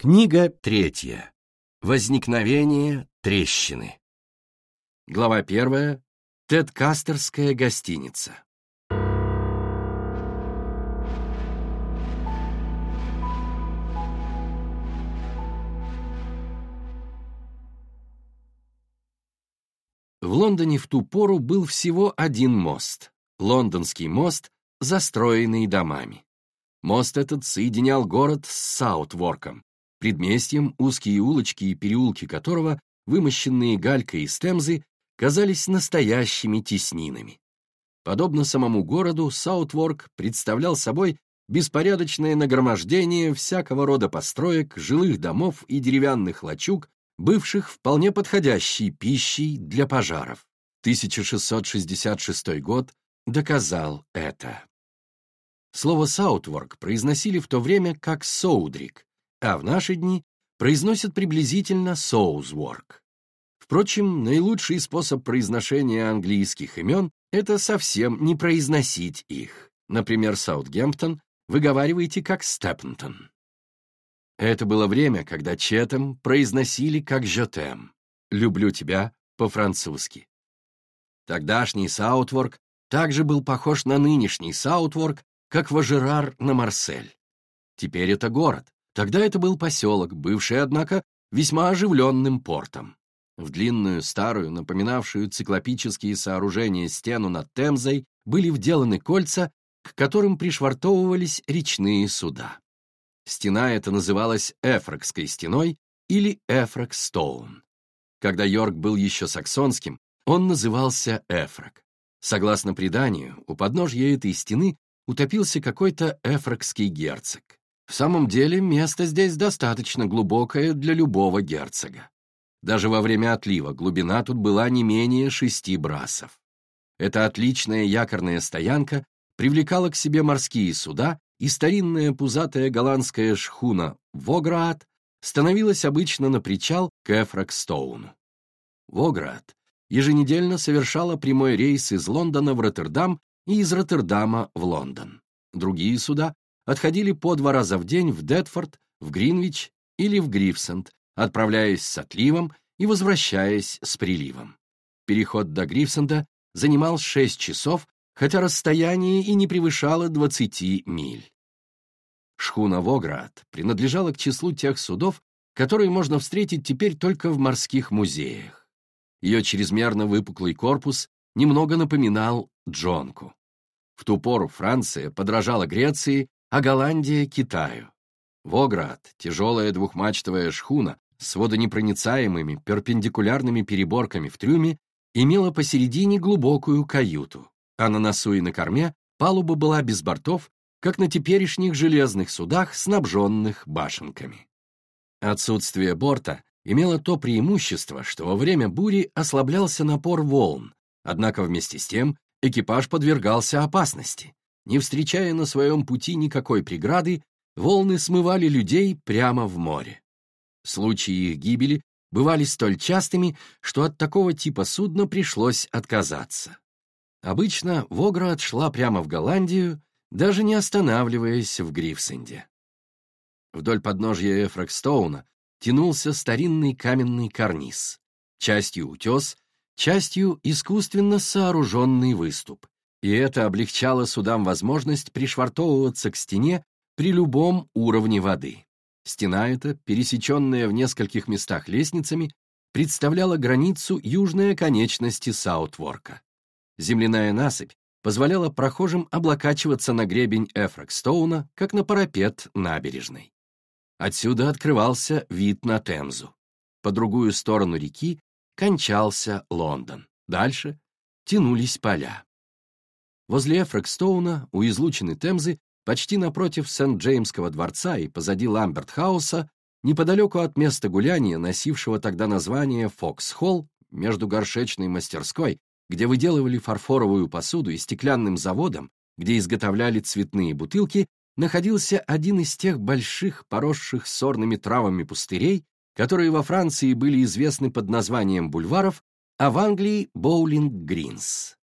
Книга третья. Возникновение трещины. Глава первая. Тедкастерская гостиница. В Лондоне в ту пору был всего один мост. Лондонский мост, застроенный домами. Мост этот соединял город с Саутворком, предместьем, узкие улочки и переулки которого, вымощенные галькой из темзы, казались настоящими теснинами. Подобно самому городу, Саутворк представлял собой беспорядочное нагромождение всякого рода построек, жилых домов и деревянных лачуг, бывших вполне подходящей пищей для пожаров. 1666 год доказал это. Слово «саутворк» произносили в то время как «соудрик», а в наши дни произносят приблизительно «соузворк». Впрочем, наилучший способ произношения английских имен — это совсем не произносить их. Например, Саутгемптон выговариваете как Степнтон. Это было время, когда Четем произносили как Жотем. «Люблю тебя» по-французски. Тогдашний Саутворк также был похож на нынешний Саутворк, как Важерар на Марсель. Теперь это город, Тогда это был поселок, бывший, однако, весьма оживленным портом. В длинную, старую, напоминавшую циклопические сооружения стену над Темзой были вделаны кольца, к которым пришвартовывались речные суда. Стена эта называлась Эфрокской стеной или Эфрокстоун. Когда Йорк был еще саксонским, он назывался Эфрок. Согласно преданию, у подножья этой стены утопился какой-то эфрокский герцог. В самом деле, место здесь достаточно глубокое для любого герцога. Даже во время отлива глубина тут была не менее шести брасов. Эта отличная якорная стоянка привлекала к себе морские суда, и старинная пузатая голландская шхуна «Вограат» становилась обычно на причал к Эфракстоуну. «Вограат» еженедельно совершала прямой рейс из Лондона в Роттердам и из Роттердама в Лондон. Другие суда отходили по два раза в день в Детфорд, в Гринвич или в Грифсенд, отправляясь с отливом и возвращаясь с приливом. Переход до Грифсенда занимал 6 часов, хотя расстояние и не превышало 20 миль. Шхуна Воград принадлежала к числу тех судов, которые можно встретить теперь только в морских музеях. Ее чрезмерно выпуклый корпус немного напоминал джонку. В ту пору Франция подражала Греции а Голландия — Китаю. Воград — тяжелая двухмачтовая шхуна с водонепроницаемыми перпендикулярными переборками в трюме, имела посередине глубокую каюту, а на носу и на корме палуба была без бортов, как на теперешних железных судах, снабженных башенками. Отсутствие борта имело то преимущество, что во время бури ослаблялся напор волн, однако вместе с тем экипаж подвергался опасности. Не встречая на своем пути никакой преграды, волны смывали людей прямо в море. Случаи их гибели бывали столь частыми, что от такого типа судна пришлось отказаться. Обычно Вогра отшла прямо в Голландию, даже не останавливаясь в Грифсенде. Вдоль подножья Эфракстоуна тянулся старинный каменный карниз, частью утес, частью искусственно сооруженный выступ, и это облегчало судам возможность пришвартовываться к стене при любом уровне воды. Стена эта, пересеченная в нескольких местах лестницами, представляла границу южной оконечности Саутворка. Земляная насыпь позволяла прохожим облокачиваться на гребень Эфракстоуна, как на парапет набережной. Отсюда открывался вид на Темзу. По другую сторону реки кончался Лондон. Дальше тянулись поля. Возле Эфрекстоуна, у излучины Темзы, почти напротив Сент-Джеймского дворца и позади Ламберт-хауса, неподалеку от места гуляния, носившего тогда название Фокс-Холл, между горшечной мастерской, где выделывали фарфоровую посуду, и стеклянным заводом, где изготовляли цветные бутылки, находился один из тех больших, поросших сорными травами пустырей, которые во Франции были известны под названием бульваров, а в Англии — bowling-greens.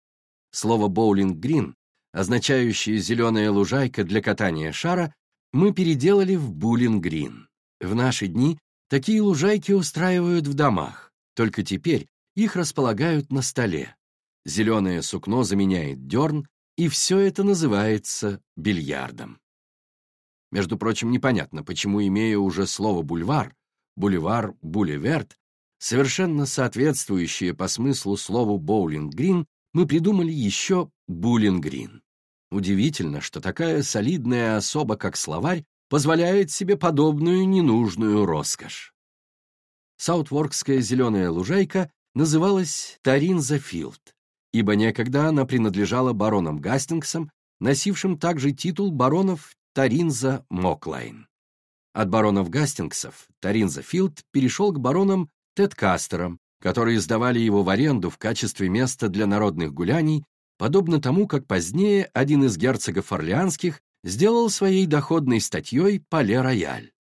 Слово «боулинг-грин», означающее «зеленая лужайка для катания шара», мы переделали в «буллинг-грин». В наши дни такие лужайки устраивают в домах, только теперь их располагают на столе. Зеленое сукно заменяет дерн, и все это называется бильярдом. Между прочим, непонятно, почему, имея уже слово «бульвар», «бульвар», «булеверт», совершенно соответствующее по смыслу слову «боулинг-грин», мы придумали еще «буллинг-грин». Удивительно, что такая солидная особа, как словарь, позволяет себе подобную ненужную роскошь. Саутворкская зеленая лужайка называлась Таринза-Филд, ибо некогда она принадлежала баронам Гастингсам, носившим также титул баронов Таринза Моклайн. От баронов Гастингсов Таринза Филд перешел к баронам Тедкастерам, которые сдавали его в аренду в качестве места для народных гуляний, подобно тому, как позднее один из герцогов Орлеанских сделал своей доходной статьей «Пале-Рояль».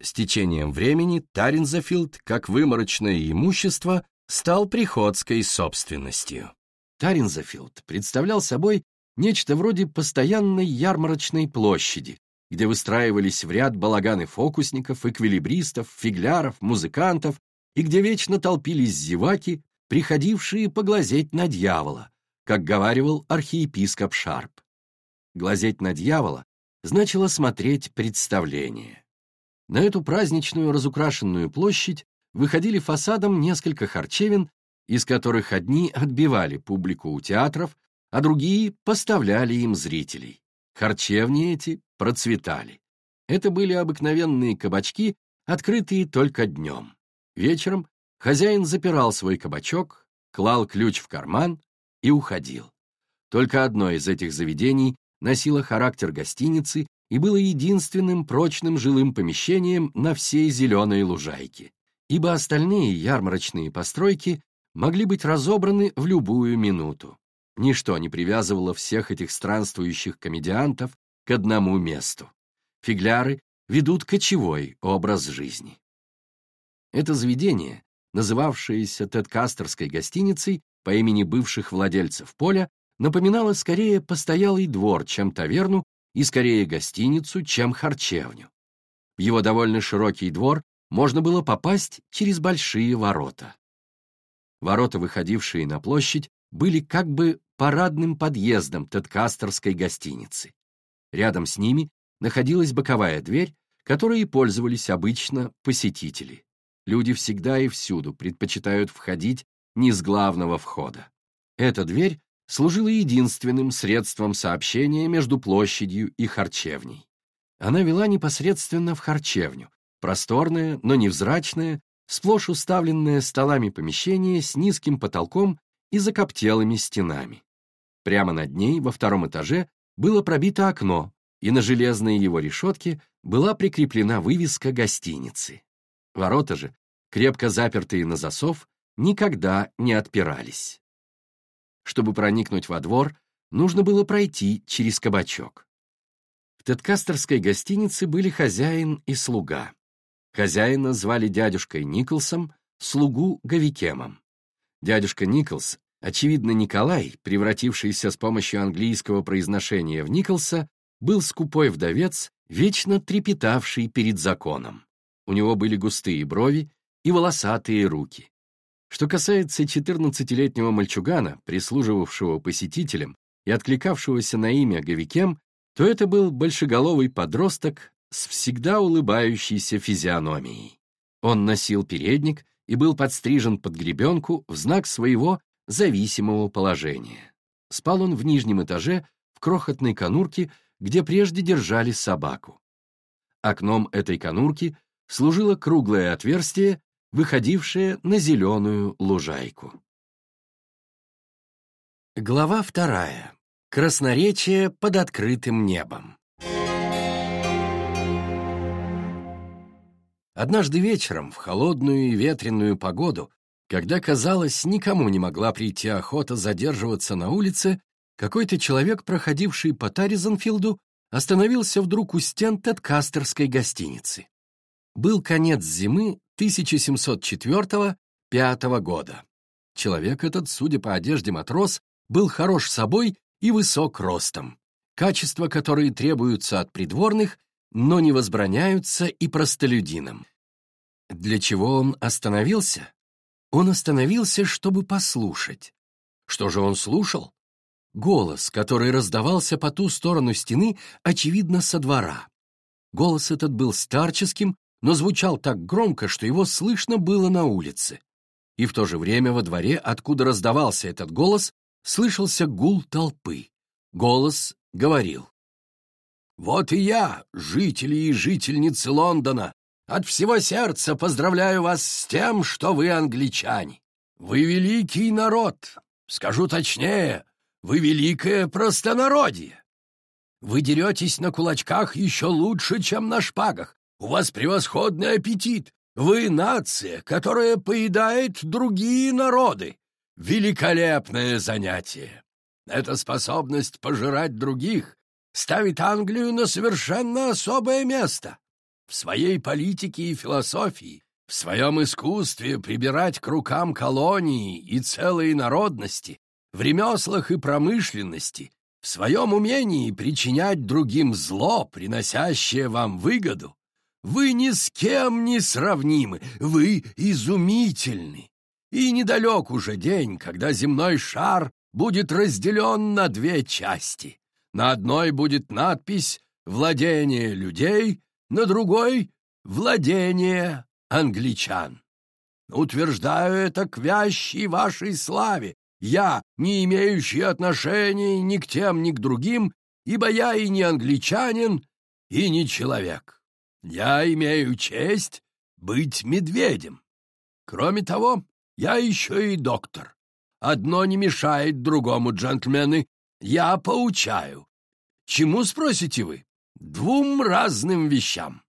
С течением времени Таринзафилд, как выморочное имущество, стал приходской собственностью. Таринзафилд представлял собой нечто вроде постоянной ярмарочной площади, где выстраивались в ряд балаганы фокусников, эквилибристов, фигляров, музыкантов, и где вечно толпились зеваки, приходившие поглазеть на дьявола, как говаривал архиепископ Шарп. Глазеть на дьявола значило смотреть представление. На эту праздничную разукрашенную площадь выходили фасадом несколько харчевин, из которых одни отбивали публику у театров, а другие поставляли им зрителей. Харчевни эти процветали. Это были обыкновенные кабачки, открытые только днем. Вечером хозяин запирал свой кабачок, клал ключ в карман и уходил. Только одно из этих заведений носило характер гостиницы и было единственным прочным жилым помещением на всей зеленой лужайке, ибо остальные ярмарочные постройки могли быть разобраны в любую минуту. Ничто не привязывало всех этих странствующих комедиантов к одному месту. Фигляры ведут кочевой образ жизни. Это заведение, называвшееся Тедкастерской гостиницей по имени бывших владельцев поля, напоминало скорее постоялый двор, чем таверну, и скорее гостиницу, чем харчевню. В его довольно широкий двор можно было попасть через большие ворота. Ворота, выходившие на площадь, были как бы парадным подъездом Тедкастерской гостиницы. Рядом с ними находилась боковая дверь, которой пользовались обычно посетители. Люди всегда и всюду предпочитают входить не с главного входа. Эта дверь служила единственным средством сообщения между площадью и харчевней. Она вела непосредственно в харчевню, просторное, но невзрачное, сплошь уставленное столами помещение с низким потолком и закоптелыми стенами. Прямо над ней, во втором этаже, было пробито окно, и на железной его решетке была прикреплена вывеска гостиницы. Ворота же, крепко запертые на засов, никогда не отпирались. Чтобы проникнуть во двор, нужно было пройти через кабачок. В Теткастерской гостинице были хозяин и слуга. Хозяина звали дядюшкой Николсом, слугу Гавикемом. Дядюшка Николс, очевидно Николай, превратившийся с помощью английского произношения в Николса, был скупой вдовец, вечно трепетавший перед законом. У него были густые брови и волосатые руки. Что касается 14-летнего мальчугана, прислуживавшего посетителям и откликавшегося на имя Гавикем, то это был большеголовый подросток с всегда улыбающейся физиономией. Он носил передник и был подстрижен под гребенку в знак своего зависимого положения. Спал он в нижнем этаже в крохотной конурке, где прежде держали собаку. Окном этой конурки служило круглое отверстие, выходившее на зеленую лужайку. Глава вторая. Красноречие под открытым небом. Однажды вечером, в холодную и ветреную погоду, когда, казалось, никому не могла прийти охота задерживаться на улице, какой-то человек, проходивший по Таризенфилду, остановился вдруг у стен Тедкастерской гостиницы. Был конец зимы 1704-5 года. Человек этот, судя по одежде матрос, был хорош собой и высок ростом. Качества, которые требуются от придворных, но не возбраняются и простолюдинам. Для чего он остановился? Он остановился, чтобы послушать. Что же он слушал? Голос, который раздавался по ту сторону стены, очевидно, со двора. Голос этот был старческим, но звучал так громко, что его слышно было на улице. И в то же время во дворе, откуда раздавался этот голос, слышался гул толпы. Голос говорил. «Вот и я, жители и жительницы Лондона, от всего сердца поздравляю вас с тем, что вы англичане. Вы великий народ. Скажу точнее, вы великое простонародье. Вы деретесь на кулачках еще лучше, чем на шпагах. У вас превосходный аппетит. Вы нация, которая поедает другие народы. Великолепное занятие. Эта способность пожирать других ставит Англию на совершенно особое место в своей политике и философии, в своем искусстве прибирать к рукам колонии и целые народности, в ремеслах и промышленности, в своем умении причинять другим зло, приносящее вам выгоду, вы ни с кем не сравнимы, вы изумительны. И недалек уже день, когда земной шар будет разделен на две части. На одной будет надпись «Владение людей», на другой — владение англичан. Утверждаю это к вящей вашей славе, я, не имеющий отношений ни к тем, ни к другим, ибо я и не англичанин, и не человек. Я имею честь быть медведем. Кроме того, я еще и доктор. Одно не мешает другому, джентльмены. Я поучаю. Чему, спросите вы? двум разным вещам.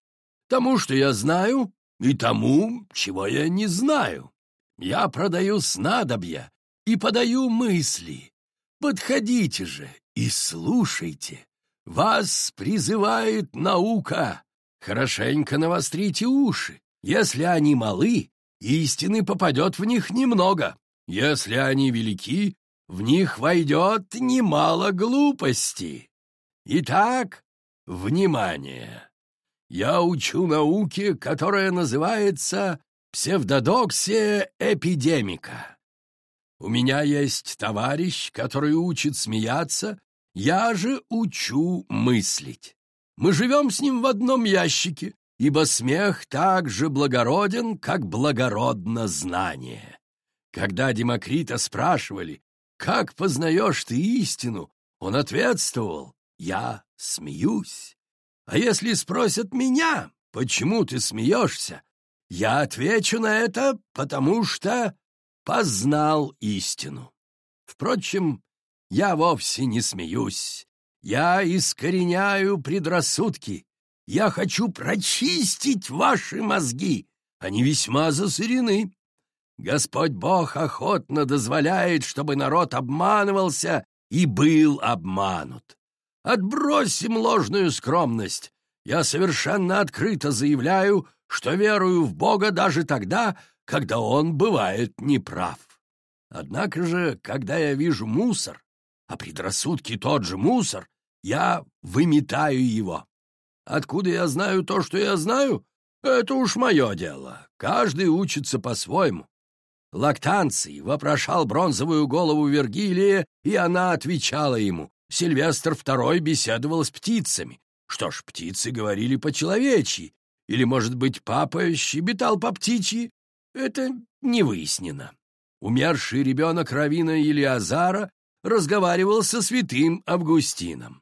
Тому, что я знаю, и тому, чего я не знаю. Я продаю снадобья и подаю мысли. Подходите же и слушайте. Вас призывает наука. Хорошенько навострите уши. Если они малы, истины попадет в них немного. Если они велики, в них войдет немало глупости. Итак, Внимание! Я учу науке, которая называется псевдодоксия эпидемика. У меня есть товарищ, который учит смеяться, я же учу мыслить. Мы живем с ним в одном ящике, ибо смех так же благороден, как благородно знание. Когда Демокрита спрашивали, как познаешь ты истину, он ответствовал, я смеюсь. А если спросят меня, почему ты смеешься, я отвечу на это, потому что познал истину. Впрочем, я вовсе не смеюсь. Я искореняю предрассудки. Я хочу прочистить ваши мозги. Они весьма засорены. Господь Бог охотно дозволяет, чтобы народ обманывался и был обманут. Отбросим ложную скромность. Я совершенно открыто заявляю, что верую в Бога даже тогда, когда Он бывает неправ. Однако же, когда я вижу мусор, а предрассудки тот же мусор, я выметаю его. Откуда я знаю то, что я знаю? Это уж мое дело. Каждый учится по-своему. Лактанций вопрошал бронзовую голову Вергилия, и она отвечала ему. Сильвестр II беседовал с птицами. Что ж, птицы говорили по-человечьи. Или, может быть, папа щебетал по-птичьи? Это не выяснено. Умерший ребенок Равина Илиазара разговаривал со святым Августином.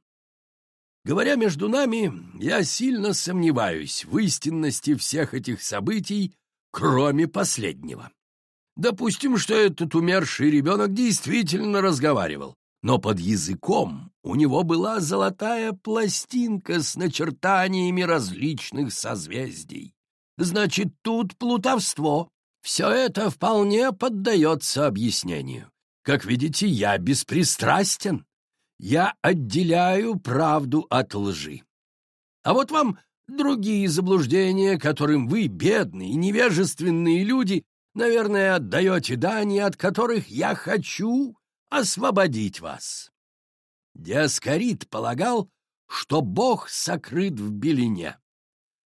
Говоря между нами, я сильно сомневаюсь в истинности всех этих событий, кроме последнего. Допустим, что этот умерший ребенок действительно разговаривал но под языком у него была золотая пластинка с начертаниями различных созвездий. Значит, тут плутовство. Все это вполне поддается объяснению. Как видите, я беспристрастен. Я отделяю правду от лжи. А вот вам другие заблуждения, которым вы, бедные, невежественные люди, наверное, отдаете дани, от которых я хочу освободить вас. Диаскорид полагал, что Бог сокрыт в белине.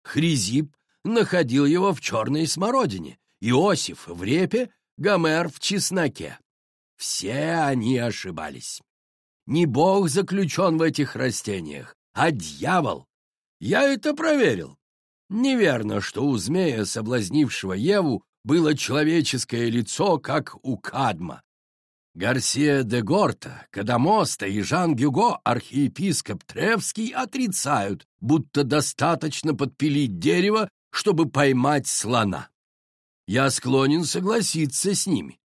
Хризип находил его в черной смородине, Иосиф в репе, Гомер в чесноке. Все они ошибались. Не Бог заключен в этих растениях, а дьявол. Я это проверил. Неверно, что у змея, соблазнившего Еву, было человеческое лицо, как у Кадма. Гарсия де Горта, Кадамоста и Жан Гюго, архиепископ Тревский, отрицают, будто достаточно подпилить дерево, чтобы поймать слона. Я склонен согласиться с ними.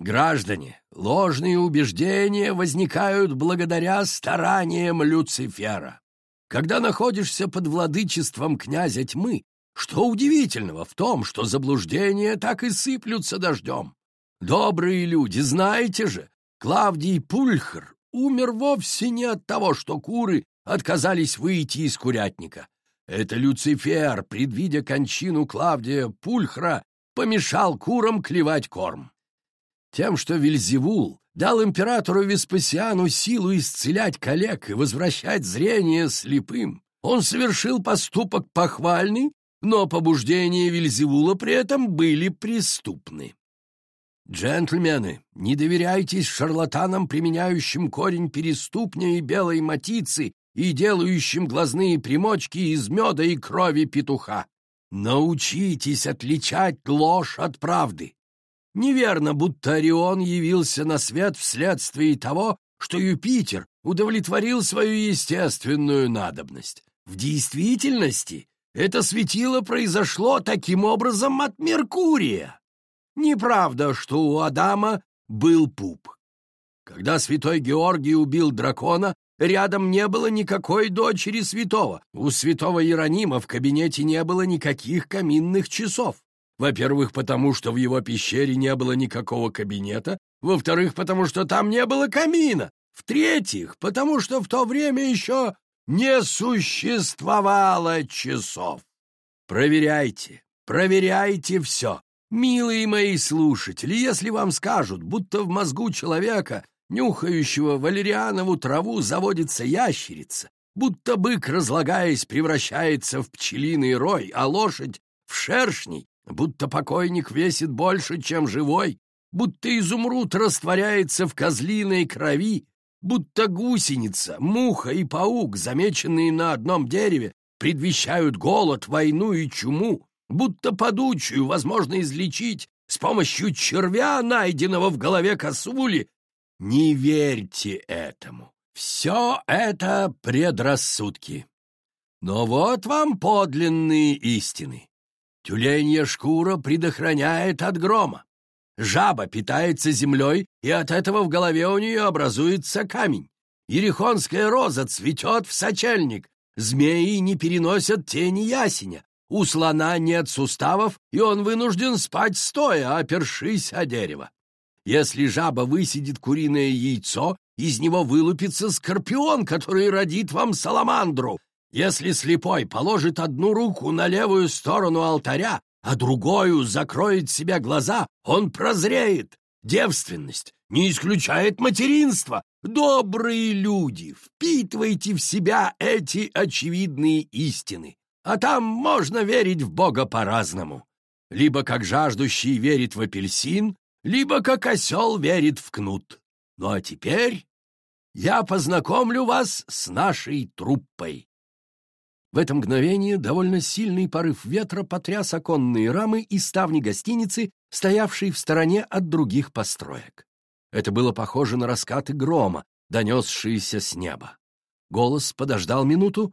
Граждане, ложные убеждения возникают благодаря стараниям Люцифера. Когда находишься под владычеством князя тьмы, что удивительного в том, что заблуждения так и сыплются дождем? Добрые люди, знаете же, Клавдий Пульхр умер вовсе не от того, что куры отказались выйти из курятника. Это Люцифер, предвидя кончину Клавдия Пульхра, помешал курам клевать корм. Тем, что Вильзевул дал императору Веспасиану силу исцелять коллег и возвращать зрение слепым, он совершил поступок похвальный, но побуждения Вильзевула при этом были преступны. Джентльмены, не доверяйтесь шарлатанам, применяющим корень переступня и белой матицы и делающим глазные примочки из меда и крови петуха. Научитесь отличать ложь от правды. Неверно, будто Орион явился на свет вследствие того, что Юпитер удовлетворил свою естественную надобность. В действительности это светило произошло таким образом от Меркурия. Неправда, что у Адама был пуп. Когда святой Георгий убил дракона, рядом не было никакой дочери святого. У святого Иеронима в кабинете не было никаких каминных часов. Во-первых, потому что в его пещере не было никакого кабинета. Во-вторых, потому что там не было камина. В-третьих, потому что в то время еще не существовало часов. Проверяйте, проверяйте все. Милые мои слушатели, если вам скажут, будто в мозгу человека, нюхающего валерианову траву, заводится ящерица, будто бык, разлагаясь, превращается в пчелиный рой, а лошадь — в шершней, будто покойник весит больше, чем живой, будто изумруд растворяется в козлиной крови, будто гусеница, муха и паук, замеченные на одном дереве, предвещают голод, войну и чуму, будто подучую возможно излечить с помощью червя, найденного в голове косули. Не верьте этому. Все это предрассудки. Но вот вам подлинные истины. Тюленья шкура предохраняет от грома. Жаба питается землей, и от этого в голове у нее образуется камень. Ерехонская роза цветет в сочельник. Змеи не переносят тени ясеня. У слона нет суставов, и он вынужден спать стоя, опершись о дерево. Если жаба высидит куриное яйцо, из него вылупится скорпион, который родит вам саламандру. Если слепой положит одну руку на левую сторону алтаря, а другую закроет себе глаза, он прозреет. Девственность не исключает материнство. Добрые люди, впитывайте в себя эти очевидные истины. А там можно верить в Бога по-разному. Либо как жаждущий верит в апельсин, либо как осел верит в кнут. Ну а теперь я познакомлю вас с нашей труппой. В это мгновение довольно сильный порыв ветра потряс оконные рамы и ставни гостиницы, стоявшей в стороне от других построек. Это было похоже на раскаты грома, донесшиеся с неба. Голос подождал минуту,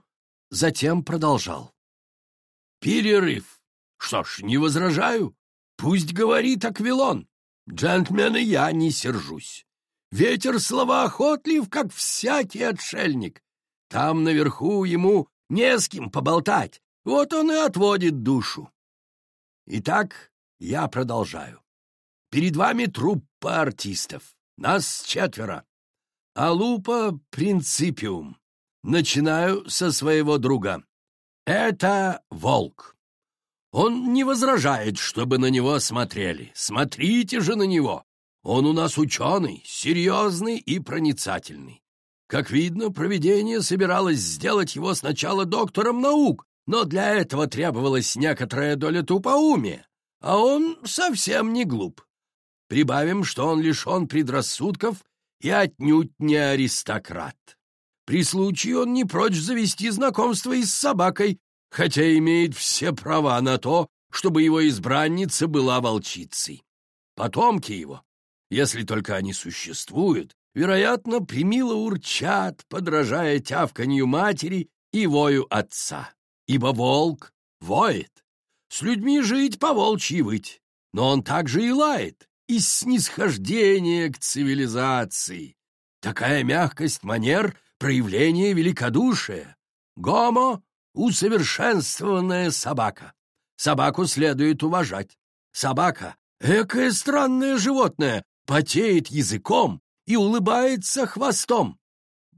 затем продолжал. «Перерыв. Что ж, не возражаю. Пусть говорит Аквилон. Джентльмены, я не сержусь. Ветер словоохотлив, как всякий отшельник. Там наверху ему не с кем поболтать. Вот он и отводит душу. Итак, я продолжаю. Перед вами труппа артистов. Нас четверо. Алупа принципиум. Начинаю со своего друга. Это волк. Он не возражает, чтобы на него смотрели. Смотрите же на него. Он у нас ученый, серьезный и проницательный. Как видно, провидение собиралось сделать его сначала доктором наук, но для этого требовалась некоторая доля тупоумия, а он совсем не глуп. Прибавим, что он лишен предрассудков и отнюдь не аристократ. При случае он не прочь завести знакомство и с собакой, хотя имеет все права на то, чтобы его избранница была волчицей. Потомки его, если только они существуют, вероятно, примило урчат, подражая тявканью матери и вою отца. Ибо волк воет. С людьми жить по волчьи выть, но он также и лает, из снисхождения к цивилизации. Такая мягкость манер — проявление великодушия. Гомо — усовершенствованная собака. Собаку следует уважать. Собака — экое странное животное, потеет языком, и улыбается хвостом.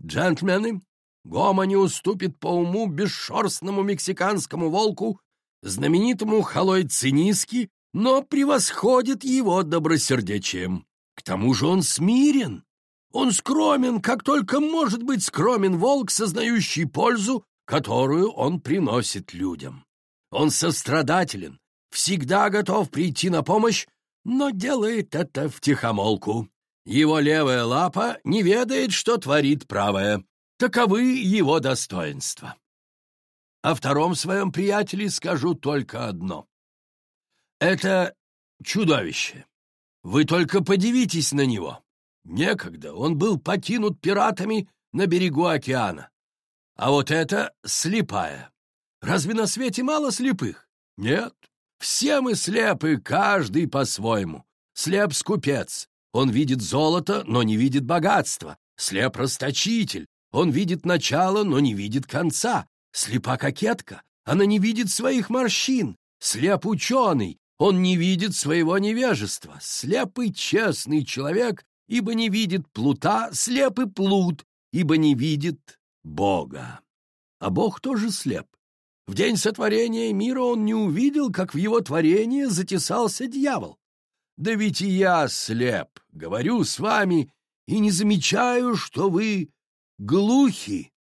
Джентльмены, Гома не уступит по уму бесшерстному мексиканскому волку, знаменитому халой циниски, но превосходит его добросердечием. К тому же он смирен. Он скромен, как только может быть скромен волк, сознающий пользу, которую он приносит людям. Он сострадателен, всегда готов прийти на помощь, но делает это втихомолку. Его левая лапа не ведает, что творит правая. Таковы его достоинства. О втором своем приятеле скажу только одно. Это чудовище. Вы только подивитесь на него. Некогда он был покинут пиратами на берегу океана. А вот это слепая. Разве на свете мало слепых? Нет. Все мы слепы, каждый по-своему. Слеп скупец, он видит золото, но не видит богатства. Слеп расточитель. Он видит начало, но не видит конца. Слепа кокетка. Она не видит своих морщин. Слеп ученый. Он не видит своего невежества. Слепый честный человек, ибо не видит плута. Слепый плут, ибо не видит Бога. А Бог тоже слеп. В день сотворения мира он не увидел, как в его творение затесался дьявол. Да ведь и я слеп, говорю с вами, и не замечаю, что вы глухи.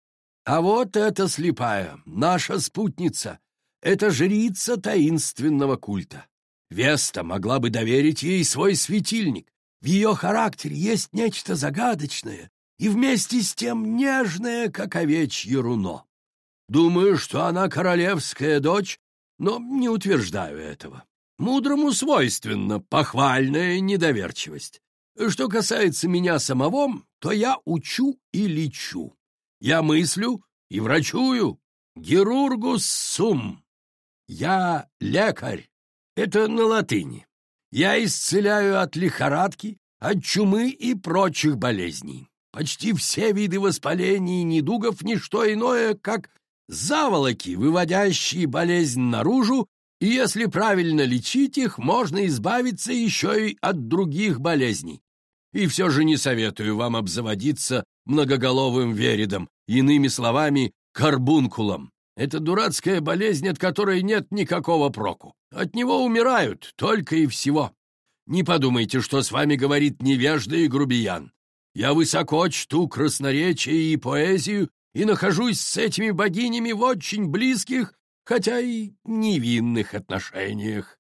А вот эта слепая, наша спутница, это жрица таинственного культа. Веста могла бы доверить ей свой светильник. В ее характере есть нечто загадочное и вместе с тем нежное, как овечье руно. Думаю, что она королевская дочь, но не утверждаю этого. Мудрому свойственна похвальная недоверчивость. Что касается меня самого, то я учу и лечу. Я мыслю и врачую. Герургус сум. Я лекарь. Это на латыни. Я исцеляю от лихорадки, от чумы и прочих болезней. Почти все виды воспалений и недугов — ничто иное, как заволоки, выводящие болезнь наружу и если правильно лечить их, можно избавиться еще и от других болезней. И все же не советую вам обзаводиться многоголовым веридом, иными словами, карбункулом. Это дурацкая болезнь, от которой нет никакого проку. От него умирают, только и всего. Не подумайте, что с вами говорит невежда и грубиян. Я высоко чту красноречие и поэзию и нахожусь с этими богинями в очень близких хотя и невинных отношениях.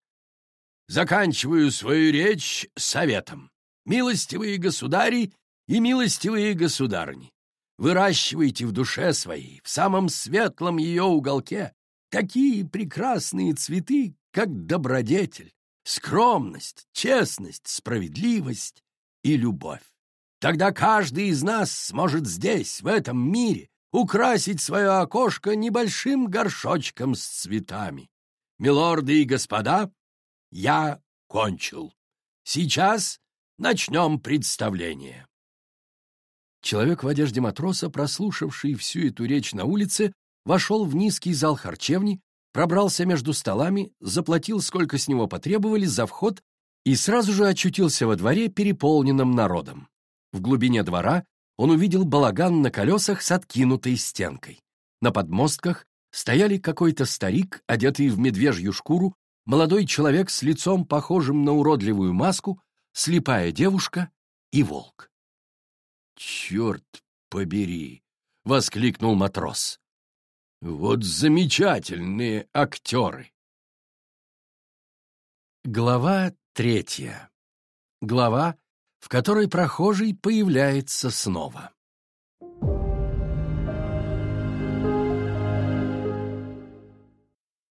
Заканчиваю свою речь советом. Милостивые государи и милостивые государни, выращивайте в душе своей, в самом светлом ее уголке, такие прекрасные цветы, как добродетель, скромность, честность, справедливость и любовь. Тогда каждый из нас сможет здесь, в этом мире, украсить свое окошко небольшим горшочком с цветами. Милорды и господа, я кончил. Сейчас начнем представление. Человек в одежде матроса, прослушавший всю эту речь на улице, вошел в низкий зал харчевни, пробрался между столами, заплатил, сколько с него потребовали, за вход и сразу же очутился во дворе, переполненном народом. В глубине двора он увидел балаган на колесах с откинутой стенкой. На подмостках стояли какой-то старик, одетый в медвежью шкуру, молодой человек с лицом, похожим на уродливую маску, слепая девушка и волк. «Черт побери!» — воскликнул матрос. «Вот замечательные актеры!» Глава третья. Глава, в которой прохожий появляется снова.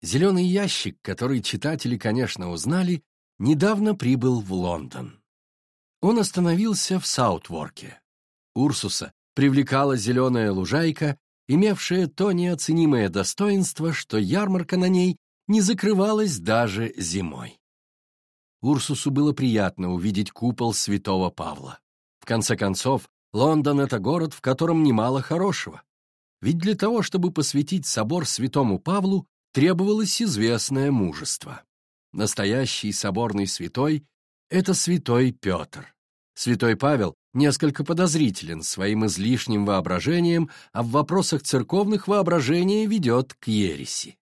Зеленый ящик, который читатели, конечно, узнали, недавно прибыл в Лондон. Он остановился в Саутворке. Урсуса привлекала зеленая лужайка, имевшая то неоценимое достоинство, что ярмарка на ней не закрывалась даже зимой. Урсусу было приятно увидеть купол святого Павла. В конце концов, Лондон — это город, в котором немало хорошего. Ведь для того, чтобы посвятить собор святому Павлу, требовалось известное мужество. Настоящий соборный святой — это святой Петр. Святой Павел несколько подозрителен своим излишним воображением, а в вопросах церковных воображение ведет к ереси.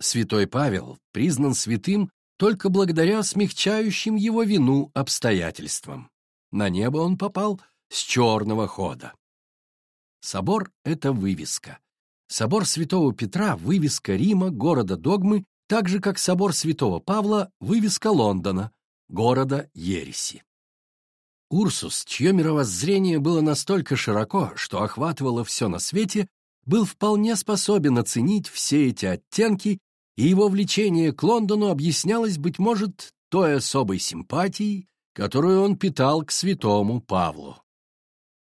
Святой Павел признан святым только благодаря смягчающим его вину обстоятельствам. На небо он попал с черного хода. Собор — это вывеска, Собор Святого Петра — вывеска Рима, города Догмы, так же, как собор Святого Павла — вывеска Лондона, города Ереси. Урсус, чье мировоззрение было настолько широко, что охватывало все на свете, был вполне способен оценить все эти оттенки, и его влечение к Лондону объяснялось, быть может, той особой симпатией, которую он питал к святому Павлу.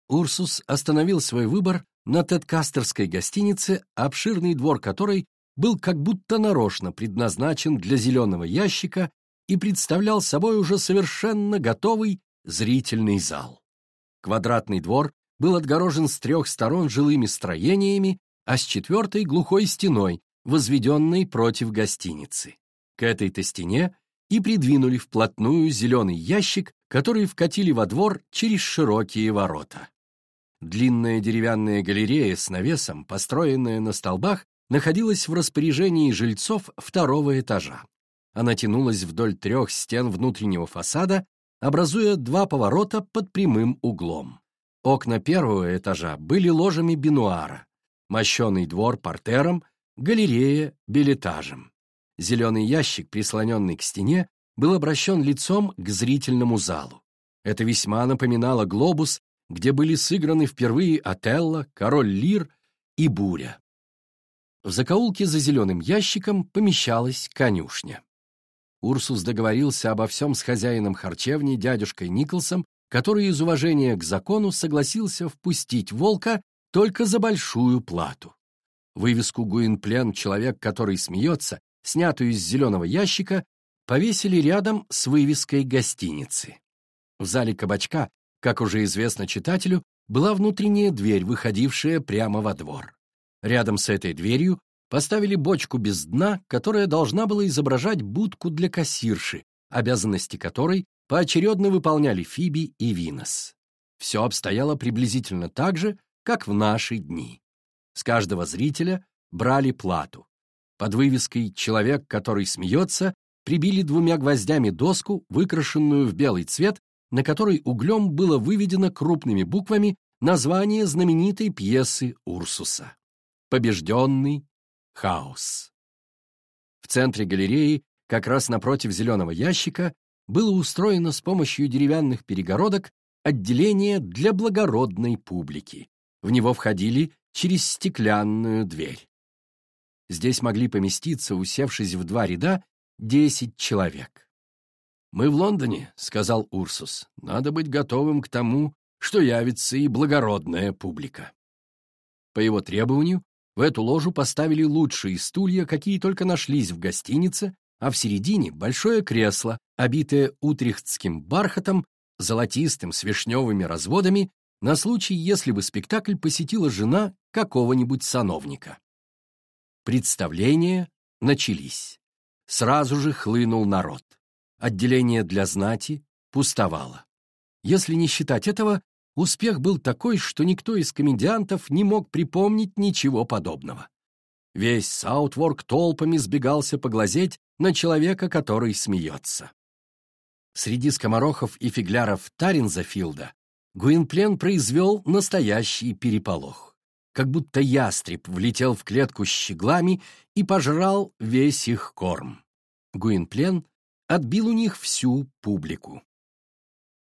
Урсус остановил свой выбор на Тедкастерской гостинице, обширный двор которой был как будто нарочно предназначен для зеленого ящика и представлял собой уже совершенно готовый зрительный зал. Квадратный двор был отгорожен с трех сторон жилыми строениями, а с четвертой — глухой стеной, возведенной против гостиницы. К этой-то стене и придвинули вплотную зеленый ящик, который вкатили во двор через широкие ворота. Длинная деревянная галерея с навесом, построенная на столбах, находилась в распоряжении жильцов второго этажа. Она тянулась вдоль трех стен внутреннего фасада, образуя два поворота под прямым углом. Окна первого этажа были ложами бинуара, мощеный двор портером, галерея билетажем. Зеленый ящик, прислоненный к стене, был обращен лицом к зрительному залу. Это весьма напоминало глобус, где были сыграны впервые Отелло, Король Лир и Буря. В закоулке за зеленым ящиком помещалась конюшня. Урсус договорился обо всем с хозяином харчевни, дядюшкой Николсом, который из уважения к закону согласился впустить волка только за большую плату. Вывеску «Гуинплен. Человек, который смеется», снятую из зеленого ящика, повесили рядом с вывеской гостиницы. В зале кабачка как уже известно читателю, была внутренняя дверь, выходившая прямо во двор. Рядом с этой дверью поставили бочку без дна, которая должна была изображать будку для кассирши, обязанности которой поочередно выполняли Фиби и Винос. Все обстояло приблизительно так же, как в наши дни. С каждого зрителя брали плату. Под вывеской «Человек, который смеется» прибили двумя гвоздями доску, выкрашенную в белый цвет на которой углем было выведено крупными буквами название знаменитой пьесы Урсуса «Побежденный хаос». В центре галереи, как раз напротив зеленого ящика, было устроено с помощью деревянных перегородок отделение для благородной публики. В него входили через стеклянную дверь. Здесь могли поместиться, усевшись в два ряда, десять человек. «Мы в Лондоне», — сказал Урсус. «Надо быть готовым к тому, что явится и благородная публика». По его требованию в эту ложу поставили лучшие стулья, какие только нашлись в гостинице, а в середине большое кресло, обитое утрехтским бархатом, золотистым с вишневыми разводами, на случай, если бы спектакль посетила жена какого-нибудь сановника. Представления начались. Сразу же хлынул народ отделение для знати пустовало. Если не считать этого, успех был такой, что никто из комедиантов не мог припомнить ничего подобного. Весь Саутворк толпами сбегался поглазеть на человека, который смеется. Среди скоморохов и фигляров Таринзафилда Гуинплен произвел настоящий переполох. Как будто ястреб влетел в клетку с щеглами и пожрал весь их корм. Гуинплен отбил у них всю публику.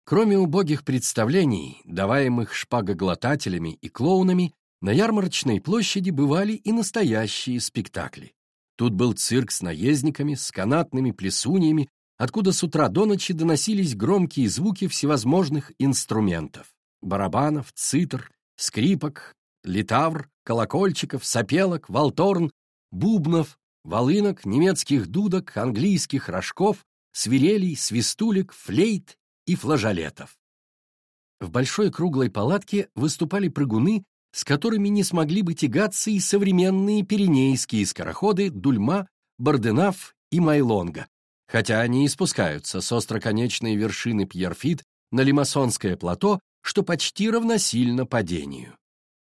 Кроме убогих представлений, даваемых шпагоглотателями и клоунами, на ярмарочной площади бывали и настоящие спектакли. Тут был цирк с наездниками, с канатными плесуньями, откуда с утра до ночи доносились громкие звуки всевозможных инструментов — барабанов, цитр, скрипок, литавр, колокольчиков, сопелок, валторн, бубнов, волынок, немецких дудок, английских рожков, свирелей, свистулек, флейт и флажолетов. В большой круглой палатке выступали прыгуны, с которыми не смогли бы тягаться и современные пиренейские скороходы Дульма, Барденаф и Майлонга, хотя они и спускаются с остроконечной вершины Пьерфит на Лимассонское плато, что почти равносильно падению.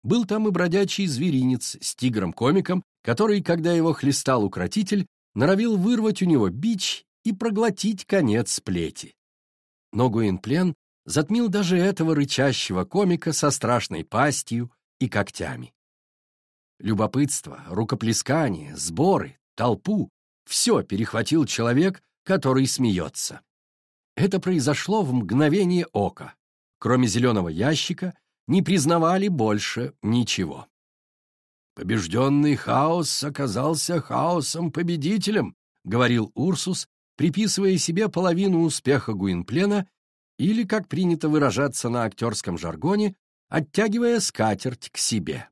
Был там и бродячий зверинец с тигром-комиком, который, когда его хлестал укротитель, норовил вырвать у него бич и проглотить конец плети. Но Гуинплен затмил даже этого рычащего комика со страшной пастью и когтями. Любопытство, рукоплескание, сборы, толпу — все перехватил человек, который смеется. Это произошло в мгновение ока. Кроме зеленого ящика, не признавали больше ничего. «Побежденный хаос оказался хаосом-победителем», — говорил Урсус, приписывая себе половину успеха Гуинплена или, как принято выражаться на актерском жаргоне, оттягивая скатерть к себе.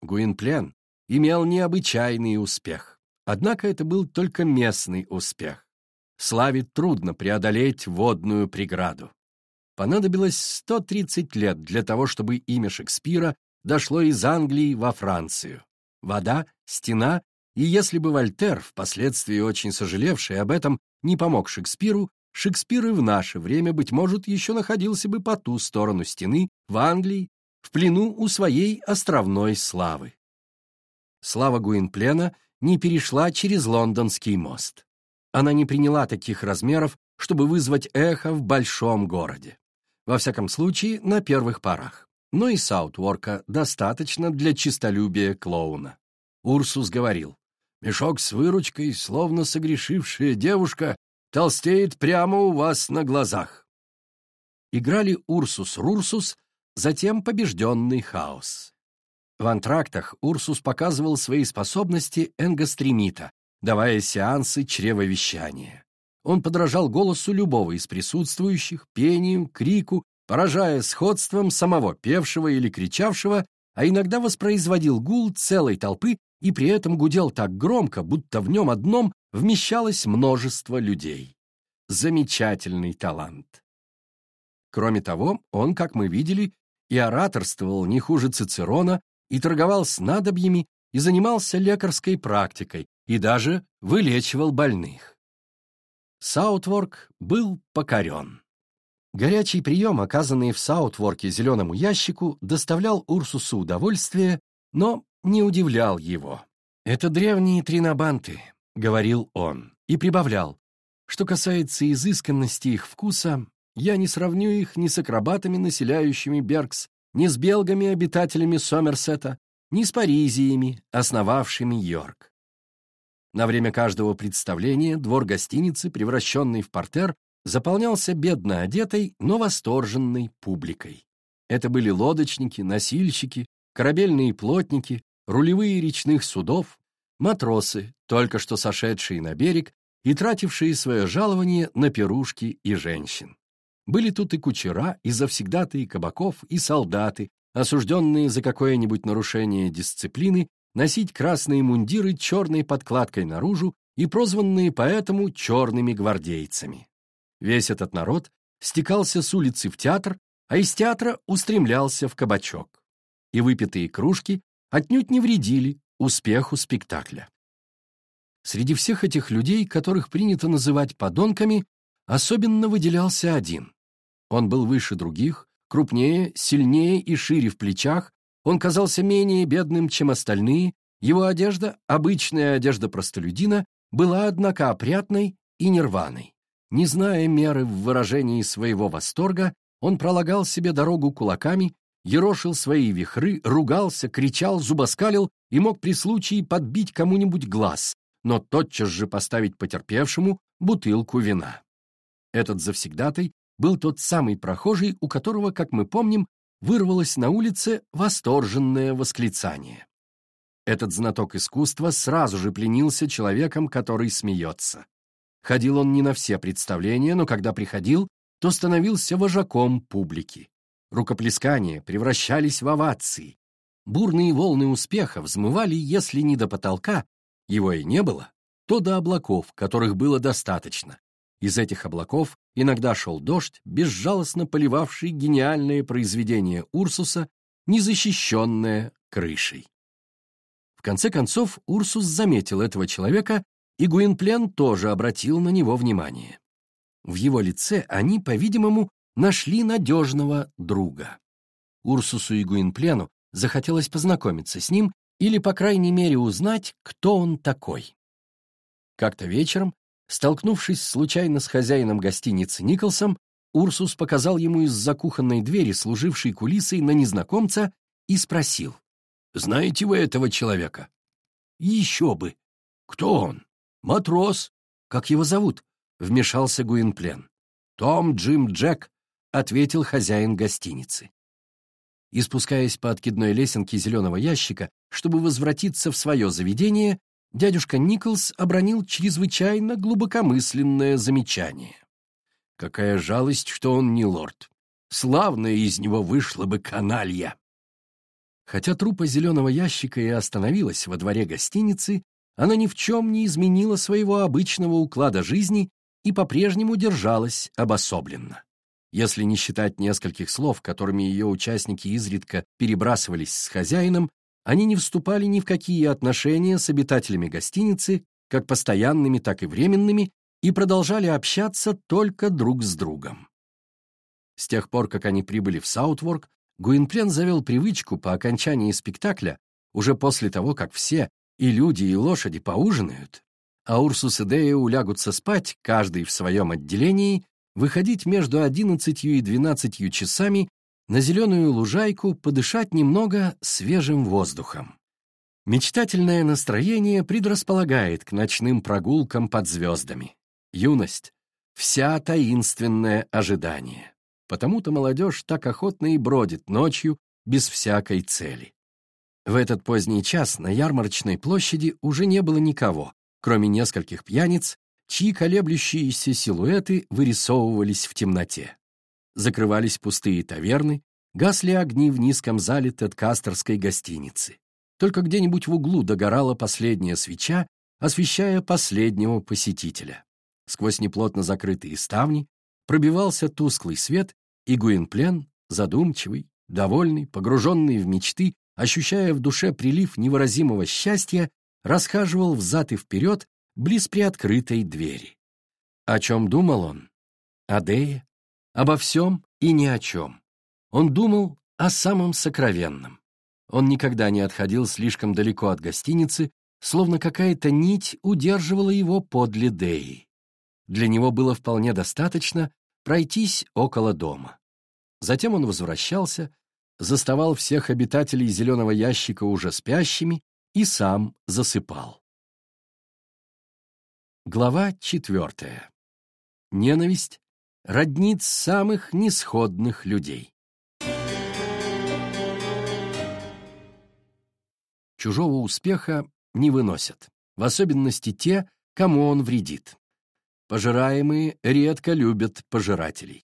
Гуинплен имел необычайный успех, однако это был только местный успех. Славе трудно преодолеть водную преграду. Понадобилось 130 лет для того, чтобы имя Шекспира дошло из Англии во Францию. Вода, стена и если бы Вольтер, впоследствии очень сожалевший об этом, не помог Шекспиру, Шекспир и в наше время, быть может, еще находился бы по ту сторону стены, в Англии, в плену у своей островной славы. Слава Гуинплена не перешла через лондонский мост. Она не приняла таких размеров, чтобы вызвать эхо в большом городе. Во всяком случае, на первых порах. Но и Саутворка достаточно для чистолюбия клоуна. Урсус говорил, Мешок с выручкой, словно согрешившая девушка, толстеет прямо у вас на глазах. Играли Урсус-Рурсус, затем побежденный хаос. В антрактах Урсус показывал свои способности энгастримита, давая сеансы чревовещания. Он подражал голосу любого из присутствующих, пению, крику, поражая сходством самого певшего или кричавшего, а иногда воспроизводил гул целой толпы и при этом гудел так громко, будто в нем одном вмещалось множество людей. Замечательный талант. Кроме того, он, как мы видели, и ораторствовал не хуже Цицерона, и торговал снадобьями, и занимался лекарской практикой, и даже вылечивал больных. Саутворк был покорен. Горячий прием, оказанный в Саутворке зеленому ящику, доставлял Урсусу удовольствие, но не удивлял его. «Это древние тринобанты», — говорил он, и прибавлял. «Что касается изысканности их вкуса, я не сравню их ни с акробатами, населяющими Бергс, ни с белгами, обитателями Сомерсета, ни с паризиями, основавшими Йорк». На время каждого представления двор гостиницы, превращенный в портер, заполнялся бедно одетой, но восторженной публикой. Это были лодочники, носильщики, корабельные плотники, рулевые речных судов, матросы, только что сошедшие на берег и тратившие свое жалование на пирушки и женщин. Были тут и кучера, и завсегдатые кабаков, и солдаты, осужденные за какое-нибудь нарушение дисциплины носить красные мундиры черной подкладкой наружу и прозванные поэтому черными гвардейцами. Весь этот народ стекался с улицы в театр, а из театра устремлялся в кабачок. И выпитые кружки отнюдь не вредили успеху спектакля. Среди всех этих людей, которых принято называть подонками, особенно выделялся один. Он был выше других, крупнее, сильнее и шире в плечах, он казался менее бедным, чем остальные, его одежда, обычная одежда простолюдина, была, однако, опрятной и нерваной. Не зная меры в выражении своего восторга, он пролагал себе дорогу кулаками, ерошил свои вихры, ругался, кричал, зубоскалил и мог при случае подбить кому-нибудь глаз, но тотчас же поставить потерпевшему бутылку вина. Этот завсегдатай был тот самый прохожий, у которого, как мы помним, вырвалось на улице восторженное восклицание. Этот знаток искусства сразу же пленился человеком, который смеется. Ходил он не на все представления, но когда приходил, то становился вожаком публики. Рукоплескания превращались в овации. Бурные волны успеха взмывали, если не до потолка, его и не было, то до облаков, которых было достаточно. Из этих облаков иногда шел дождь, безжалостно поливавший гениальное произведение Урсуса, незащищенное крышей. В конце концов, Урсус заметил этого человека, и Гуинплен тоже обратил на него внимание. В его лице они, по-видимому, нашли надежного друга. Урсусу и Гуинплену захотелось познакомиться с ним или, по крайней мере, узнать, кто он такой. Как-то вечером, столкнувшись случайно с хозяином гостиницы Николсом, Урсус показал ему из-за кухонной двери, служившей кулисой, на незнакомца и спросил. «Знаете вы этого человека?» «Еще бы! Кто он?» «Матрос. Как его зовут?» — вмешался Гуинплен. «Том Джим Джек», — ответил хозяин гостиницы. И спускаясь по откидной лесенке зеленого ящика, чтобы возвратиться в свое заведение, дядюшка Николс обронил чрезвычайно глубокомысленное замечание. Какая жалость, что он не лорд. Славная из него вышла бы каналья. Хотя трупа зеленого ящика и остановилась во дворе гостиницы, она ни в чем не изменила своего обычного уклада жизни и по-прежнему держалась обособленно. Если не считать нескольких слов, которыми ее участники изредка перебрасывались с хозяином, они не вступали ни в какие отношения с обитателями гостиницы, как постоянными, так и временными, и продолжали общаться только друг с другом. С тех пор, как они прибыли в Саутворк, Гуинплен завел привычку по окончании спектакля, уже после того, как все, и люди, и лошади поужинают, а Урсус и Дея улягутся спать, каждый в своем отделении, выходить между одиннадцатью и двенадцатью часами на зеленую лужайку подышать немного свежим воздухом. Мечтательное настроение предрасполагает к ночным прогулкам под звездами. Юность — вся таинственное ожидание. Потому-то молодежь так охотно и бродит ночью без всякой цели. В этот поздний час на ярмарочной площади уже не было никого, кроме нескольких пьяниц, чьи колеблющиеся силуэты вырисовывались в темноте. Закрывались пустые таверны, гасли огни в низком зале Теткастерской гостиницы. Только где-нибудь в углу догорала последняя свеча, освещая последнего посетителя. Сквозь неплотно закрытые ставни пробивался тусклый свет, и Гуинплен, задумчивый, довольный, погруженный в мечты, ощущая в душе прилив невыразимого счастья, расхаживал взад и вперед близ приоткрытой двери. О чем думал он? О Дее? Обо всем и ни о чем. Он думал о самом сокровенном. Он никогда не отходил слишком далеко от гостиницы, словно какая-то нить удерживала его подле Деи. Для него было вполне достаточно пройтись около дома. Затем он возвращался, заставал всех обитателей зеленого ящика уже спящими и сам засыпал. Глава четвертая. Ненависть роднит самых несходных людей. Чужого успеха не выносят, в особенности те, кому он вредит. Пожираемые редко любят пожирателей.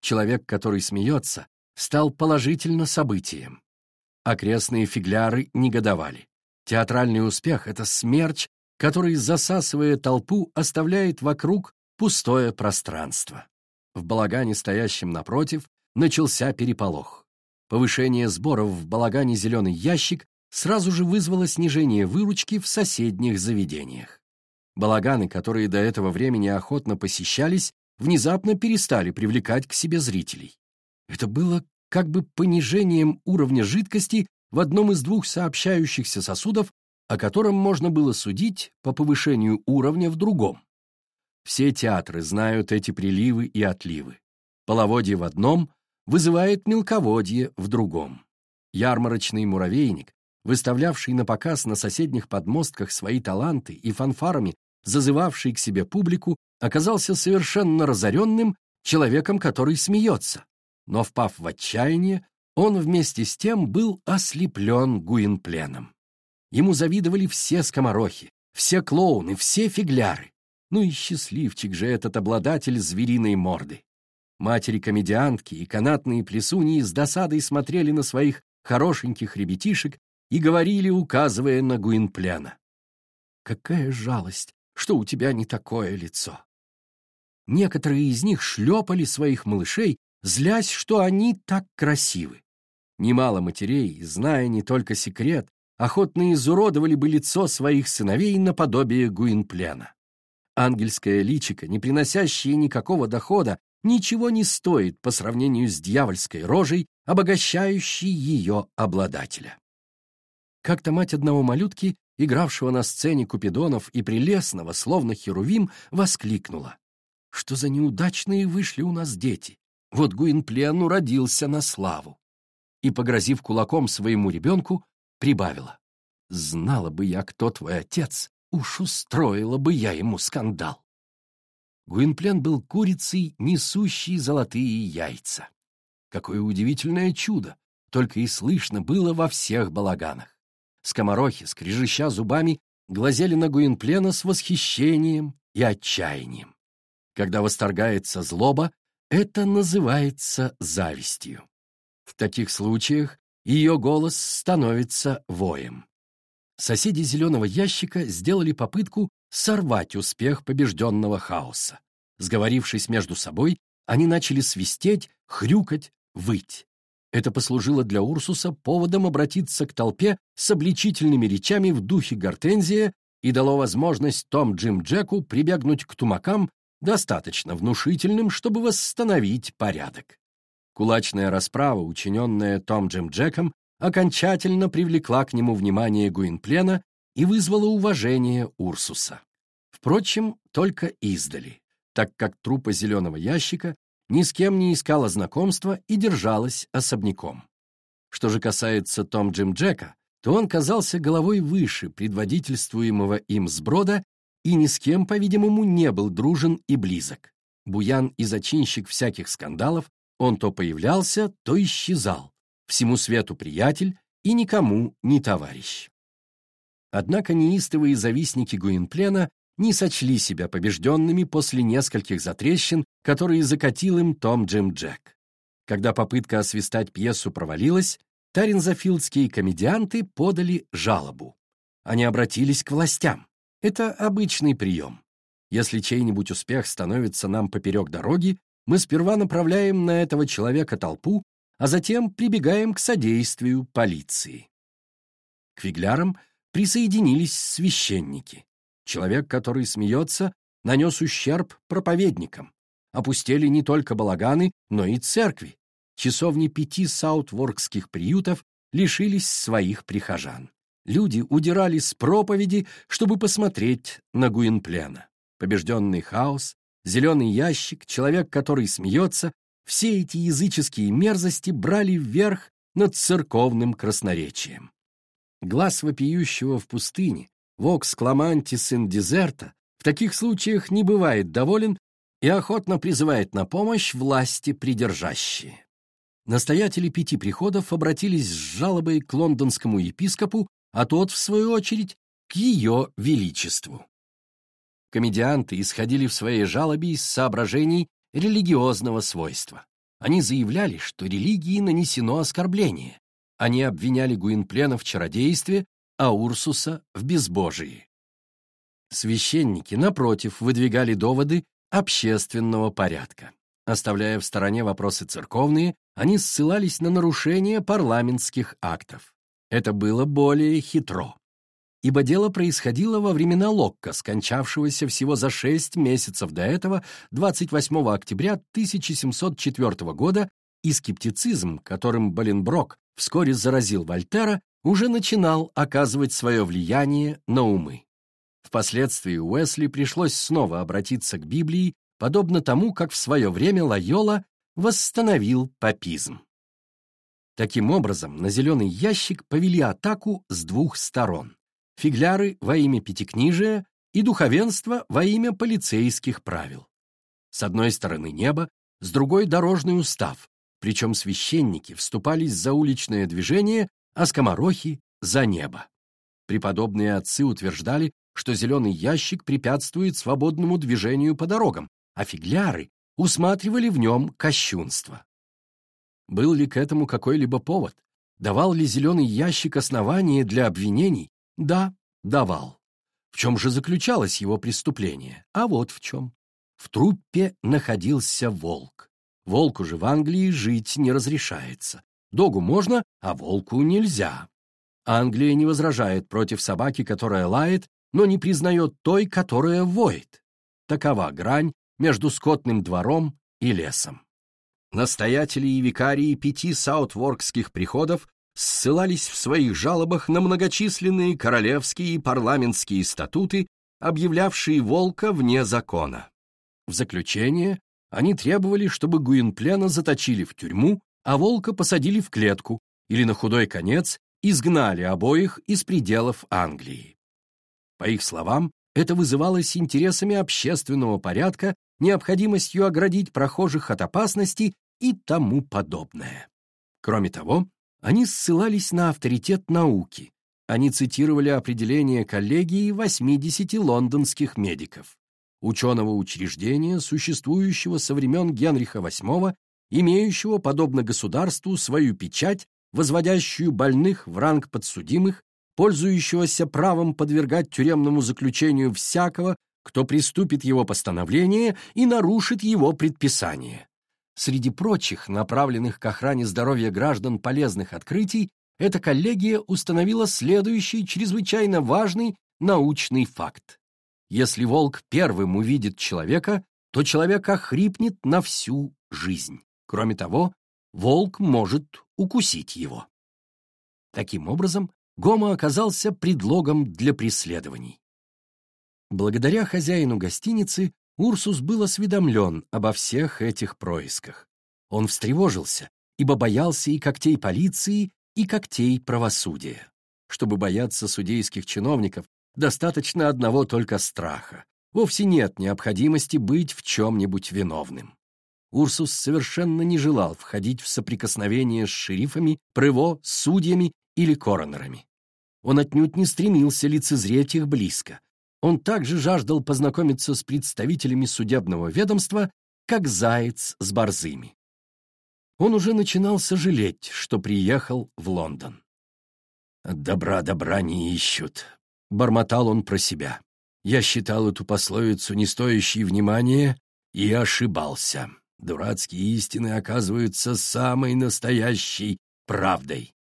Человек, который смеется, стал положительно событием. Окрестные фигляры негодовали. Театральный успех — это смерч, который, засасывая толпу, оставляет вокруг пустое пространство. В балагане, стоящем напротив, начался переполох. Повышение сборов в балагане «Зеленый ящик» сразу же вызвало снижение выручки в соседних заведениях. Балаганы, которые до этого времени охотно посещались, внезапно перестали привлекать к себе зрителей. Это было как бы понижением уровня жидкости в одном из двух сообщающихся сосудов, о котором можно было судить по повышению уровня в другом. Все театры знают эти приливы и отливы. Половодье в одном вызывает мелководье в другом. Ярмарочный муравейник, выставлявший на показ на соседних подмостках свои таланты и фанфарами зазывавший к себе публику, оказался совершенно разоренным человеком, который смеется. Но, впав в отчаяние, он вместе с тем был ослеплен Гуинпленом. Ему завидовали все скоморохи, все клоуны, все фигляры. Ну и счастливчик же этот обладатель звериной морды. Матери-комедиантки и канатные плесуньи с досадой смотрели на своих хорошеньких ребятишек и говорили, указывая на Гуинплена. «Какая жалость, что у тебя не такое лицо!» Некоторые из них шлепали своих малышей, злясь, что они так красивы. Немало матерей, зная не только секрет, охотно изуродовали бы лицо своих сыновей наподобие Гуинплена. Ангельское личико, не приносящее никакого дохода, ничего не стоит по сравнению с дьявольской рожей, обогащающей ее обладателя. Как-то мать одного малютки, игравшего на сцене Купидонов и прелестного, словно херувим, воскликнула. «Что за неудачные вышли у нас дети? Вот Гуинплен уродился на славу!» И, погрозив кулаком своему ребенку, прибавила. «Знала бы я, кто твой отец, уж устроила бы я ему скандал!» Гуинплен был курицей, несущей золотые яйца. Какое удивительное чудо! Только и слышно было во всех балаганах. Скоморохи, скрежеща зубами, глазели на Гуинплена с восхищением и отчаянием. Когда восторгается злоба, это называется завистью. В таких случаях ее голос становится воем. Соседи зеленого ящика сделали попытку сорвать успех побежденного хаоса. Сговорившись между собой, они начали свистеть, хрюкать, выть. Это послужило для Урсуса поводом обратиться к толпе с обличительными речами в духе Гортензия и дало возможность Том Джим Джеку прибегнуть к тумакам, достаточно внушительным, чтобы восстановить порядок. Кулачная расправа, учиненная Том Джим Джеком, окончательно привлекла к нему внимание Гуинплена и вызвала уважение Урсуса. Впрочем, только издали, так как трупа зеленого ящика ни с кем не искала знакомства и держалась особняком. Что же касается Том Джим Джека, то он казался головой выше предводительствуемого им сброда и ни с кем, по-видимому, не был дружен и близок. Буян и зачинщик всяких скандалов, он то появлялся, то исчезал. Всему свету приятель и никому не товарищ. Однако неистовые завистники Гуинплена не сочли себя побежденными после нескольких затрещин, которые закатил им Том Джим Джек. Когда попытка освистать пьесу провалилась, таринзофилдские комедианты подали жалобу. Они обратились к властям. Это обычный прием. Если чей-нибудь успех становится нам поперек дороги, мы сперва направляем на этого человека толпу, а затем прибегаем к содействию полиции. К фиглярам присоединились священники. Человек, который смеется, нанес ущерб проповедникам. Опустели не только балаганы, но и церкви. Часовни пяти саутворкских приютов лишились своих прихожан. Люди удирали с проповеди, чтобы посмотреть на Гуинплена. Побежденный хаос, зеленый ящик, человек, который смеется, все эти языческие мерзости брали вверх над церковным красноречием. Глаз вопиющего в пустыне, Вокс Кламантис ин дезерта в таких случаях не бывает доволен и охотно призывает на помощь власти придержащие. Настоятели пяти приходов обратились с жалобой к лондонскому епископу, а тот, в свою очередь, к ее величеству. Комедианты исходили в своей жалобе из соображений религиозного свойства. Они заявляли, что религии нанесено оскорбление. Они обвиняли Гуинплена в чародействе, а Урсуса в безбожии. Священники, напротив, выдвигали доводы общественного порядка. Оставляя в стороне вопросы церковные, они ссылались на нарушение парламентских актов. Это было более хитро. Ибо дело происходило во времена Локка, скончавшегося всего за шесть месяцев до этого, 28 октября 1704 года, и скептицизм, которым Боленброк вскоре заразил Вольтера, уже начинал оказывать свое влияние на умы. Впоследствии Уэсли пришлось снова обратиться к Библии, подобно тому, как в свое время Лайола восстановил папизм. Таким образом, на зеленый ящик повели атаку с двух сторон. Фигляры во имя пятикнижия и духовенство во имя полицейских правил. С одной стороны небо, с другой — дорожный устав, причем священники вступались за уличное движение, а скоморохи — за небо. Преподобные отцы утверждали, что зеленый ящик препятствует свободному движению по дорогам, а фигляры усматривали в нем кощунство. Был ли к этому какой-либо повод? Давал ли зеленый ящик основания для обвинений? Да, давал. В чем же заключалось его преступление? А вот в чем. В труппе находился волк. Волку же в Англии жить не разрешается. Догу можно, а волку нельзя. Англия не возражает против собаки, которая лает, но не признает той, которая воет. Такова грань между скотным двором и лесом. Настоятели и викарии пяти саутворкских приходов ссылались в своих жалобах на многочисленные королевские и парламентские статуты, объявлявшие волка вне закона. В заключение они требовали, чтобы Гуинплена заточили в тюрьму, а волка посадили в клетку или на худой конец изгнали обоих из пределов Англии. По их словам, это вызывалось интересами общественного порядка, необходимостью оградить прохожих от опасности и тому подобное. Кроме того, они ссылались на авторитет науки. Они цитировали определение коллегии 80 лондонских медиков ученого учреждения, существующего со времен Генриха VIII, имеющего, подобно государству, свою печать, возводящую больных в ранг подсудимых, пользующегося правом подвергать тюремному заключению всякого, кто приступит его постановление и нарушит его предписание. Среди прочих, направленных к охране здоровья граждан полезных открытий, эта коллегия установила следующий чрезвычайно важный научный факт. Если волк первым увидит человека, то человек охрипнет на всю жизнь. Кроме того, волк может укусить его. Таким образом, Гома оказался предлогом для преследований. Благодаря хозяину гостиницы Урсус был осведомлен обо всех этих происках. Он встревожился, ибо боялся и когтей полиции, и когтей правосудия. Чтобы бояться судейских чиновников, Достаточно одного только страха. Вовсе нет необходимости быть в чем-нибудь виновным. Урсус совершенно не желал входить в соприкосновение с шерифами, прыво, судьями или коронерами. Он отнюдь не стремился лицезреть их близко. Он также жаждал познакомиться с представителями судебного ведомства, как заяц с борзыми. Он уже начинал сожалеть, что приехал в Лондон. добра добра не ищут», Бормотал он про себя. Я считал эту пословицу не стоящей внимания и ошибался. Дурацкие истины оказываются самой настоящей правдой.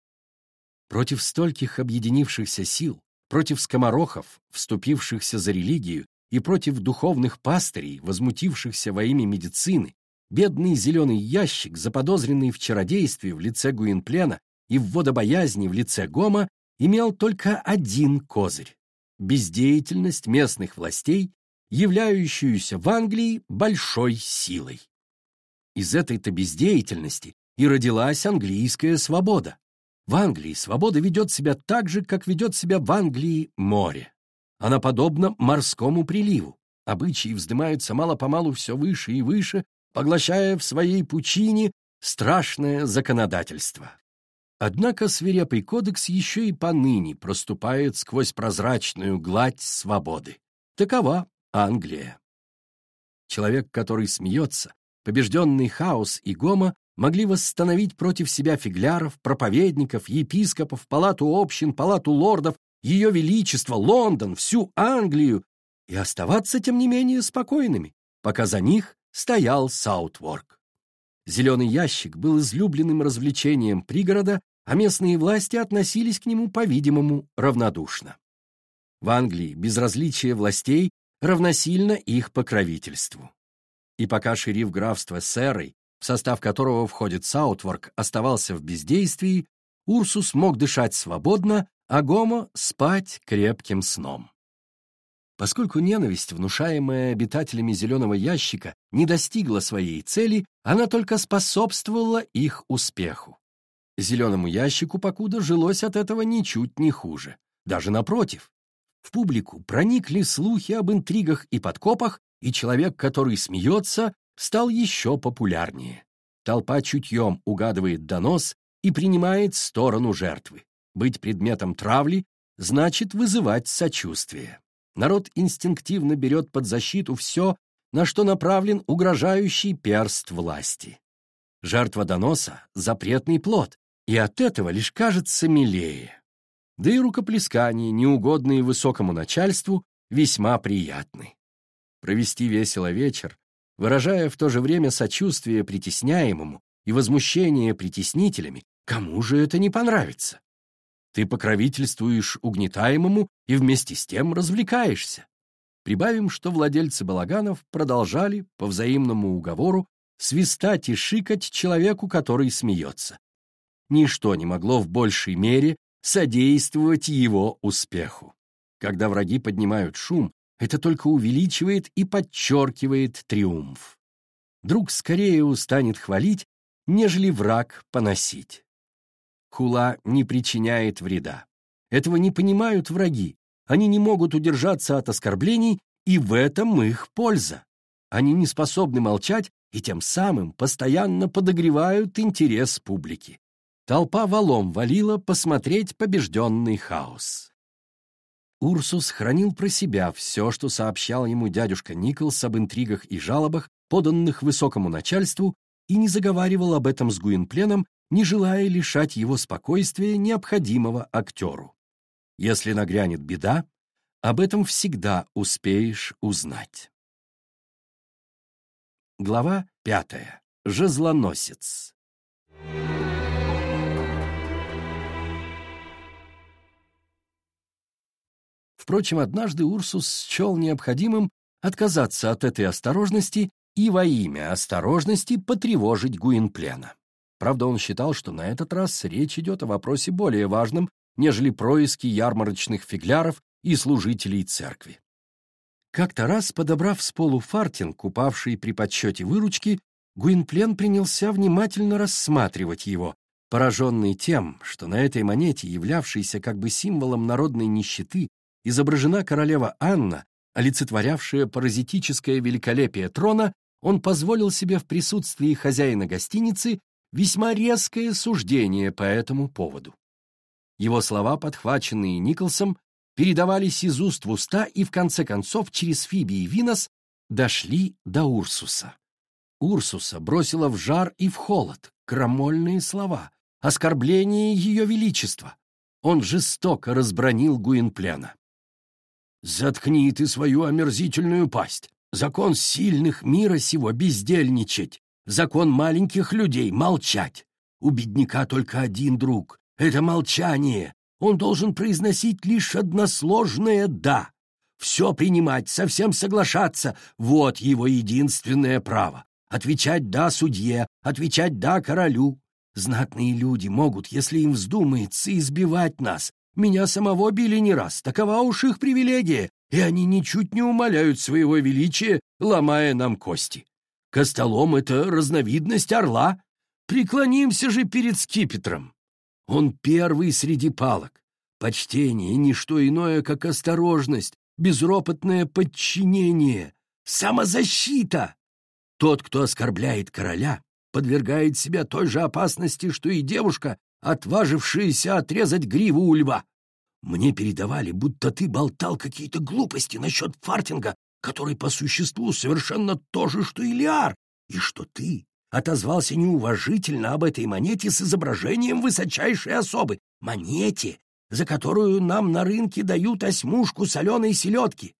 Против стольких объединившихся сил, против скоморохов, вступившихся за религию, и против духовных пастырей, возмутившихся во имя медицины, бедный зеленый ящик, заподозренный в чародействе в лице Гуинплена и в водобоязни в лице Гома, имел только один козырь – бездеятельность местных властей, являющуюся в Англии большой силой. Из этой-то бездеятельности и родилась английская свобода. В Англии свобода ведет себя так же, как ведет себя в Англии море. Она подобна морскому приливу. Обычаи вздымаются мало-помалу все выше и выше, поглощая в своей пучине страшное законодательство. Однако свирепый кодекс еще и поныне проступает сквозь прозрачную гладь свободы. Такова Англия. Человек, который смеется, побежденный хаос и гома, могли восстановить против себя фигляров, проповедников, епископов, палату общин, палату лордов, ее величество, Лондон, всю Англию и оставаться, тем не менее, спокойными, пока за них стоял Саутворк. Зеленый ящик был излюбленным развлечением пригорода, а местные власти относились к нему, по-видимому, равнодушно. В Англии безразличие властей равносильно их покровительству. И пока шериф графства Сэрой, в состав которого входит Саутворк, оставался в бездействии, Урсус мог дышать свободно, а Гомо — спать крепким сном. Поскольку ненависть, внушаемая обитателями зеленого ящика, не достигла своей цели, она только способствовала их успеху. Зеленому ящику покуда жилось от этого ничуть не хуже. Даже напротив. В публику проникли слухи об интригах и подкопах, и человек, который смеется, стал еще популярнее. Толпа чутьем угадывает донос и принимает сторону жертвы. Быть предметом травли значит вызывать сочувствие. Народ инстинктивно берет под защиту все, на что направлен угрожающий перст власти. Жертва доноса — запретный плод, и от этого лишь кажется милее. Да и рукоплескания, неугодные высокому начальству, весьма приятны. Провести весело вечер, выражая в то же время сочувствие притесняемому и возмущение притеснителями, кому же это не понравится? Ты покровительствуешь угнетаемому и вместе с тем развлекаешься. Прибавим, что владельцы балаганов продолжали, по взаимному уговору, свистать и шикать человеку, который смеется. Ничто не могло в большей мере содействовать его успеху. Когда враги поднимают шум, это только увеличивает и подчеркивает триумф. Друг скорее устанет хвалить, нежели враг поносить хула не причиняет вреда. Этого не понимают враги. Они не могут удержаться от оскорблений, и в этом их польза. Они не способны молчать и тем самым постоянно подогревают интерес публики. Толпа валом валила посмотреть побежденный хаос. Урсус хранил про себя все, что сообщал ему дядюшка Николс об интригах и жалобах, поданных высокому начальству, и не заговаривал об этом с Гуинпленом, не желая лишать его спокойствия необходимого актеру. Если нагрянет беда, об этом всегда успеешь узнать. Глава пятая. Жезлоносец. Впрочем, однажды Урсус счел необходимым отказаться от этой осторожности и во имя осторожности потревожить Гуинплена. Правда, он считал, что на этот раз речь идет о вопросе более важном, нежели происки ярмарочных фигляров и служителей церкви. Как-то раз, подобрав с полу фартинг, упавший при подсчете выручки, Гуинплен принялся внимательно рассматривать его, пораженный тем, что на этой монете, являвшейся как бы символом народной нищеты, изображена королева Анна, олицетворявшая паразитическое великолепие трона, он позволил себе в присутствии хозяина гостиницы весьма резкое суждение по этому поводу. Его слова, подхваченные Николсом, передавались из уст в уста и, в конце концов, через Фиби и Винос дошли до Урсуса. Урсуса бросила в жар и в холод крамольные слова, оскорбление ее величества. Он жестоко разбронил Гуинплена. «Заткни ты свою омерзительную пасть! Закон сильных мира сего бездельничать! Закон маленьких людей — молчать. У бедняка только один друг — это молчание. Он должен произносить лишь односложное «да». Все принимать, совсем соглашаться — вот его единственное право. Отвечать «да» судье, отвечать «да» королю. Знатные люди могут, если им вздумается, избивать нас. Меня самого били не раз, такова уж их привилегия, и они ничуть не умаляют своего величия, ломая нам кости. Костолом — это разновидность орла. Преклонимся же перед скипетром. Он первый среди палок. Почтение — ничто иное, как осторожность, безропотное подчинение, самозащита. Тот, кто оскорбляет короля, подвергает себя той же опасности, что и девушка, отважившаяся отрезать гриву у льва. Мне передавали, будто ты болтал какие-то глупости насчет фартинга который по существу совершенно то же, что и Лиар, и что ты отозвался неуважительно об этой монете с изображением высочайшей особы, монете, за которую нам на рынке дают осьмушку соленой селедки.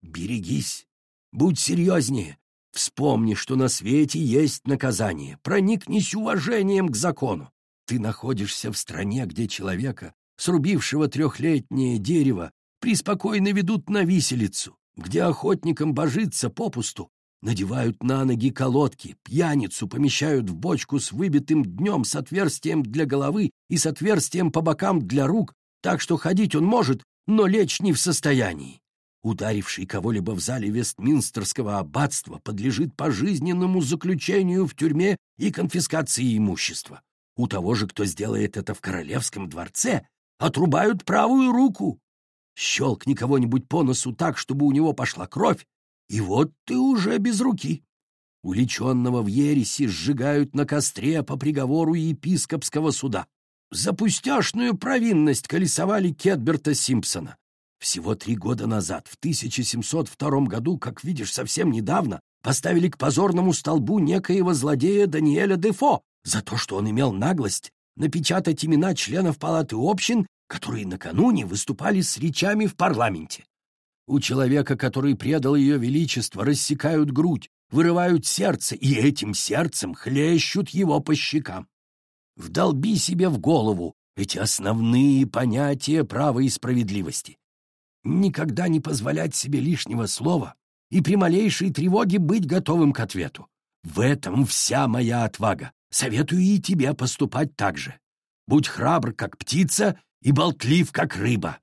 Берегись, будь серьезнее, вспомни, что на свете есть наказание, проникнись уважением к закону. Ты находишься в стране, где человека, срубившего трехлетнее дерево, приспокойно ведут на виселицу где охотникам божиться попусту, надевают на ноги колодки, пьяницу помещают в бочку с выбитым днем с отверстием для головы и с отверстием по бокам для рук, так что ходить он может, но лечь не в состоянии. Ударивший кого-либо в зале Вестминстерского аббатства подлежит пожизненному заключению в тюрьме и конфискации имущества. У того же, кто сделает это в королевском дворце, отрубают правую руку. Щелкни кого-нибудь по носу так, чтобы у него пошла кровь, и вот ты уже без руки. Уличенного в ереси сжигают на костре по приговору епископского суда. За пустяшную провинность колесовали Кетберта Симпсона. Всего три года назад, в 1702 году, как видишь, совсем недавно, поставили к позорному столбу некоего злодея Даниэля Дефо за то, что он имел наглость напечатать имена членов палаты общин, которые накануне выступали с речами в парламенте. У человека, который предал ее величество, рассекают грудь, вырывают сердце и этим сердцем хлещут его по щекам. Вдолби себе в голову эти основные понятия права и справедливости никогда не позволять себе лишнего слова и при малейшей тревоге быть готовым к ответу. В этом вся моя отвага. Советую и тебе поступать так же. Будь храбр, как птица, и болтлив, как рыба.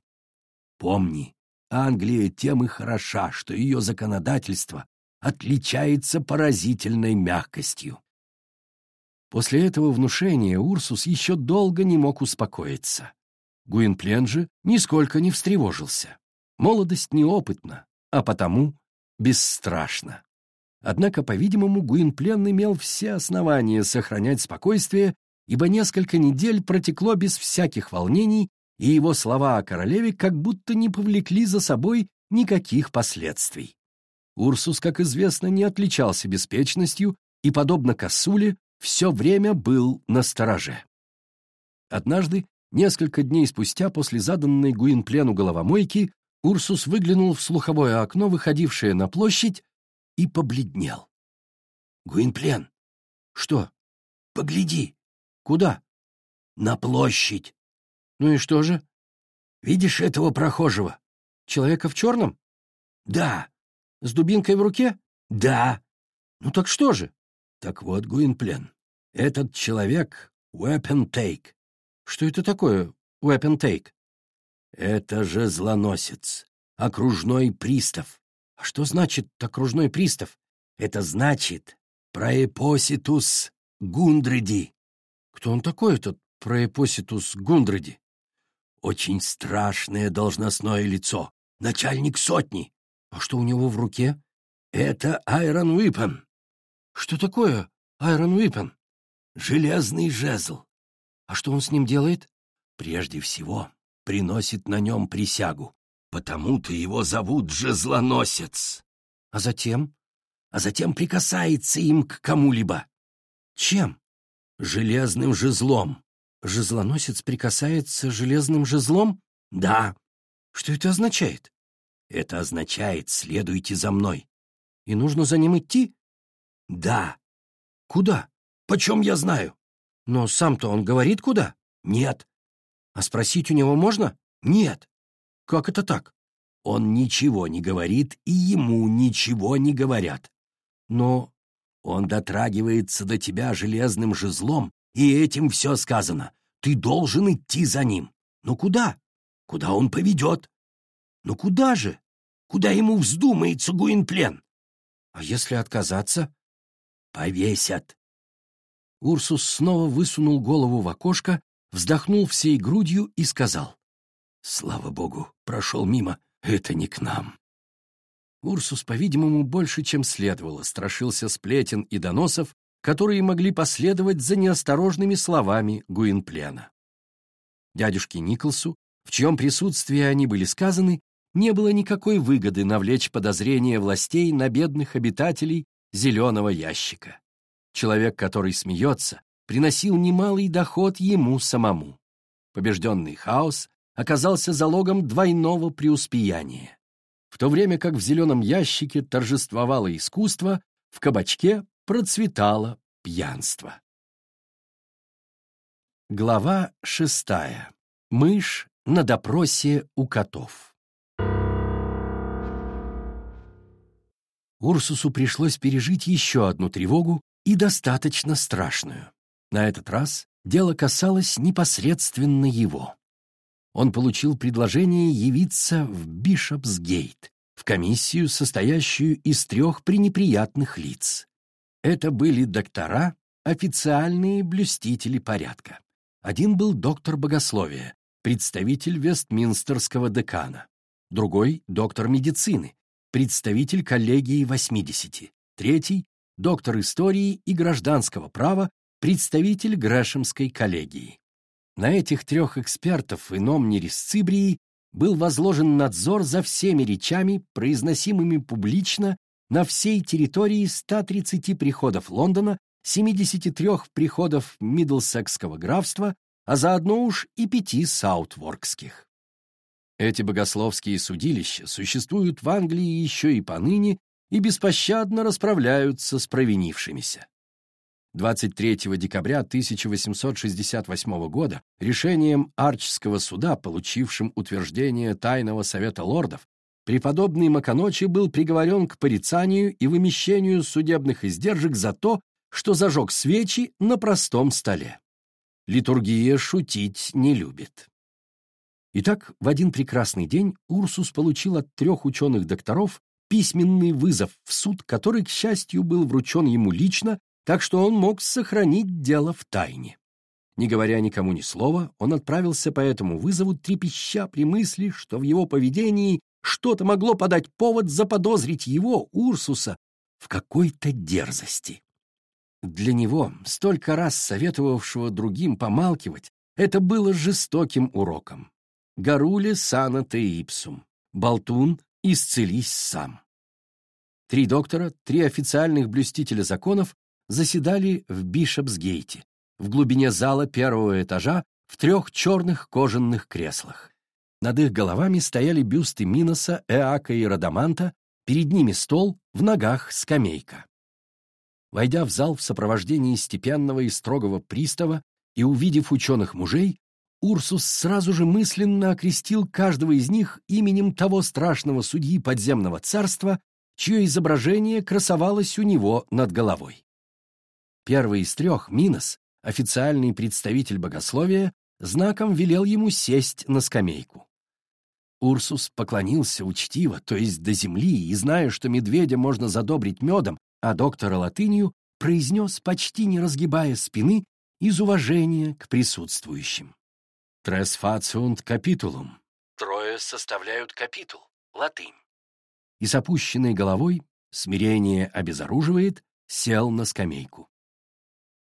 Помни, Англия тем и хороша, что ее законодательство отличается поразительной мягкостью. После этого внушения Урсус еще долго не мог успокоиться. Гуинплен же нисколько не встревожился. Молодость неопытна, а потому бесстрашна. Однако, по-видимому, Гуинплен имел все основания сохранять спокойствие, ибо несколько недель протекло без всяких волнений, и его слова о королеве как будто не повлекли за собой никаких последствий. Урсус, как известно, не отличался беспечностью и, подобно косуле, все время был на стороже. Однажды, несколько дней спустя после заданной Гуинплену головомойки, Урсус выглянул в слуховое окно, выходившее на площадь, и побледнел. «Гуинплен!» «Что?» «Погляди!» «Куда?» «На площадь!» «Ну и что же?» «Видишь этого прохожего?» «Человека в черном?» «Да». «С дубинкой в руке?» «Да». «Ну так что же?» «Так вот, Гуинплен, этот человек — weapon take». «Что это такое, weapon take?» Это же злоносец, окружной пристав. А что значит окружной пристав? Это значит проэпоситус гундреди. Кто он такой, этот проэпоситус гундреди? Очень страшное должностное лицо, начальник сотни. А что у него в руке? Это Айрон Уипен. Что такое Айрон Уипен? Железный жезл. А что он с ним делает? Прежде всего, приносит на нем присягу. Потому-то его зовут Жезлоносец. А затем? А затем прикасается им к кому-либо. Чем? Железным жезлом. Жезлоносец прикасается железным жезлом? Да. Что это означает? Это означает «следуйте за мной». И нужно за ним идти? Да. Куда? Почем я знаю? Но сам-то он говорит куда? Нет. А спросить у него можно? Нет. Как это так? Он ничего не говорит, и ему ничего не говорят. Но он дотрагивается до тебя железным жезлом, и этим все сказано. Ты должен идти за ним. Но куда? Куда он поведет? Ну куда же? Куда ему вздумается Гуинплен? А если отказаться? Повесят. Урсус снова высунул голову в окошко вздохнул всей грудью и сказал, «Слава богу, прошел мимо, это не к нам». Урсус, по-видимому, больше, чем следовало, страшился сплетен и доносов, которые могли последовать за неосторожными словами Гуинплена. Дядюшке Николсу, в чьем присутствии они были сказаны, не было никакой выгоды навлечь подозрения властей на бедных обитателей зеленого ящика. Человек, который смеется, приносил немалый доход ему самому. Побежденный хаос оказался залогом двойного преуспеяния. В то время как в зеленом ящике торжествовало искусство, в кабачке процветало пьянство. Глава шестая. Мышь на допросе у котов. Урсусу пришлось пережить еще одну тревогу и достаточно страшную. На этот раз дело касалось непосредственно его. Он получил предложение явиться в Бишопсгейт, в комиссию, состоящую из трех пренеприятных лиц. Это были доктора, официальные блюстители порядка. Один был доктор богословия, представитель Вестминстерского декана. Другой — доктор медицины, представитель коллегии 80. Третий — доктор истории и гражданского права, представитель Грэшемской коллегии. На этих трех экспертов и номни Ресцибрии был возложен надзор за всеми речами, произносимыми публично на всей территории 130 приходов Лондона, 73 приходов Мидлсекского графства, а заодно уж и пяти саутворкских. Эти богословские судилища существуют в Англии еще и поныне и беспощадно расправляются с провинившимися. 23 декабря 1868 года решением Арчского суда, получившим утверждение Тайного Совета Лордов, преподобный Маканочи был приговорен к порицанию и вымещению судебных издержек за то, что зажег свечи на простом столе. Литургия шутить не любит. Итак, в один прекрасный день Урсус получил от трех ученых-докторов письменный вызов в суд, который, к счастью, был вручен ему лично так что он мог сохранить дело в тайне. Не говоря никому ни слова, он отправился по этому вызову, трепеща при мысли, что в его поведении что-то могло подать повод заподозрить его, Урсуса, в какой-то дерзости. Для него, столько раз советовавшего другим помалкивать, это было жестоким уроком. Гаруле сана те ипсум. Болтун, исцелись сам. Три доктора, три официальных блюстителя законов заседали в Бишопсгейте, в глубине зала первого этажа, в трех черных кожаных креслах. Над их головами стояли бюсты Миноса, Эака и Радаманта, перед ними стол, в ногах скамейка. Войдя в зал в сопровождении степенного и строгого пристава и увидев ученых мужей, Урсус сразу же мысленно окрестил каждого из них именем того страшного судьи подземного царства, чье изображение красовалось у него над головой. Первый из трех, Минос, официальный представитель богословия, знаком велел ему сесть на скамейку. Урсус поклонился учтиво, то есть до земли, и, зная, что медведя можно задобрить медом, а доктора латынью, произнес, почти не разгибая спины, из уважения к присутствующим. «Трес фациунт капитулум» — «Трое составляют капитул» — латынь. И с опущенной головой, смирение обезоруживает, сел на скамейку.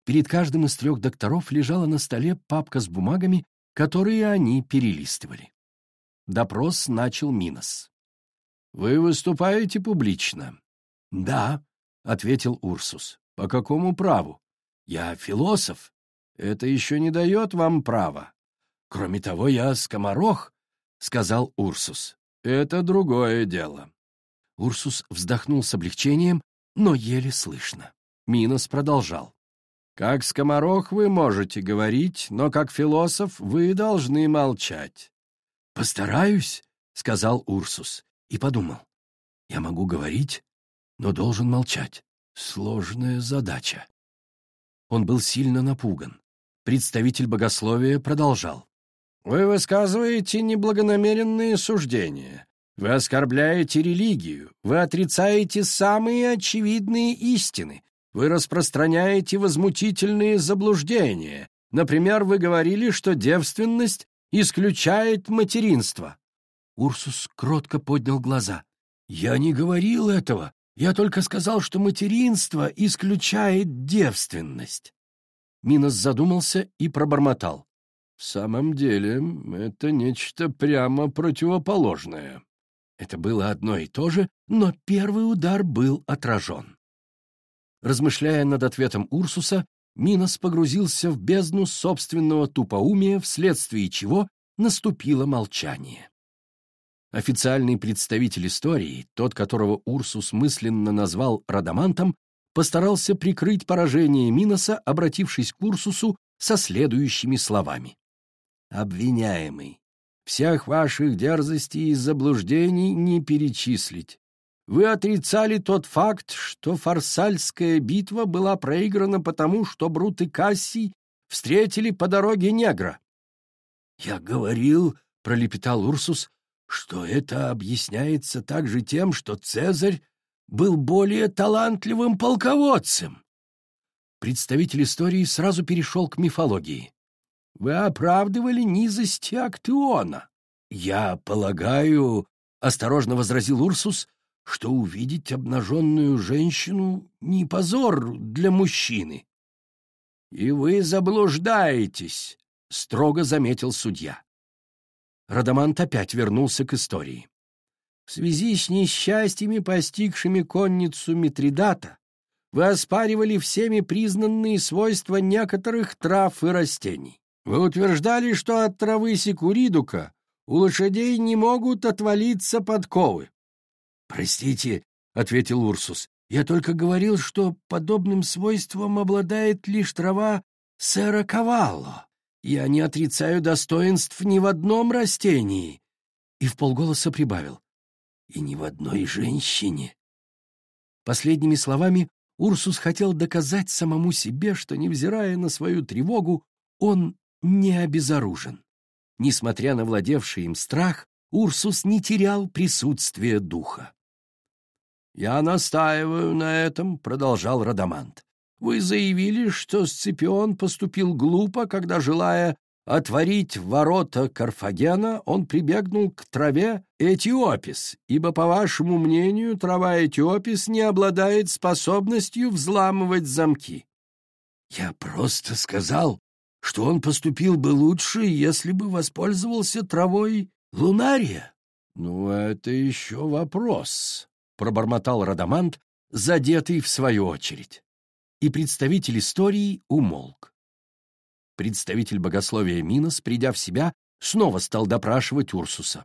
Перед каждым из трех докторов лежала на столе папка с бумагами, которые они перелистывали. Допрос начал Минос. «Вы выступаете публично?» «Да», — ответил Урсус. «По какому праву?» «Я философ. Это еще не дает вам права. Кроме того, я скоморох», — сказал Урсус. «Это другое дело». Урсус вздохнул с облегчением, но еле слышно. Минос продолжал. Как скоморох вы можете говорить, но как философ вы должны молчать. «Постараюсь», — сказал Урсус, и подумал. «Я могу говорить, но должен молчать. Сложная задача». Он был сильно напуган. Представитель богословия продолжал. «Вы высказываете неблагонамеренные суждения. Вы оскорбляете религию. Вы отрицаете самые очевидные истины. Вы распространяете возмутительные заблуждения. Например, вы говорили, что девственность исключает материнство. Урсус кротко поднял глаза. «Я не говорил этого. Я только сказал, что материнство исключает девственность». Минос задумался и пробормотал. «В самом деле, это нечто прямо противоположное». Это было одно и то же, но первый удар был отражен. Размышляя над ответом Урсуса, Минос погрузился в бездну собственного тупоумия, вследствие чего наступило молчание. Официальный представитель истории, тот, которого Урсус мысленно назвал Радамантом, постарался прикрыть поражение Миноса, обратившись к Урсусу со следующими словами. «Обвиняемый, всех ваших дерзостей и заблуждений не перечислить. Вы отрицали тот факт, что Фарсальская битва была проиграна потому, что Брут и Кассий встретили по дороге негра. — Я говорил, — пролепетал Урсус, что это объясняется также тем, что Цезарь был более талантливым полководцем. Представитель истории сразу перешел к мифологии. Вы оправдывали низость Актеона. Я полагаю, — осторожно возразил Урсус, — что увидеть обнаженную женщину — не позор для мужчины. — И вы заблуждаетесь, — строго заметил судья. Радамант опять вернулся к истории. В связи с несчастьями, постигшими конницу Митридата, вы оспаривали всеми признанные свойства некоторых трав и растений. Вы утверждали, что от травы секуридука у лошадей не могут отвалиться подковы. — Простите, — ответил Урсус, — я только говорил, что подобным свойством обладает лишь трава сэра Кавалло. Я не отрицаю достоинств ни в одном растении. И в полголоса прибавил. И ни в одной женщине. Последними словами Урсус хотел доказать самому себе, что, невзирая на свою тревогу, он не обезоружен. Несмотря на владевший им страх, Урсус не терял присутствия духа. «Я настаиваю на этом», — продолжал Радамант. Вы заявили, что Сципион поступил глупо, когда, желая отворить ворота Карфагена, он прибегнул к траве Этиопис, ибо, по вашему мнению, трава Этиопис не обладает способностью взламывать замки. Я просто сказал, что он поступил бы лучше, если бы воспользовался травой лунария. — Ну, это еще вопрос, — пробормотал Радамант, задетый в свою очередь и представитель истории умолк. Представитель богословия Минос, придя в себя, снова стал допрашивать Урсуса.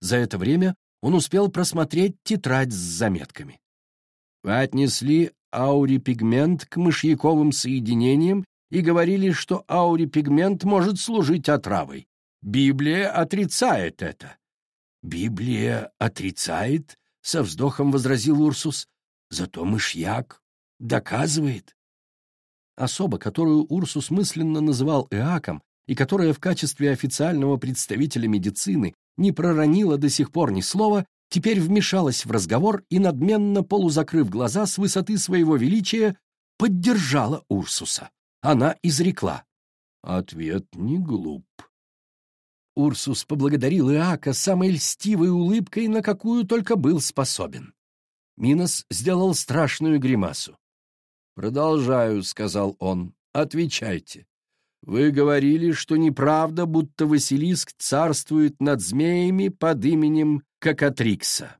За это время он успел просмотреть тетрадь с заметками. Отнесли аурипигмент к мышьяковым соединениям и говорили, что аурипигмент может служить отравой. Библия отрицает это. Библия отрицает, со вздохом возразил Урсус. Зато мышьяк доказывает. Особа, которую Урсус мысленно называл Эаком и которая в качестве официального представителя медицины не проронила до сих пор ни слова, теперь вмешалась в разговор и, надменно полузакрыв глаза с высоты своего величия, поддержала Урсуса. Она изрекла. Ответ не глуп. Урсус поблагодарил Иака самой льстивой улыбкой, на какую только был способен. Минос сделал страшную гримасу. «Продолжаю», — сказал он. «Отвечайте. Вы говорили, что неправда, будто Василиск царствует над змеями под именем Кокатрикса».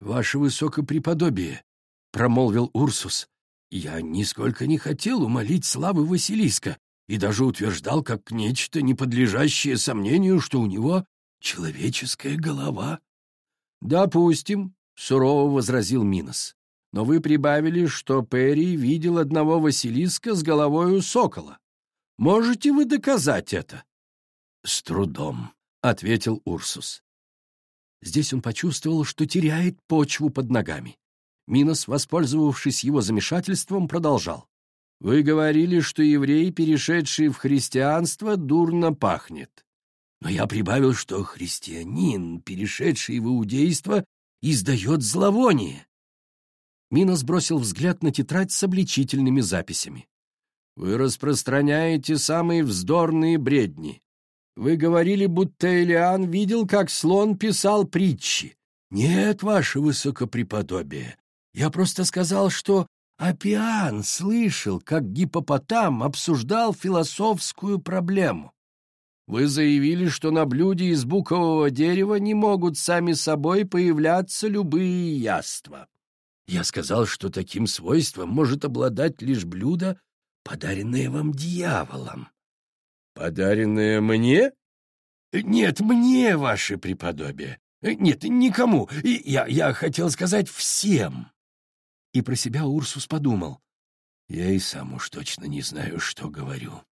«Ваше высокопреподобие», — промолвил Урсус, — «я нисколько не хотел умолить славы Василиска и даже утверждал как нечто, не подлежащее сомнению, что у него человеческая голова». «Допустим», — сурово возразил Минос но вы прибавили, что Перри видел одного Василиска с головой у сокола. Можете вы доказать это? — С трудом, — ответил Урсус. Здесь он почувствовал, что теряет почву под ногами. Минос, воспользовавшись его замешательством, продолжал. «Вы говорили, что еврей, перешедший в христианство, дурно пахнет. Но я прибавил, что христианин, перешедший в иудейство, издает зловоние. Мина сбросил взгляд на тетрадь с обличительными записями. «Вы распространяете самые вздорные бредни. Вы говорили, будто Элиан видел, как слон писал притчи. Нет, ваше высокопреподобие. Я просто сказал, что Апиан слышал, как гипопотам обсуждал философскую проблему. Вы заявили, что на блюде из букового дерева не могут сами собой появляться любые яства. Я сказал, что таким свойством может обладать лишь блюдо, подаренное вам дьяволом. — Подаренное мне? — Нет, мне, ваше преподобие. Нет, никому. Я, я хотел сказать всем. И про себя Урсус подумал. Я и сам уж точно не знаю, что говорю.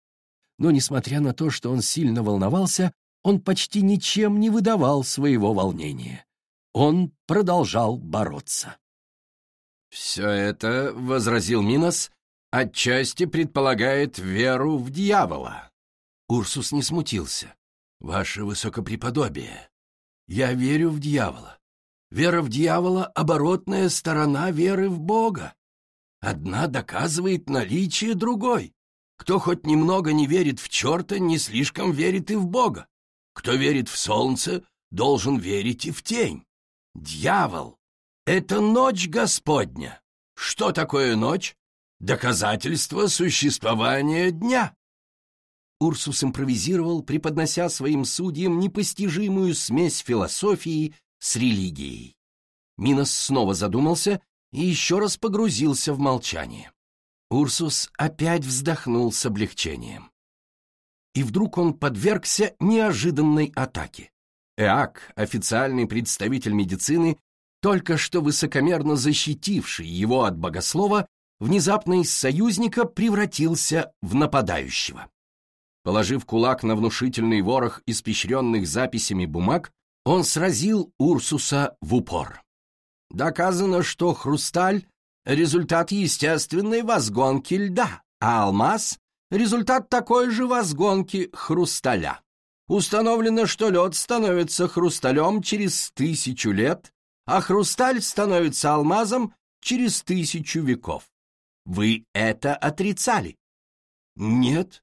Но, несмотря на то, что он сильно волновался, он почти ничем не выдавал своего волнения. Он продолжал бороться. «Все это, — возразил Минос, — отчасти предполагает веру в дьявола». Урсус не смутился. «Ваше высокопреподобие, Я верю в дьявола. Вера в дьявола — оборотная сторона веры в Бога. Одна доказывает наличие другой. Кто хоть немного не верит в черта, не слишком верит и в Бога. Кто верит в солнце, должен верить и в тень. Дьявол — это ночь Господня. Что такое ночь? Доказательство существования дня. Урсус импровизировал, преподнося своим судьям непостижимую смесь философии с религией. Минос снова задумался и еще раз погрузился в молчание. Урсус опять вздохнул с облегчением. И вдруг он подвергся неожиданной атаке. Эак, официальный представитель медицины, только что высокомерно защитивший его от богослова, внезапно из союзника превратился в нападающего. Положив кулак на внушительный ворох испещренных записями бумаг, он сразил Урсуса в упор. Доказано, что хрусталь — результат естественной возгонки льда, а алмаз — результат такой же возгонки хрусталя. Установлено, что лед становится хрусталем через тысячу лет, а хрусталь становится алмазом через тысячу веков. Вы это отрицали? Нет,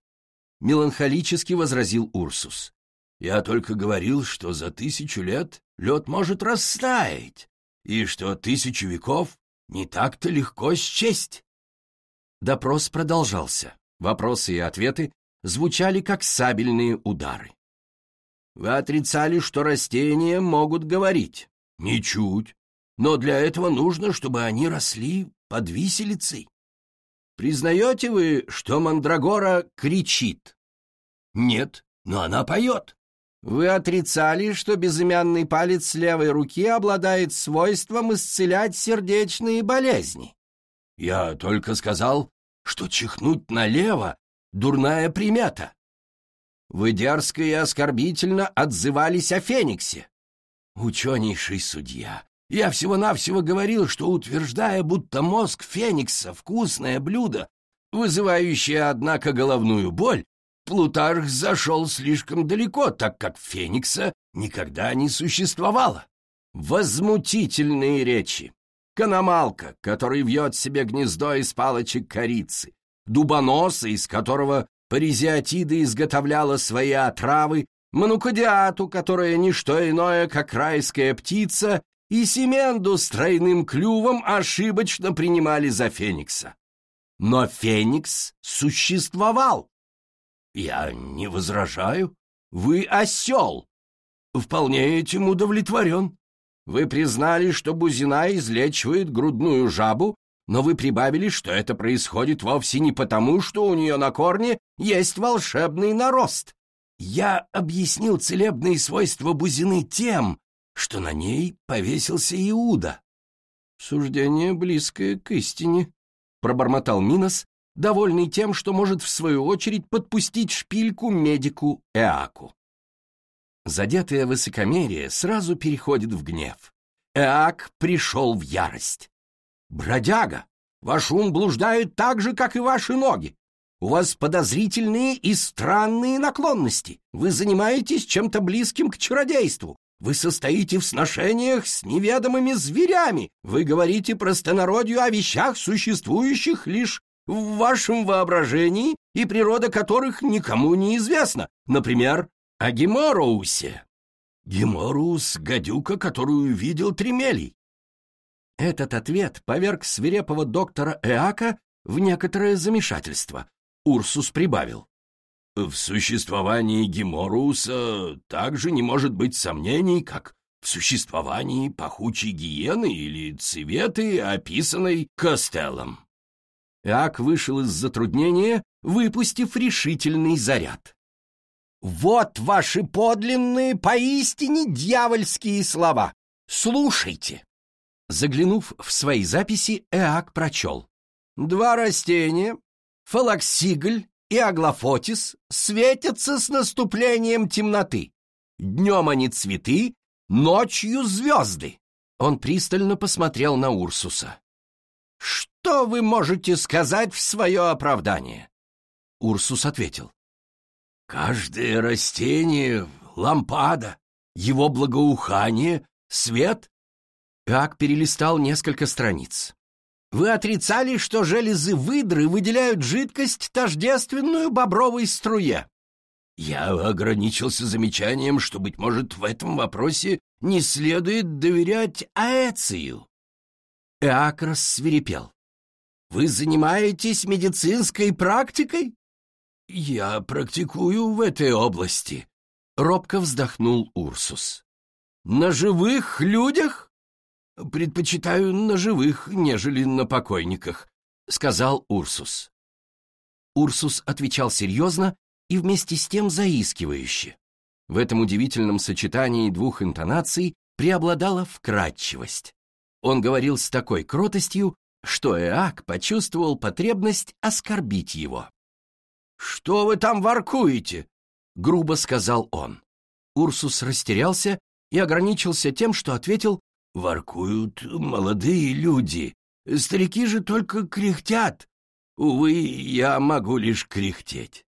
меланхолически возразил Урсус. Я только говорил, что за тысячу лет лед может растаять, и что тысячу веков не так-то легко счесть. Допрос продолжался. Вопросы и ответы звучали как сабельные удары. Вы отрицали, что растения могут говорить. Ничуть. Но для этого нужно, чтобы они росли под виселицей. Признаете вы, что Мандрагора кричит? Нет, но она поет. Вы отрицали, что безымянный палец левой руки обладает свойством исцелять сердечные болезни. Я только сказал, что чихнуть налево — дурная примета. Вы дерзко и оскорбительно отзывались о Фениксе. Ученейший судья, я всего-навсего говорил, что, утверждая, будто мозг Феникса — вкусное блюдо, вызывающее, однако, головную боль, Плутарх зашел слишком далеко, так как Феникса никогда не существовало. Возмутительные речи. Канамалка, который вьет себе гнездо из палочек корицы, дубоноса, из которого Паризиатида изготовляла свои отравы, манукадиату, которая не что иное, как райская птица, и Семенду с тройным клювом ошибочно принимали за Феникса. Но Феникс существовал. Я не возражаю. Вы осел. Вполне этим удовлетворен. Вы признали, что Бузина излечивает грудную жабу, но вы прибавили, что это происходит вовсе не потому, что у нее на корне есть волшебный нарост. Я объяснил целебные свойства бузины тем, что на ней повесился Иуда. Суждение близкое к истине, пробормотал Минос, довольный тем, что может в свою очередь подпустить шпильку медику Эаку. Задетое высокомерие сразу переходит в гнев. Эак пришел в ярость. «Бродяга, ваш ум блуждает так же, как и ваши ноги. У вас подозрительные и странные наклонности. Вы занимаетесь чем-то близким к чародейству. Вы состоите в сношениях с неведомыми зверями. Вы говорите простонародью о вещах, существующих лишь в вашем воображении и природа которых никому не известна. Например, о Гемороусе. Гемороус — гадюка, которую видел Тремелий. Этот ответ поверг свирепого доктора Эака в некоторое замешательство. Урсус прибавил. В существовании Геморуса также не может быть сомнений, как в существовании пахучей гиены или цветы, описанной Костеллом. Ак вышел из затруднения, выпустив решительный заряд. «Вот ваши подлинные, поистине дьявольские слова! Слушайте!» Заглянув в свои записи, Эак прочел. «Два растения, фалаксигль и аглофотис, светятся с наступлением темноты. Днем они цветы, ночью звезды». Он пристально посмотрел на Урсуса. «Что вы можете сказать в свое оправдание?» Урсус ответил. «Каждое растение — лампада, его благоухание, свет?» Как перелистал несколько страниц. «Вы отрицали, что железы выдры выделяют жидкость, тождественную бобровой струе?» Я ограничился замечанием, что, быть может, в этом вопросе не следует доверять Аэцию. Эак рассверепел. «Вы занимаетесь медицинской практикой?» «Я практикую в этой области», — робко вздохнул Урсус. «На живых людях?» «Предпочитаю на живых, нежели на покойниках», — сказал Урсус. Урсус отвечал серьезно и вместе с тем заискивающе. В этом удивительном сочетании двух интонаций преобладала вкрадчивость. Он говорил с такой кротостью, что Эак почувствовал потребность оскорбить его. «Что вы там воркуете?» — грубо сказал он. Урсус растерялся и ограничился тем, что ответил «Воркуют молодые люди, старики же только кряхтят. Увы, я могу лишь кряхтеть».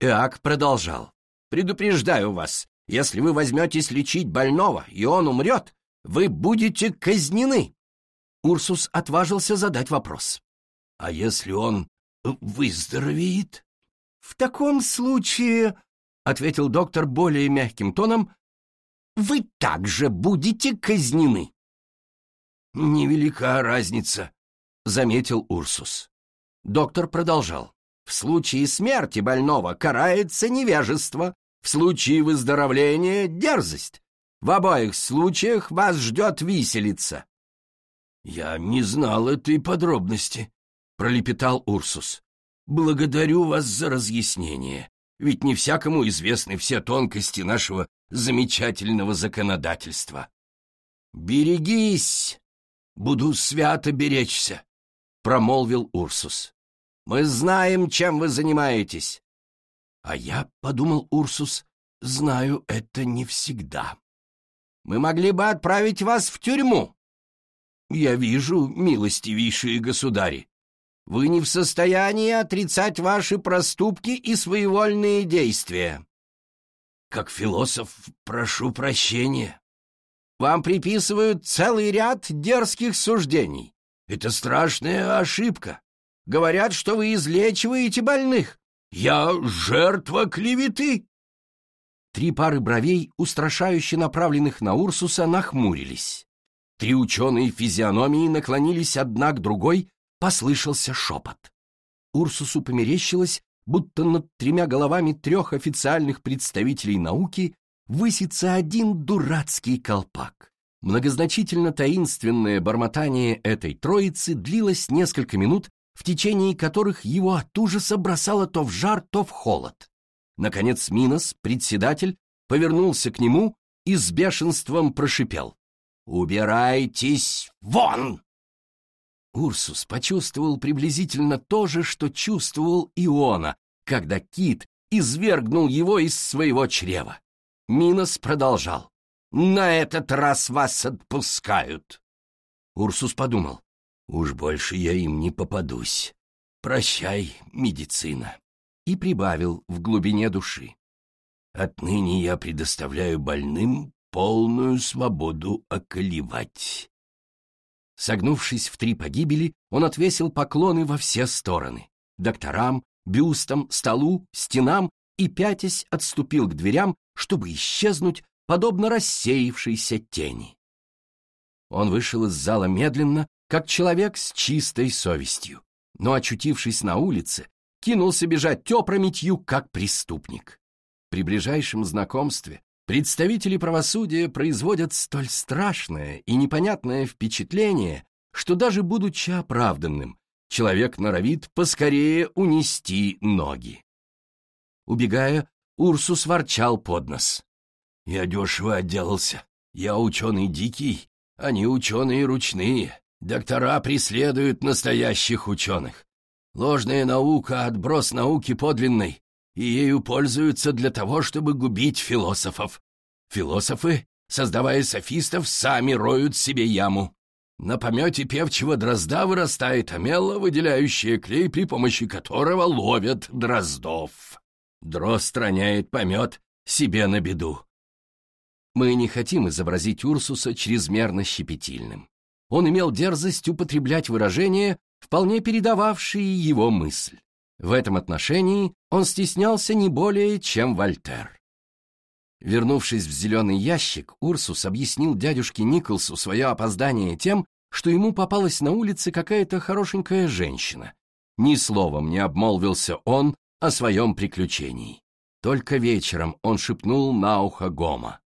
Эак продолжал. «Предупреждаю вас, если вы возьметесь лечить больного, и он умрет, вы будете казнены!» Урсус отважился задать вопрос. «А если он выздоровеет?» «В таком случае, — ответил доктор более мягким тоном, — вы также будете казнены». «Невелика разница», — заметил Урсус. Доктор продолжал. В случае смерти больного карается невежество, в случае выздоровления — дерзость. В обоих случаях вас ждет виселица. — Я не знал этой подробности, — пролепетал Урсус. — Благодарю вас за разъяснение, ведь не всякому известны все тонкости нашего замечательного законодательства. — Берегись! Буду свято беречься, — промолвил Урсус. Мы знаем, чем вы занимаетесь. А я, — подумал Урсус, — знаю это не всегда. Мы могли бы отправить вас в тюрьму. Я вижу, милостивейшие государи. Вы не в состоянии отрицать ваши проступки и своевольные действия. Как философ прошу прощения. Вам приписывают целый ряд дерзких суждений. Это страшная ошибка. Говорят, что вы излечиваете больных. Я жертва клеветы. Три пары бровей, устрашающе направленных на Урсуса, нахмурились. Три ученые физиономии наклонились одна к другой, послышался шепот. Урсусу померещилось, будто над тремя головами трех официальных представителей науки высится один дурацкий колпак. Многозначительно таинственное бормотание этой троицы длилось несколько минут, в течение которых его от ужаса бросало то в жар, то в холод. Наконец Минос, председатель, повернулся к нему и с бешенством прошипел. «Убирайтесь вон!» Урсус почувствовал приблизительно то же, что чувствовал Иона, когда кит извергнул его из своего чрева. Минос продолжал. «На этот раз вас отпускают!» Урсус подумал. Уж больше я им не попадусь. Прощай, медицина. И прибавил в глубине души. Отныне я предоставляю больным полную свободу околевать. Согнувшись в три погибели, он отвесил поклоны во все стороны. Докторам, бюстам, столу, стенам и, пятясь, отступил к дверям, чтобы исчезнуть, подобно рассеявшейся тени. Он вышел из зала медленно, как человек с чистой совестью, но, очутившись на улице, кинулся бежать тёпрометью, как преступник. При ближайшем знакомстве представители правосудия производят столь страшное и непонятное впечатление, что даже будучи оправданным, человек норовит поскорее унести ноги. Убегая, Урсус ворчал под нос. «Я дешево отделался. Я ученый дикий, они ученые ручные. Доктора преследуют настоящих ученых. Ложная наука — отброс науки подлинной, и ею пользуются для того, чтобы губить философов. Философы, создавая софистов, сами роют себе яму. На помете певчего дрозда вырастает омела, выделяющая клей, при помощи которого ловят дроздов. Дрозд роняет помет себе на беду. Мы не хотим изобразить Урсуса чрезмерно щепетильным. Он имел дерзость употреблять выражения, вполне передававшие его мысль. В этом отношении он стеснялся не более, чем Вольтер. Вернувшись в зеленый ящик, Урсус объяснил дядюшке Николсу свое опоздание тем, что ему попалась на улице какая-то хорошенькая женщина. Ни словом не обмолвился он о своем приключении. Только вечером он шепнул на ухо Гома.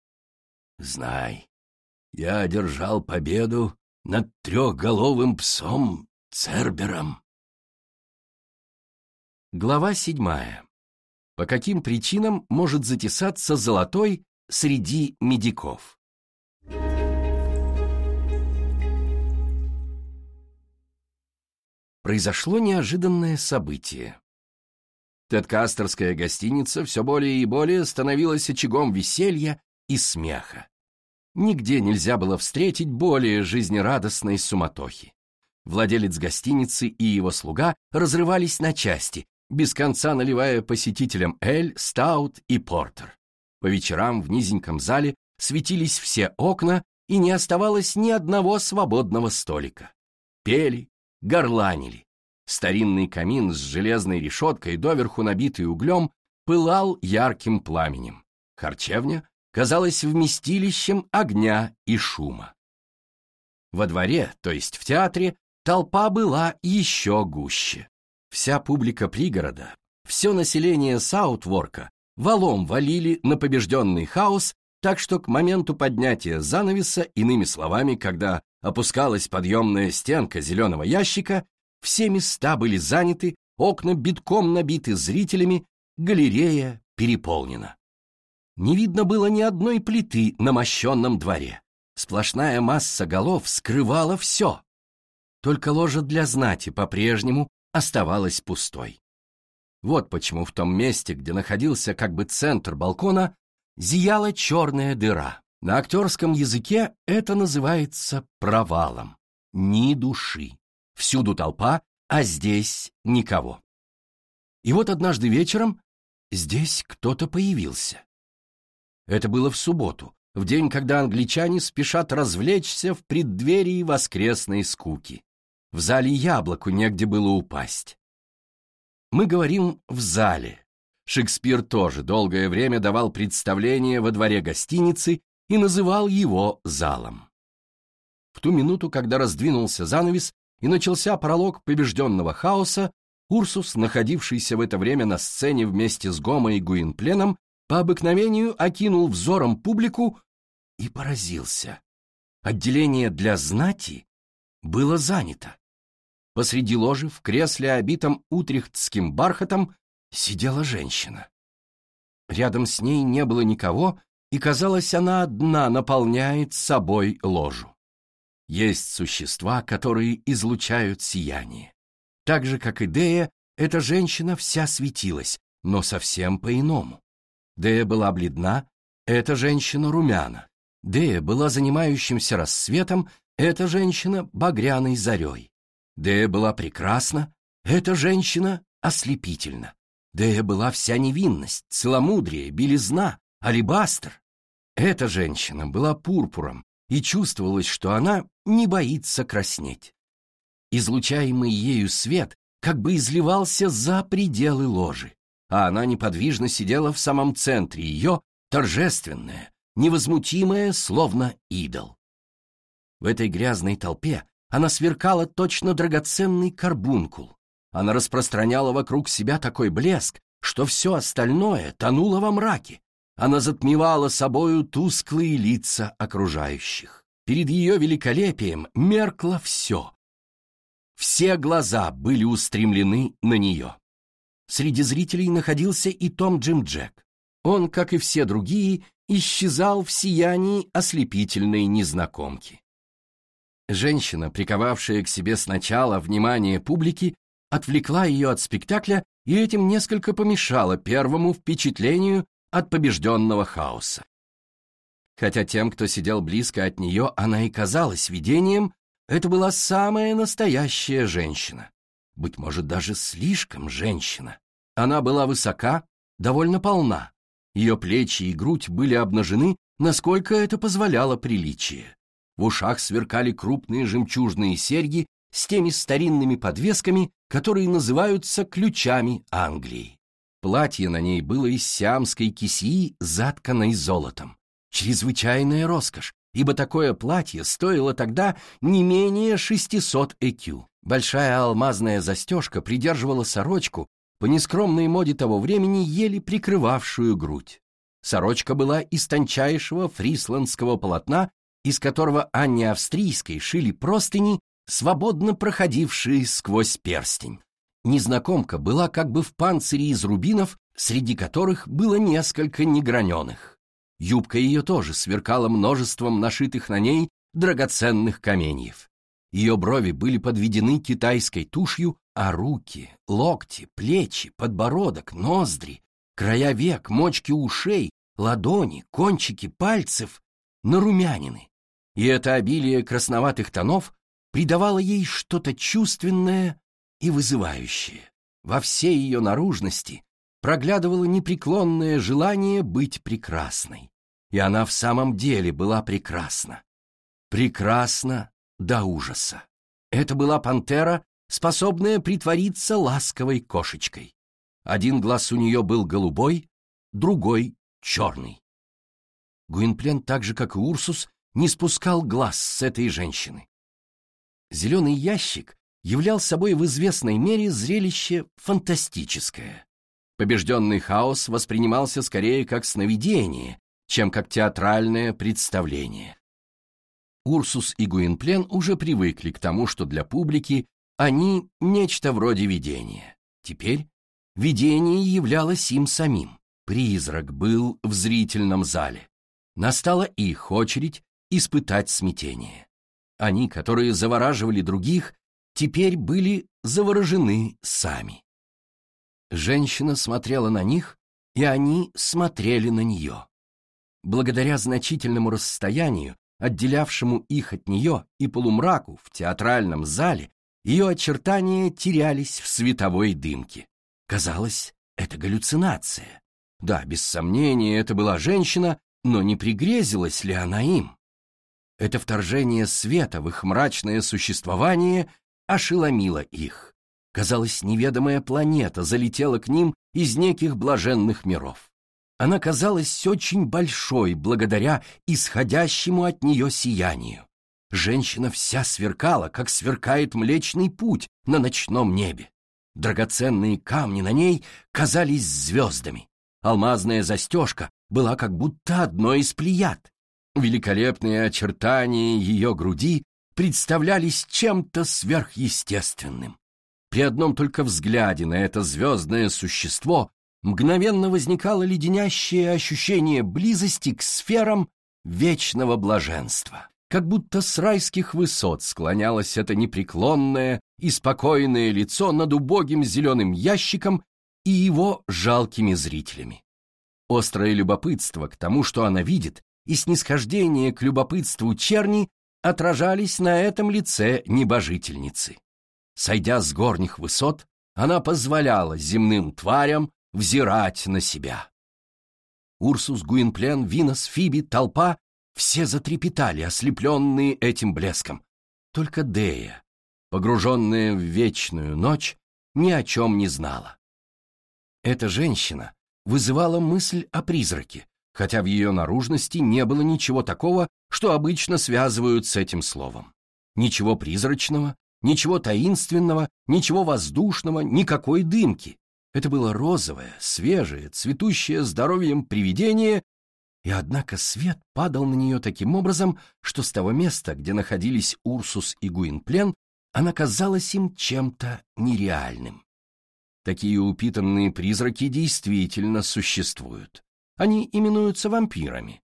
«Знай, я одержал победу над трехголовым псом Цербером». Глава седьмая. По каким причинам может затесаться золотой среди медиков? Произошло неожиданное событие. Тедкастерская гостиница все более и более становилась очагом веселья и смеха. Нигде нельзя было встретить более жизнерадостной суматохи. Владелец гостиницы и его слуга разрывались на части, без конца наливая посетителям эль, стаут и портер. По вечерам в низеньком зале светились все окна, и не оставалось ни одного свободного столика. Пели, горланили. Старинный камин с железной решеткой, доверху набитый углем, пылал ярким пламенем. Харчевня казалась вместилищем огня и шума. Во дворе, то есть в театре, толпа была еще гуще. Вся публика пригорода, все население Саутворка валом валили на побежденный хаос, так что к моменту поднятия занавеса, иными словами, когда опускалась подъемная стенка зеленого ящика, все места были заняты, окна битком набиты зрителями, галерея переполнена. Не видно было ни одной плиты на мощенном дворе. Сплошная масса голов скрывала все. Только ложа для знати по-прежнему оставалась пустой. Вот почему в том месте, где находился как бы центр балкона, зияла черная дыра. На актерском языке это называется провалом. Ни души. Всюду толпа, а здесь никого. И вот однажды вечером здесь кто-то появился. Это было в субботу, в день, когда англичане спешат развлечься в преддверии воскресной скуки. В зале яблоку негде было упасть. Мы говорим «в зале». Шекспир тоже долгое время давал представление во дворе гостиницы и называл его залом. В ту минуту, когда раздвинулся занавес и начался пролог побежденного хаоса, Урсус, находившийся в это время на сцене вместе с Гомо и Гуинпленом, по обыкновению окинул взором публику и поразился. Отделение для знати было занято. Посреди ложи, в кресле, обитом утрехтским бархатом, сидела женщина. Рядом с ней не было никого, и, казалось, она одна наполняет собой ложу. Есть существа, которые излучают сияние. Так же, как и Дея, эта женщина вся светилась, но совсем по-иному. Дея была бледна, эта женщина румяна. Дея была занимающимся рассветом, эта женщина — багряной зарей. Дея была прекрасна, эта женщина ослепительна. Дея была вся невинность, целомудрие, белизна, алебастр. Эта женщина была пурпуром, и чувствовалось, что она не боится краснеть. Излучаемый ею свет как бы изливался за пределы ложи, а она неподвижно сидела в самом центре ее, торжественная, невозмутимая, словно идол. В этой грязной толпе она сверкала точно драгоценный карбункул. Она распространяла вокруг себя такой блеск, что все остальное тонуло во мраке. Она затмевала собою тусклые лица окружающих. Перед ее великолепием меркло все. Все глаза были устремлены на нее. Среди зрителей находился и Том Джим Джек. Он, как и все другие, исчезал в сиянии ослепительной незнакомки. Женщина, приковавшая к себе сначала внимание публики, отвлекла ее от спектакля и этим несколько помешала первому впечатлению от побежденного хаоса. Хотя тем, кто сидел близко от нее, она и казалась видением, это была самая настоящая женщина. Быть может, даже слишком женщина. Она была высока, довольно полна. Ее плечи и грудь были обнажены, насколько это позволяло приличие. В ушах сверкали крупные жемчужные серьги с теми старинными подвесками, которые называются ключами Англии. Платье на ней было из сиамской кисии, затканной золотом. Чрезвычайная роскошь, ибо такое платье стоило тогда не менее 600 экю. Большая алмазная застежка придерживала сорочку, по нескромной моде того времени еле прикрывавшую грудь. Сорочка была из тончайшего фрисландского полотна, из которого Анне Австрийской шили простыни, свободно проходившие сквозь перстень. Незнакомка была как бы в панцире из рубинов, среди которых было несколько неграненых. Юбка ее тоже сверкала множеством нашитых на ней драгоценных каменьев. Ее брови были подведены китайской тушью, а руки, локти, плечи, подбородок, ноздри, края век, мочки ушей, ладони, кончики пальцев нарумянины. И это обилие красноватых тонов придавало ей что-то чувственное и вызывающее. Во всей ее наружности проглядывало непреклонное желание быть прекрасной. И она в самом деле была прекрасна. Прекрасна до ужаса. Это была пантера, способная притвориться ласковой кошечкой. Один глаз у нее был голубой, другой — черный. Гуинплен, так же, как и Урсус, не спускал глаз с этой женщины. Зеленый ящик являл собой в известной мере зрелище фантастическое. Побежденный хаос воспринимался скорее как сновидение, чем как театральное представление. Урсус и Гуинплен уже привыкли к тому, что для публики они нечто вроде видения. Теперь видение являлось им самим. Призрак был в зрительном зале. Настала их очередь испытать смятение. Они, которые завораживали других, теперь были заворожены сами. Женщина смотрела на них, и они смотрели на нее. Благодаря значительному расстоянию, отделявшему их от нее и полумраку в театральном зале, ее очертания терялись в световой дымке. Казалось, это галлюцинация. Да, без сомнения, это была женщина, но не пригрезилась ли она им? Это вторжение света в их мрачное существование ошеломило их. Казалось, неведомая планета залетела к ним из неких блаженных миров. Она казалась очень большой благодаря исходящему от нее сиянию. Женщина вся сверкала, как сверкает Млечный Путь на ночном небе. Драгоценные камни на ней казались звездами. Алмазная застежка была как будто одной из плеяд. Великолепные очертания ее груди представлялись чем-то сверхъестественным. При одном только взгляде на это звездное существо мгновенно возникало леденящее ощущение близости к сферам вечного блаженства. Как будто с райских высот склонялось это непреклонное и спокойное лицо над убогим зеленым ящиком и его жалкими зрителями. Острое любопытство к тому, что она видит, и снисхождение к любопытству черни отражались на этом лице небожительницы. Сойдя с горних высот, она позволяла земным тварям взирать на себя. Урсус, Гуинплен, Винос, Фиби, толпа — все затрепетали, ослепленные этим блеском. Только Дея, погруженная в вечную ночь, ни о чем не знала. Эта женщина вызывала мысль о призраке, хотя в ее наружности не было ничего такого, что обычно связывают с этим словом. Ничего призрачного, ничего таинственного, ничего воздушного, никакой дымки. Это было розовое, свежее, цветущее здоровьем привидение, и однако свет падал на нее таким образом, что с того места, где находились Урсус и Гуинплен, она казалась им чем-то нереальным. Такие упитанные призраки действительно существуют. Они именуются вампирами.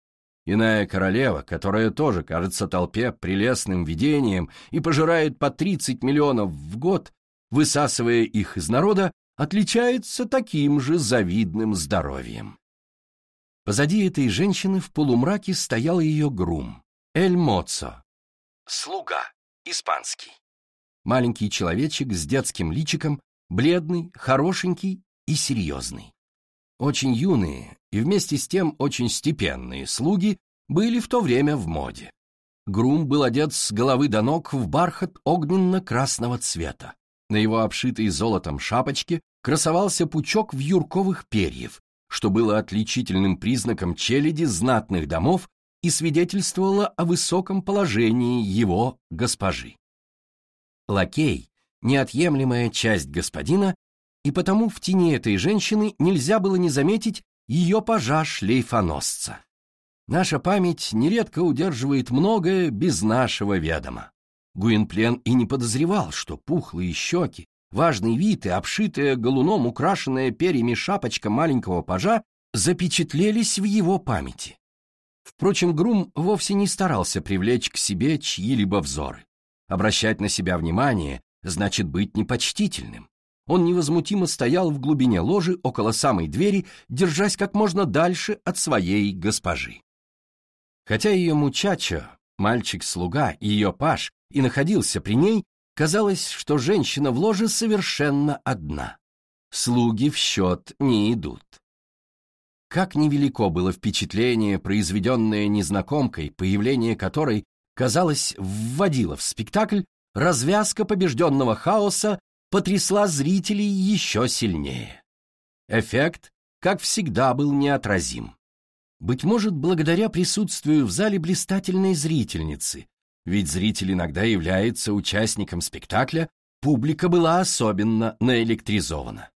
Иная королева, которая тоже кажется толпе прелестным видением и пожирает по 30 миллионов в год, высасывая их из народа, отличается таким же завидным здоровьем. Позади этой женщины в полумраке стоял ее грум, Эль Моцо. Слуга, испанский. Маленький человечек с детским личиком, бледный, хорошенький и серьезный. Очень юные и вместе с тем очень степенные слуги были в то время в моде. Грум был одет с головы до ног в бархат огненно-красного цвета. На его обшитой золотом шапочке красовался пучок вьюрковых перьев, что было отличительным признаком челяди знатных домов и свидетельствовало о высоком положении его госпожи. Лакей — неотъемлемая часть господина, и потому в тени этой женщины нельзя было не заметить ее пажа шлейфоносца. Наша память нередко удерживает многое без нашего ведома. Гуинплен и не подозревал, что пухлые щеки, важный вид и обшитая галуном украшенная перьями шапочка маленького пажа запечатлелись в его памяти. Впрочем, Грум вовсе не старался привлечь к себе чьи-либо взоры. Обращать на себя внимание значит быть непочтительным. Он невозмутимо стоял в глубине ложи около самой двери, держась как можно дальше от своей госпожи. Хотя ее мучачо, мальчик-слуга ее паш и находился при ней, казалось, что женщина в ложе совершенно одна. Слуги в счет не идут. Как невелико было впечатление, произведенное незнакомкой, появление которой, казалось, вводило в спектакль, развязка побежденного хаоса потрясла зрителей еще сильнее. Эффект, как всегда, был неотразим. Быть может, благодаря присутствию в зале блистательной зрительницы, ведь зритель иногда является участником спектакля, публика была особенно наэлектризована.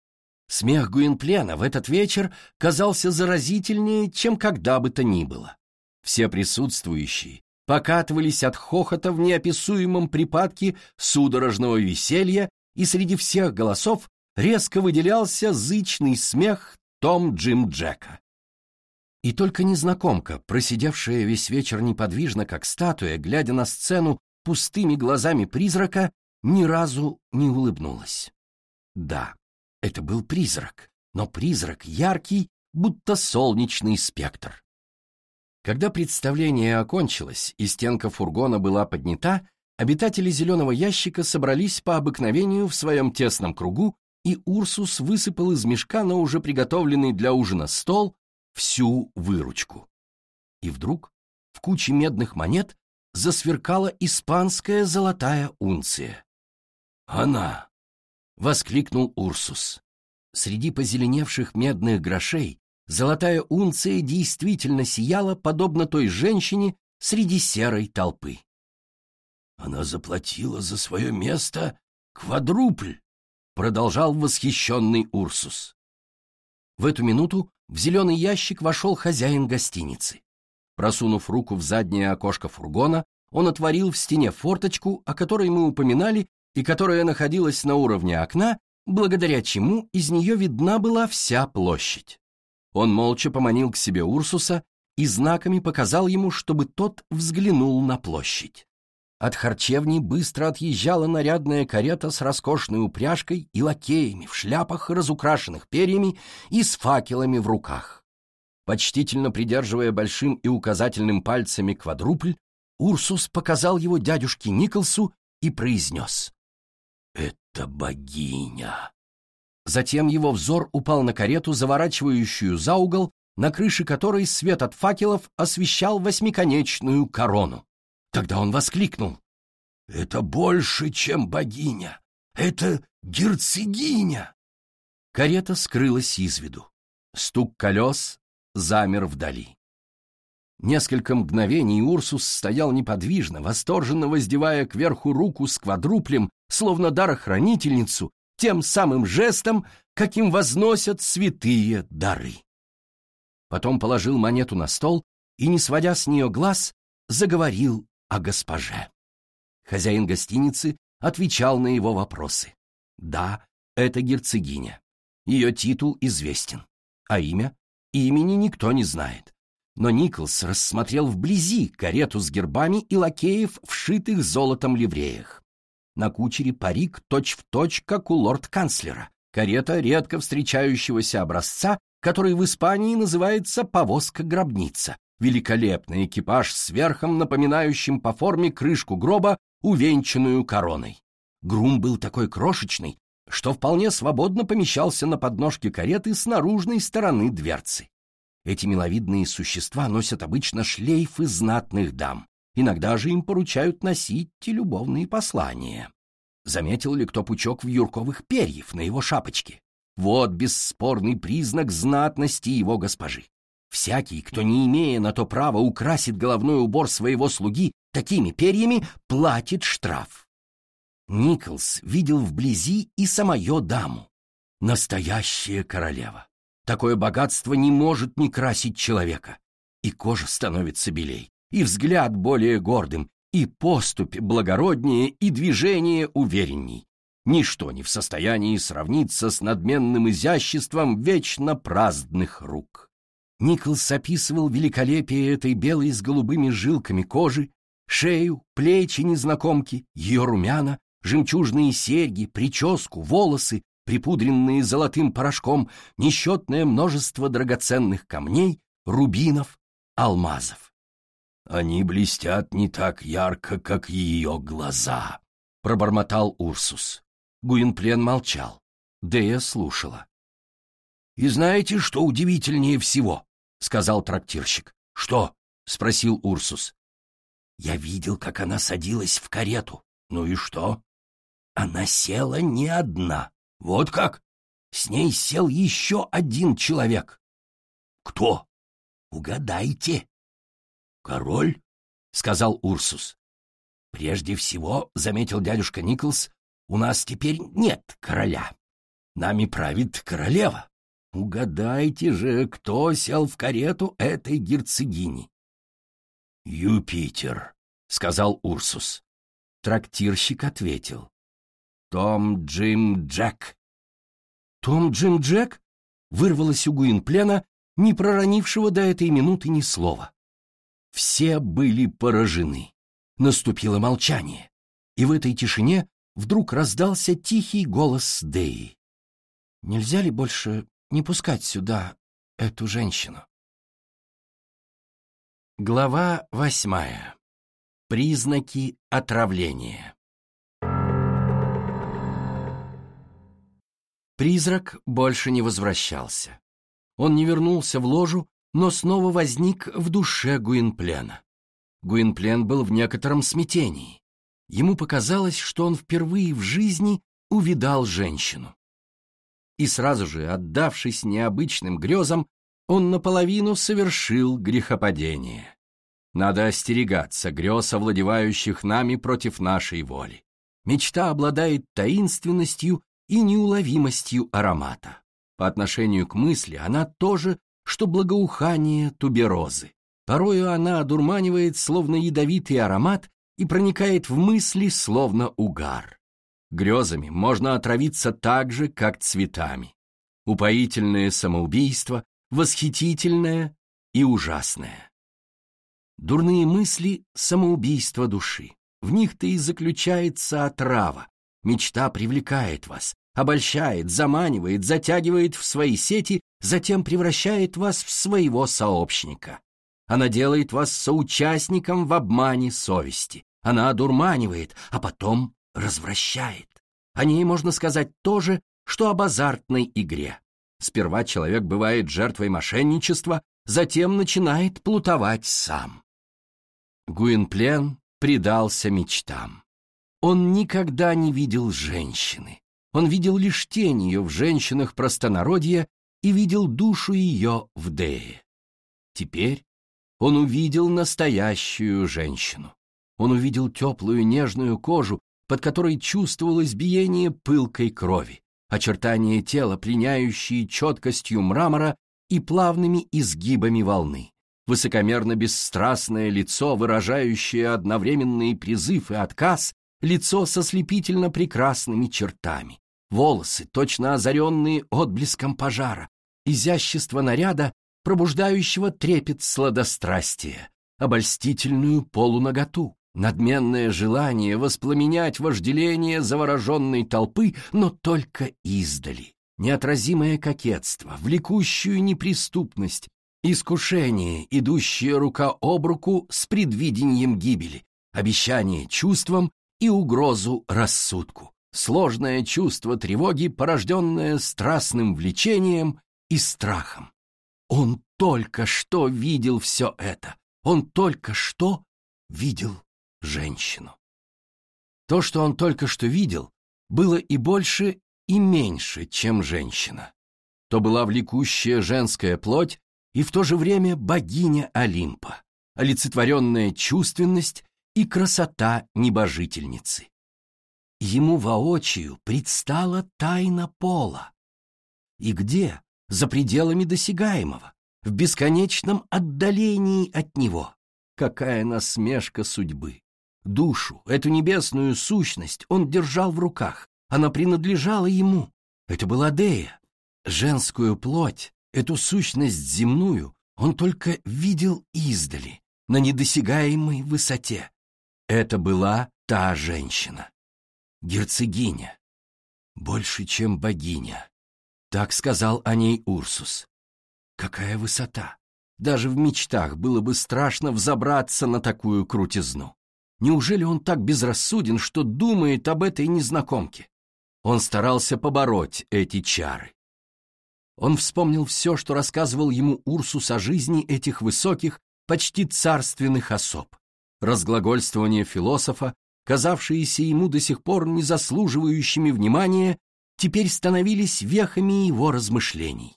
Смех Гуинплена в этот вечер казался заразительнее, чем когда бы то ни было. Все присутствующие покатывались от хохота в неописуемом припадке судорожного веселья, и среди всех голосов резко выделялся зычный смех Том Джим Джека. И только незнакомка, просидевшая весь вечер неподвижно, как статуя, глядя на сцену пустыми глазами призрака, ни разу не улыбнулась. Да, это был призрак, но призрак яркий, будто солнечный спектр. Когда представление окончилось и стенка фургона была поднята, обитатели зеленого ящика собрались по обыкновению в своем тесном кругу, и Урсус высыпал из мешка на уже приготовленный для ужина стол всю выручку. И вдруг в куче медных монет засверкала испанская золотая унция. «Она!» — воскликнул Урсус. Среди позеленевших медных грошей золотая унция действительно сияла, подобно той женщине среди серой толпы. «Она заплатила за свое место квадрупль!» — продолжал восхищенный Урсус. В эту минуту в зеленый ящик вошел хозяин гостиницы. Просунув руку в заднее окошко фургона, он отворил в стене форточку, о которой мы упоминали, и которая находилась на уровне окна, благодаря чему из нее видна была вся площадь. Он молча поманил к себе Урсуса и знаками показал ему, чтобы тот взглянул на площадь. От харчевни быстро отъезжала нарядная карета с роскошной упряжкой и лакеями в шляпах, разукрашенных перьями и с факелами в руках. Почтительно придерживая большим и указательным пальцами квадрупль, Урсус показал его дядюшке Николсу и произнес «Это богиня!» Затем его взор упал на карету, заворачивающую за угол, на крыше которой свет от факелов освещал восьмиконечную корону. Тогда он воскликнул. «Это больше, чем богиня! Это герцогиня!» Карета скрылась из виду. Стук колес замер вдали. Несколько мгновений Урсус стоял неподвижно, восторженно воздевая кверху руку с квадруплем, словно дарохранительницу, тем самым жестом, каким возносят святые дары. Потом положил монету на стол и, не сводя с нее глаз, заговорил о госпоже. Хозяин гостиницы отвечал на его вопросы. Да, это герцогиня. Ее титул известен, а имя? Имени никто не знает но Николс рассмотрел вблизи карету с гербами и лакеев, вшитых золотом ливреях. На кучере парик точь-в-точь, точь, как у лорд-канцлера. Карета редко встречающегося образца, который в Испании называется повозка-гробница. Великолепный экипаж с верхом, напоминающим по форме крышку гроба, увенчанную короной. Грум был такой крошечный, что вполне свободно помещался на подножке кареты с наружной стороны дверцы. Эти миловидные существа носят обычно шлейфы знатных дам. Иногда же им поручают носить те любовные послания. Заметил ли кто пучок вьюрковых перьев на его шапочке? Вот бесспорный признак знатности его госпожи. Всякий, кто, не имея на то права, украсит головной убор своего слуги такими перьями, платит штраф. Николс видел вблизи и самое даму. Настоящая королева. Такое богатство не может не красить человека. И кожа становится белей, и взгляд более гордым, и поступь благороднее, и движение уверенней. Ничто не в состоянии сравниться с надменным изяществом вечно праздных рук. Николс описывал великолепие этой белой с голубыми жилками кожи, шею, плечи незнакомки, ее румяна, жемчужные серьги, прическу, волосы, припудренные золотым порошком, несчетное множество драгоценных камней, рубинов, алмазов. «Они блестят не так ярко, как ее глаза», — пробормотал Урсус. Гуинплен молчал. Дея слушала. «И знаете, что удивительнее всего?» — сказал трактирщик. «Что?» — спросил Урсус. «Я видел, как она садилась в карету. Ну и что?» «Она села не одна. Вот как? С ней сел еще один человек». «Кто?» «Угадайте». «Король?» — сказал Урсус. «Прежде всего, — заметил дядюшка Николс, — у нас теперь нет короля. Нами правит королева. Угадайте же, кто сел в карету этой герцогини?» «Юпитер», — сказал Урсус. Трактирщик ответил. «Том Джим Джек». «Том Джим Джек?» — вырвалось у Гуинплена, не проронившего до этой минуты ни слова. Все были поражены. Наступило молчание, и в этой тишине вдруг раздался тихий голос Деи. «Нельзя ли больше не пускать сюда эту женщину?» Глава восьмая. Признаки отравления. Призрак больше не возвращался. Он не вернулся в ложу, но снова возник в душе Гуинплена. Гуинплен был в некотором смятении. Ему показалось, что он впервые в жизни увидал женщину. И сразу же, отдавшись необычным грезам, он наполовину совершил грехопадение. Надо остерегаться грез, овладевающих нами против нашей воли. Мечта обладает таинственностью и неуловимостью аромата. По отношению к мысли она тоже что благоухание туберозы. Порою она одурманивает, словно ядовитый аромат, и проникает в мысли, словно угар. Грезами можно отравиться так же, как цветами. Упоительное самоубийство, восхитительное и ужасное. Дурные мысли — самоубийство души. В них-то и заключается отрава. Мечта привлекает вас, обольщает, заманивает, затягивает в свои сети, затем превращает вас в своего сообщника. Она делает вас соучастником в обмане совести. Она одурманивает, а потом развращает. О ней можно сказать то же, что об азартной игре. Сперва человек бывает жертвой мошенничества, затем начинает плутовать сам. Гуинплен предался мечтам. Он никогда не видел женщины. Он видел лишь тень ее в женщинах простонародья и видел душу ее в Дее. Теперь он увидел настоящую женщину. Он увидел теплую нежную кожу, под которой чувствовалось биение пылкой крови, очертания тела, пленяющие четкостью мрамора и плавными изгибами волны, высокомерно-бесстрастное лицо, выражающее одновременный призыв и отказ, лицо со слепительно прекрасными чертами, волосы, точно озаренные отблеском пожара, изящество наряда, пробуждающего трепет сладострастия, обольстительную полуноготу, надменное желание воспламенять вожделение завороженной толпы, но только издали, неотразимое кокетство, влекущую неприступность, искушение, идущее рука об руку с предвидением гибели, обещание чувствам и угрозу рассудку сложное чувство тревоги, порожденное страстным влечением и страхом. Он только что видел все это. Он только что видел женщину. То, что он только что видел, было и больше, и меньше, чем женщина. То была влекущая женская плоть и в то же время богиня Олимпа, олицетворенная чувственность и красота небожительницы. Ему воочию предстала тайна пола. И где? За пределами досягаемого, в бесконечном отдалении от него. Какая насмешка судьбы! Душу, эту небесную сущность он держал в руках, она принадлежала ему. Это была Дея. Женскую плоть, эту сущность земную, он только видел издали, на недосягаемой высоте. Это была та женщина. Герцогиня. Больше, чем богиня. Так сказал о ней Урсус. Какая высота! Даже в мечтах было бы страшно взобраться на такую крутизну. Неужели он так безрассуден, что думает об этой незнакомке? Он старался побороть эти чары. Он вспомнил все, что рассказывал ему Урсус о жизни этих высоких, почти царственных особ разглагольствования философа, казавшиеся ему до сих пор не заслуживающими внимания, теперь становились вехами его размышлений.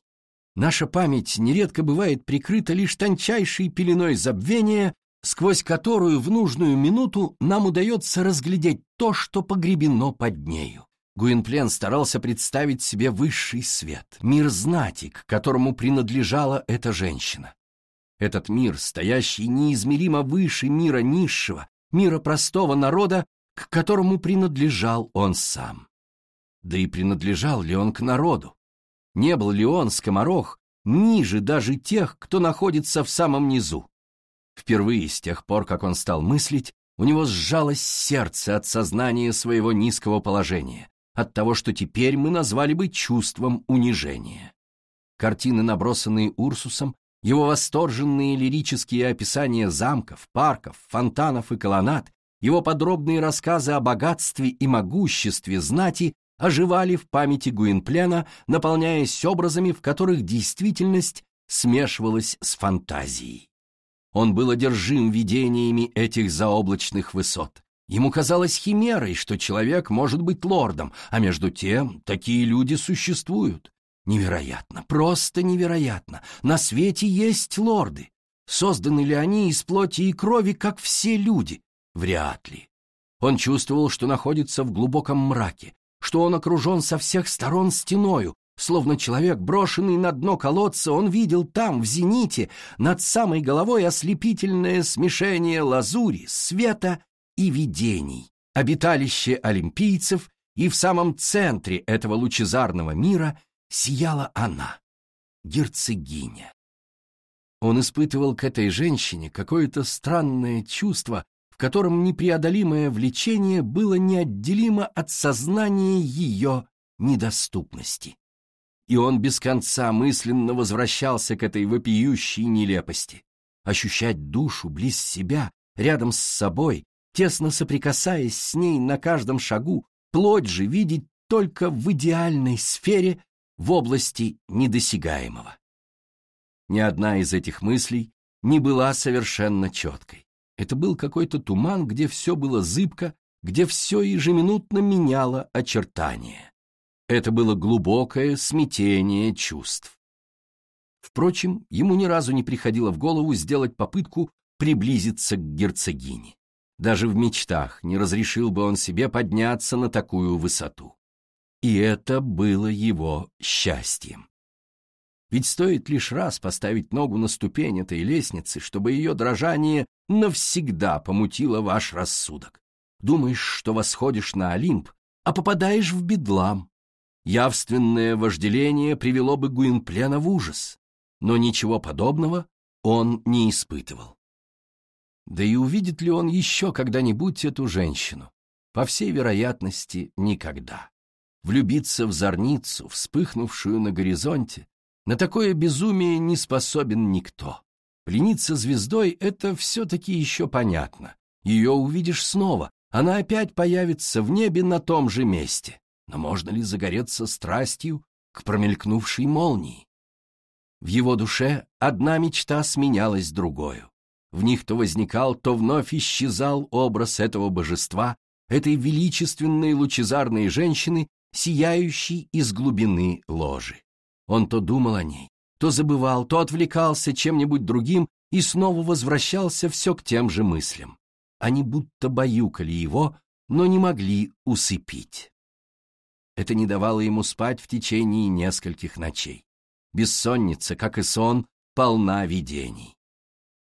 Наша память нередко бывает прикрыта лишь тончайшей пеленой забвения, сквозь которую в нужную минуту нам удается разглядеть то, что погребено под нею. Гуинплен старался представить себе высший свет, мир знати, к которому принадлежала эта женщина. Этот мир, стоящий неизмеримо выше мира низшего, мира простого народа, к которому принадлежал он сам. Да и принадлежал ли он к народу? Не был ли он, скоморох, ниже даже тех, кто находится в самом низу? Впервые с тех пор, как он стал мыслить, у него сжалось сердце от сознания своего низкого положения, от того, что теперь мы назвали бы чувством унижения. Картины, набросанные Урсусом, его восторженные лирические описания замков, парков, фонтанов и колоннад, его подробные рассказы о богатстве и могуществе знати оживали в памяти Гуинплена, наполняясь образами, в которых действительность смешивалась с фантазией. Он был одержим видениями этих заоблачных высот. Ему казалось химерой, что человек может быть лордом, а между тем такие люди существуют. Невероятно, просто невероятно. На свете есть лорды. Созданы ли они из плоти и крови, как все люди? Вряд ли. Он чувствовал, что находится в глубоком мраке, что он окружен со всех сторон стеною, словно человек, брошенный на дно колодца, он видел там, в зените, над самой головой ослепительное смешение лазури, света и видений, обиталище олимпийцев, и в самом центре этого лучезарного мира сияла она, герцогиня. Он испытывал к этой женщине какое-то странное чувство, в котором непреодолимое влечение было неотделимо от сознания ее недоступности. И он без конца мысленно возвращался к этой вопиющей нелепости. Ощущать душу близ себя, рядом с собой, тесно соприкасаясь с ней на каждом шагу, плоть же видеть только в идеальной сфере в области недосягаемого. Ни одна из этих мыслей не была совершенно четкой. Это был какой-то туман, где все было зыбко, где все ежеминутно меняло очертания. Это было глубокое смятение чувств. Впрочем, ему ни разу не приходило в голову сделать попытку приблизиться к герцогине. Даже в мечтах не разрешил бы он себе подняться на такую высоту. И это было его счастьем. Ведь стоит лишь раз поставить ногу на ступень этой лестницы, чтобы ее дрожание навсегда помутило ваш рассудок. Думаешь, что восходишь на Олимп, а попадаешь в бедлам. Явственное вожделение привело бы Гуинплена в ужас, но ничего подобного он не испытывал. Да и увидит ли он еще когда-нибудь эту женщину? По всей вероятности, никогда влюбиться в зорницу, вспыхнувшую на горизонте, на такое безумие не способен никто. Плениться звездой — это все-таки еще понятно. Ее увидишь снова, она опять появится в небе на том же месте. Но можно ли загореться страстью к промелькнувшей молнии? В его душе одна мечта сменялась другою. В них то возникал, то вновь исчезал образ этого божества, этой величественной лучезарной женщины, сияющей из глубины ложи. Он то думал о ней, то забывал, то отвлекался чем-нибудь другим и снова возвращался все к тем же мыслям. Они будто баюкали его, но не могли усыпить. Это не давало ему спать в течение нескольких ночей. Бессонница, как и сон, полна видений.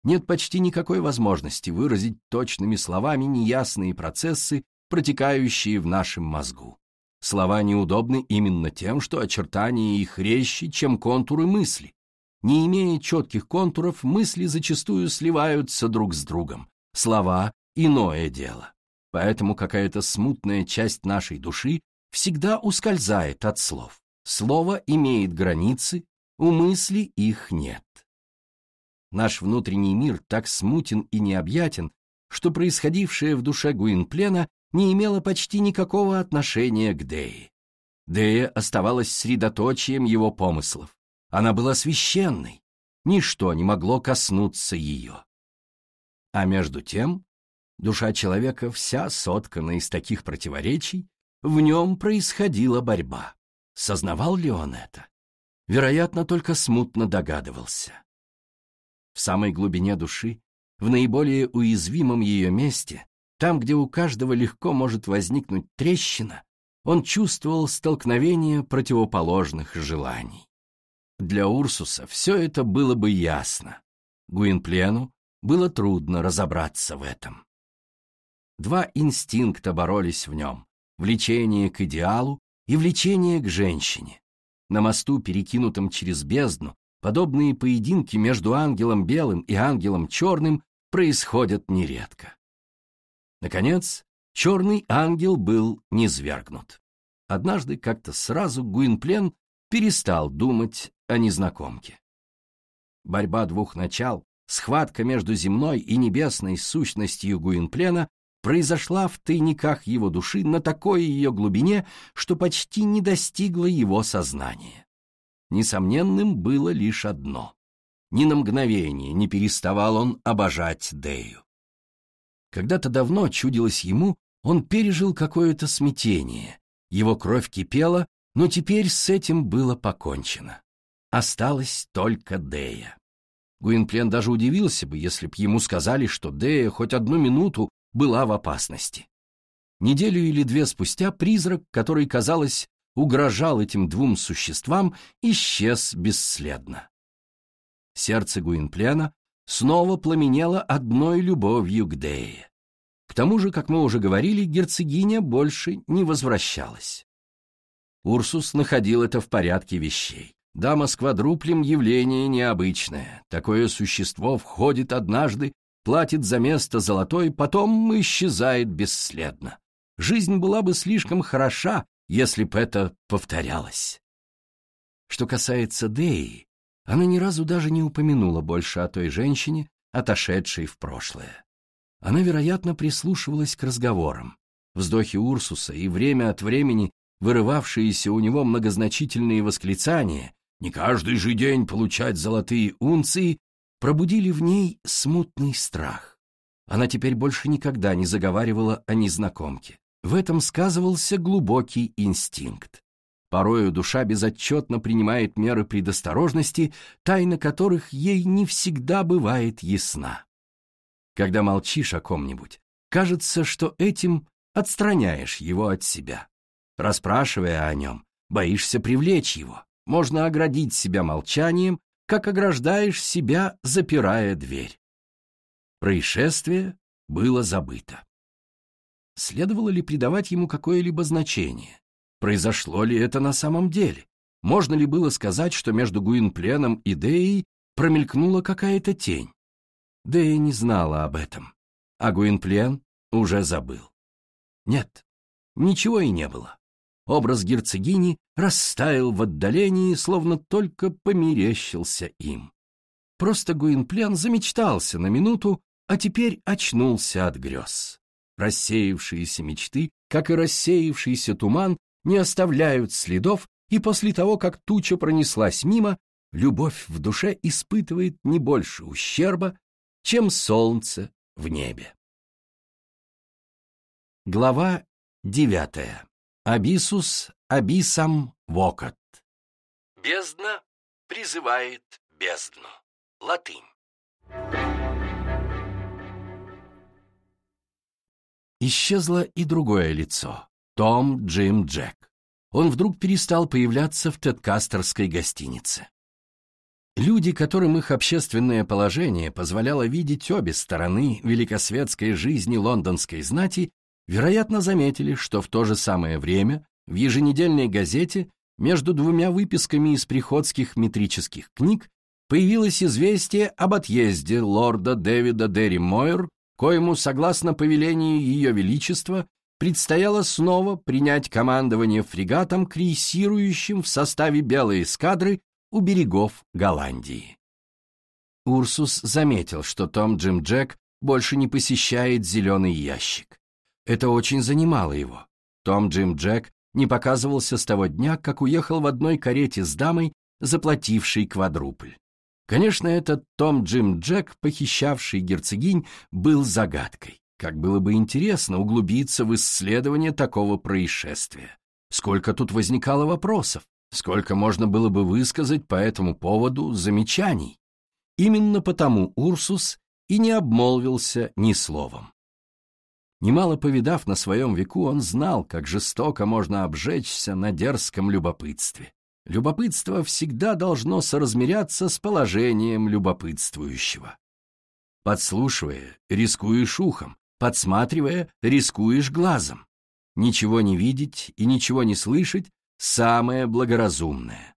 Нет почти никакой возможности выразить точными словами неясные процессы, протекающие в нашем мозгу. Слова неудобны именно тем, что очертания их резче, чем контуры мысли. Не имея четких контуров, мысли зачастую сливаются друг с другом. Слова — иное дело. Поэтому какая-то смутная часть нашей души всегда ускользает от слов. Слово имеет границы, у мысли их нет. Наш внутренний мир так смутен и необъятен, что происходившее в душе Гуинплена не имело почти никакого отношения к Дее. Дея оставалась средоточием его помыслов. Она была священной, ничто не могло коснуться ее. А между тем, душа человека вся соткана из таких противоречий, в нем происходила борьба. Сознавал ли он это? Вероятно, только смутно догадывался. В самой глубине души, в наиболее уязвимом ее месте, там, где у каждого легко может возникнуть трещина, он чувствовал столкновение противоположных желаний. Для Урсуса все это было бы ясно. Гуинплену было трудно разобраться в этом. Два инстинкта боролись в нем — влечение к идеалу и влечение к женщине. На мосту, перекинутом через бездну, подобные поединки между ангелом белым и ангелом черным происходят нередко. Наконец, черный ангел был низвергнут. Однажды как-то сразу Гуинплен перестал думать о незнакомке. Борьба двух начал, схватка между земной и небесной сущностью Гуинплена произошла в тайниках его души на такой ее глубине, что почти не достигла его сознания. Несомненным было лишь одно. Ни на мгновение не переставал он обожать Дею. Когда-то давно чудилось ему, он пережил какое-то смятение. Его кровь кипела, но теперь с этим было покончено. Осталась только Дея. Гуинплен даже удивился бы, если б ему сказали, что Дея хоть одну минуту была в опасности. Неделю или две спустя призрак, который, казалось, угрожал этим двум существам, исчез бесследно. Сердце Гуинплена снова пламенело одной любовью к Дее. К тому же, как мы уже говорили, герцогиня больше не возвращалась. Урсус находил это в порядке вещей. Дама с квадруплем — явление необычное. Такое существо входит однажды, платит за место золотой, потом исчезает бесследно. Жизнь была бы слишком хороша, если б это повторялось. Что касается Деи, она ни разу даже не упомянула больше о той женщине, отошедшей в прошлое. Она, вероятно, прислушивалась к разговорам. Вздохи Урсуса и время от времени вырывавшиеся у него многозначительные восклицания «не каждый же день получать золотые унции» пробудили в ней смутный страх. Она теперь больше никогда не заговаривала о незнакомке. В этом сказывался глубокий инстинкт. Порою душа безотчетно принимает меры предосторожности, тайна которых ей не всегда бывает ясна. Когда молчишь о ком-нибудь, кажется, что этим отстраняешь его от себя. Расспрашивая о нем, боишься привлечь его. Можно оградить себя молчанием, как ограждаешь себя, запирая дверь. Происшествие было забыто. Следовало ли придавать ему какое-либо значение? Произошло ли это на самом деле? Можно ли было сказать, что между Гуинпленом и Деей промелькнула какая-то тень? Дея не знала об этом, а Гуинплен уже забыл. Нет, ничего и не было. Образ герцогини растаял в отдалении, словно только померещился им. Просто Гуинплен замечтался на минуту, а теперь очнулся от грез. Рассеявшиеся мечты, как и рассеявшийся туман, не оставляют следов, и после того, как туча пронеслась мимо, любовь в душе испытывает не больше ущерба, чем солнце в небе. Глава девятая. Абисус абисам вокат. Бездна призывает бездну. Латынь. Исчезло и другое лицо. Том Джим Джек. Он вдруг перестал появляться в Тедкастерской гостинице. Люди, которым их общественное положение позволяло видеть обе стороны великосветской жизни лондонской знати, вероятно, заметили, что в то же самое время в еженедельной газете между двумя выписками из приходских метрических книг появилось известие об отъезде лорда Дэвида Дерри Мойер коему, согласно повелению Ее Величества, предстояло снова принять командование фрегатом, крейсирующим в составе белой эскадры у берегов Голландии. Урсус заметил, что Том Джим Джек больше не посещает зеленый ящик. Это очень занимало его. Том Джим Джек не показывался с того дня, как уехал в одной карете с дамой, заплатившей квадрупль. Конечно, этот Том Джим Джек, похищавший герцогинь, был загадкой. Как было бы интересно углубиться в исследование такого происшествия. Сколько тут возникало вопросов, сколько можно было бы высказать по этому поводу замечаний. Именно потому Урсус и не обмолвился ни словом. Немало повидав на своем веку, он знал, как жестоко можно обжечься на дерзком любопытстве. Любопытство всегда должно соразмеряться с положением любопытствующего. Подслушивая, рискуешь ухом, подсматривая, рискуешь глазом. Ничего не видеть и ничего не слышать — самое благоразумное.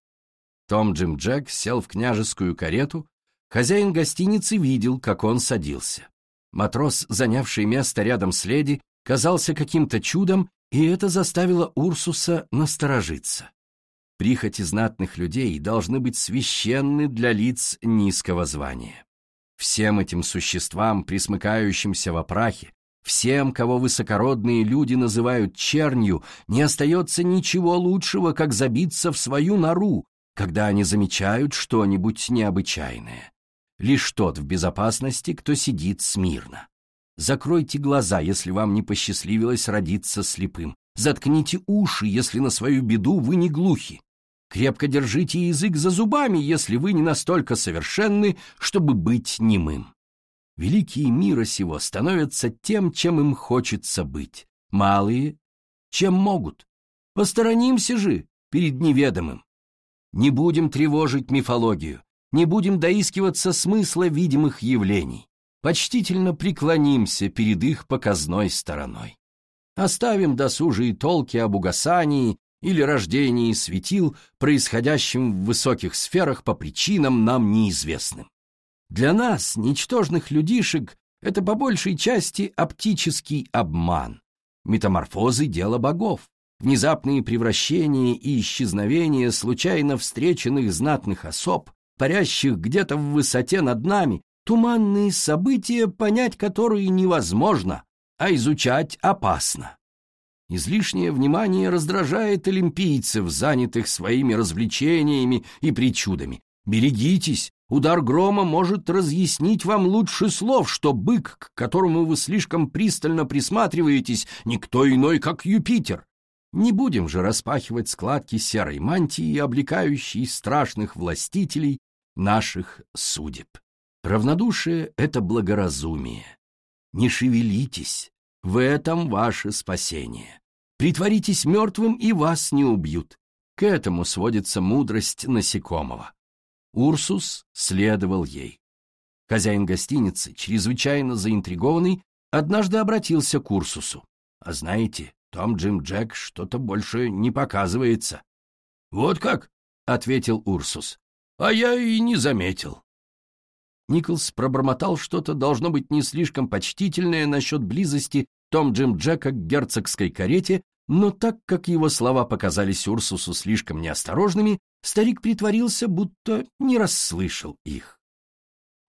Том Джим Джек сел в княжескую карету, хозяин гостиницы видел, как он садился. Матрос, занявший место рядом с леди, казался каким-то чудом, и это заставило Урсуса насторожиться. Прихоти знатных людей должны быть священны для лиц низкого звания. Всем этим существам, присмыкающимся во прахе, всем, кого высокородные люди называют чернью, не остается ничего лучшего, как забиться в свою нору, когда они замечают что-нибудь необычайное. Лишь тот в безопасности, кто сидит смирно. Закройте глаза, если вам не посчастливилось родиться слепым. Заткните уши, если на свою беду вы не глухи. Крепко держите язык за зубами, если вы не настолько совершенны, чтобы быть немым. Великие мира сего становятся тем, чем им хочется быть. Малые — чем могут. Посторонимся же перед неведомым. Не будем тревожить мифологию, не будем доискиваться смысла видимых явлений. Почтительно преклонимся перед их показной стороной. Оставим досужие толки об угасании или рождении светил, происходящим в высоких сферах по причинам нам неизвестным. Для нас, ничтожных людишек, это по большей части оптический обман. Метаморфозы — дело богов. Внезапные превращения и исчезновения случайно встреченных знатных особ, парящих где-то в высоте над нами, туманные события, понять которые невозможно, а изучать опасно. Излишнее внимание раздражает олимпийцев, занятых своими развлечениями и причудами. Берегитесь, удар грома может разъяснить вам лучше слов, что бык, к которому вы слишком пристально присматриваетесь, никто иной, как Юпитер. Не будем же распахивать складки серой мантии, облекающей страшных властителей наших судеб. Равнодушие — это благоразумие. Не шевелитесь, в этом ваше спасение. Притворитесь мертвым, и вас не убьют. К этому сводится мудрость насекомого. Урсус следовал ей. Хозяин гостиницы, чрезвычайно заинтригованный, однажды обратился к Урсусу. «А знаете, Том Джим Джек что-то больше не показывается». «Вот как?» — ответил Урсус. «А я и не заметил». Николс пробормотал что-то, должно быть, не слишком почтительное насчет близости том Джим Джека к герцогской карете, но так как его слова показались Урсусу слишком неосторожными, старик притворился, будто не расслышал их.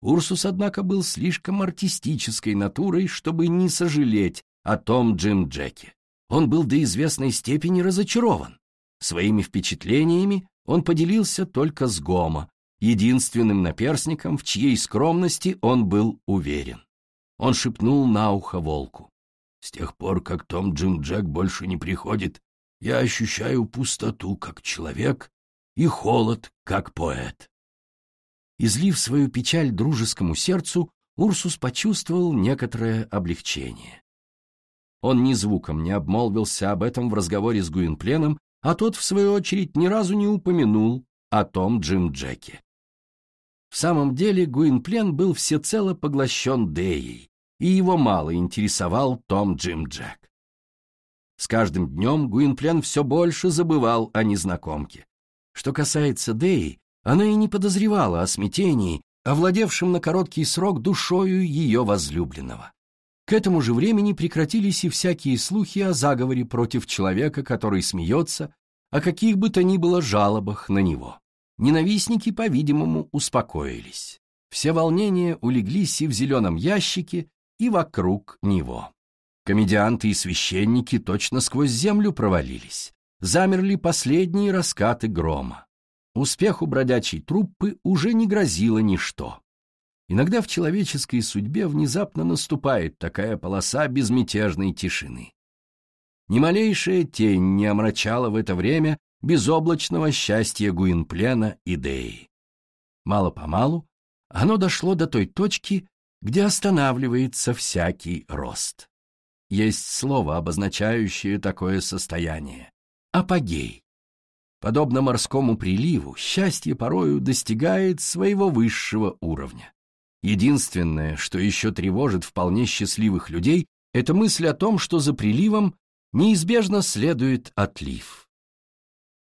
Урсус, однако, был слишком артистической натурой, чтобы не сожалеть о том Джим Джеке. Он был до известной степени разочарован. Своими впечатлениями он поделился только с Гомо, единственным наперсником, в чьей скромности он был уверен. Он шепнул на ухо волку. «С тех пор, как Том Джим Джек больше не приходит, я ощущаю пустоту как человек и холод как поэт». Излив свою печаль дружескому сердцу, Урсус почувствовал некоторое облегчение. Он ни звуком не обмолвился об этом в разговоре с Гуинпленом, а тот, в свою очередь, ни разу не упомянул о том Джим Джеке. В самом деле Гуинплен был всецело поглощен Деей, и его мало интересовал Том Джим Джек. С каждым днем Гуинплен все больше забывал о незнакомке. Что касается Деи, она и не подозревала о смятении, овладевшем на короткий срок душою ее возлюбленного. К этому же времени прекратились и всякие слухи о заговоре против человека, который смеется, о каких бы то ни было жалобах на него. Ненавистники, по-видимому, успокоились. Все волнения улеглись и в зеленом ящике, и вокруг него. Комедианты и священники точно сквозь землю провалились. Замерли последние раскаты грома. Успеху бродячей труппы уже не грозило ничто. Иногда в человеческой судьбе внезапно наступает такая полоса безмятежной тишины. Ни малейшая тень не омрачала в это время безоблачного счастья Гуинплена и Деи. Мало-помалу оно дошло до той точки, где останавливается всякий рост. Есть слово, обозначающее такое состояние — апогей. Подобно морскому приливу, счастье порою достигает своего высшего уровня. Единственное, что еще тревожит вполне счастливых людей, это мысль о том, что за приливом неизбежно следует отлив.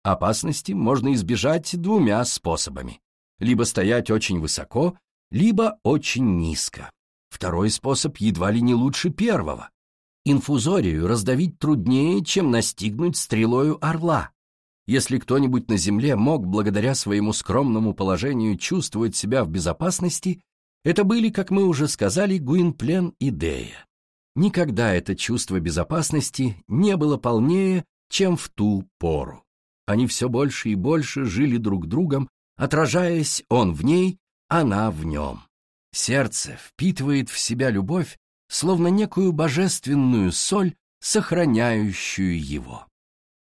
Опасности можно избежать двумя способами. Либо стоять очень высоко, либо очень низко. Второй способ едва ли не лучше первого. Инфузорию раздавить труднее, чем настигнуть стрелою орла. Если кто-нибудь на земле мог благодаря своему скромному положению чувствовать себя в безопасности, это были, как мы уже сказали, Гуинплен и Дея. Никогда это чувство безопасности не было полнее, чем в ту пору. Они все больше и больше жили друг другом, отражаясь он в ней, она в нем. Сердце впитывает в себя любовь, словно некую божественную соль, сохраняющую его.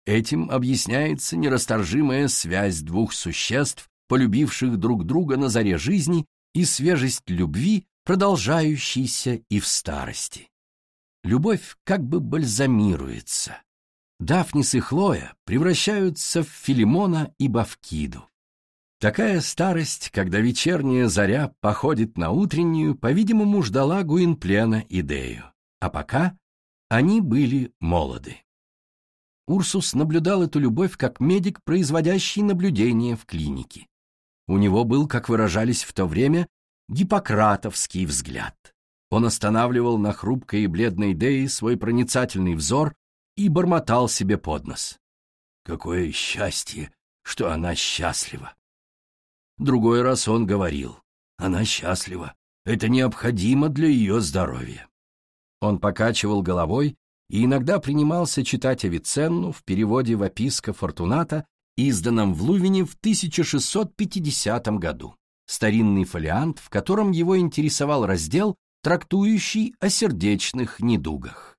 Этим объясняется нерасторжимая связь двух существ, полюбивших друг друга на заре жизни и свежесть любви, продолжающейся и в старости. Любовь как бы бальзамируется. Дафнис и Хлоя превращаются в Филимона и Бавкиду. Такая старость, когда вечерняя заря походит на утреннюю, по-видимому, ждала Гуинплена и Дею. А пока они были молоды. Урсус наблюдал эту любовь как медик, производящий наблюдение в клинике. У него был, как выражались в то время, гиппократовский взгляд. Он останавливал на хрупкой и бледной Деи свой проницательный взор и бормотал себе под нос. «Какое счастье, что она счастлива!» Другой раз он говорил, «Она счастлива, это необходимо для ее здоровья». Он покачивал головой и иногда принимался читать Авиценну в переводе Ваписка Фортуната изданном в Лувине в 1650 году. Старинный фолиант, в котором его интересовал раздел, трактующий о сердечных недугах.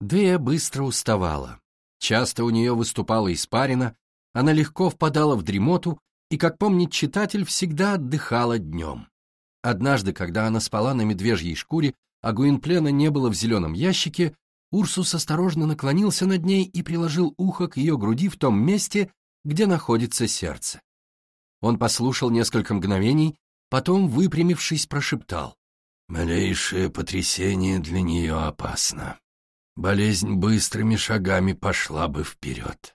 Дея быстро уставала. Часто у нее выступала испарина, она легко впадала в дремоту и, как помнит читатель, всегда отдыхала днем. Однажды, когда она спала на медвежьей шкуре, а Гуинплена не было в зеленом ящике, Урсус осторожно наклонился над ней и приложил ухо к ее груди в том месте, где находится сердце. Он послушал несколько мгновений, потом, выпрямившись, прошептал. «Малейшее потрясение для нее опасно. Болезнь быстрыми шагами пошла бы вперед».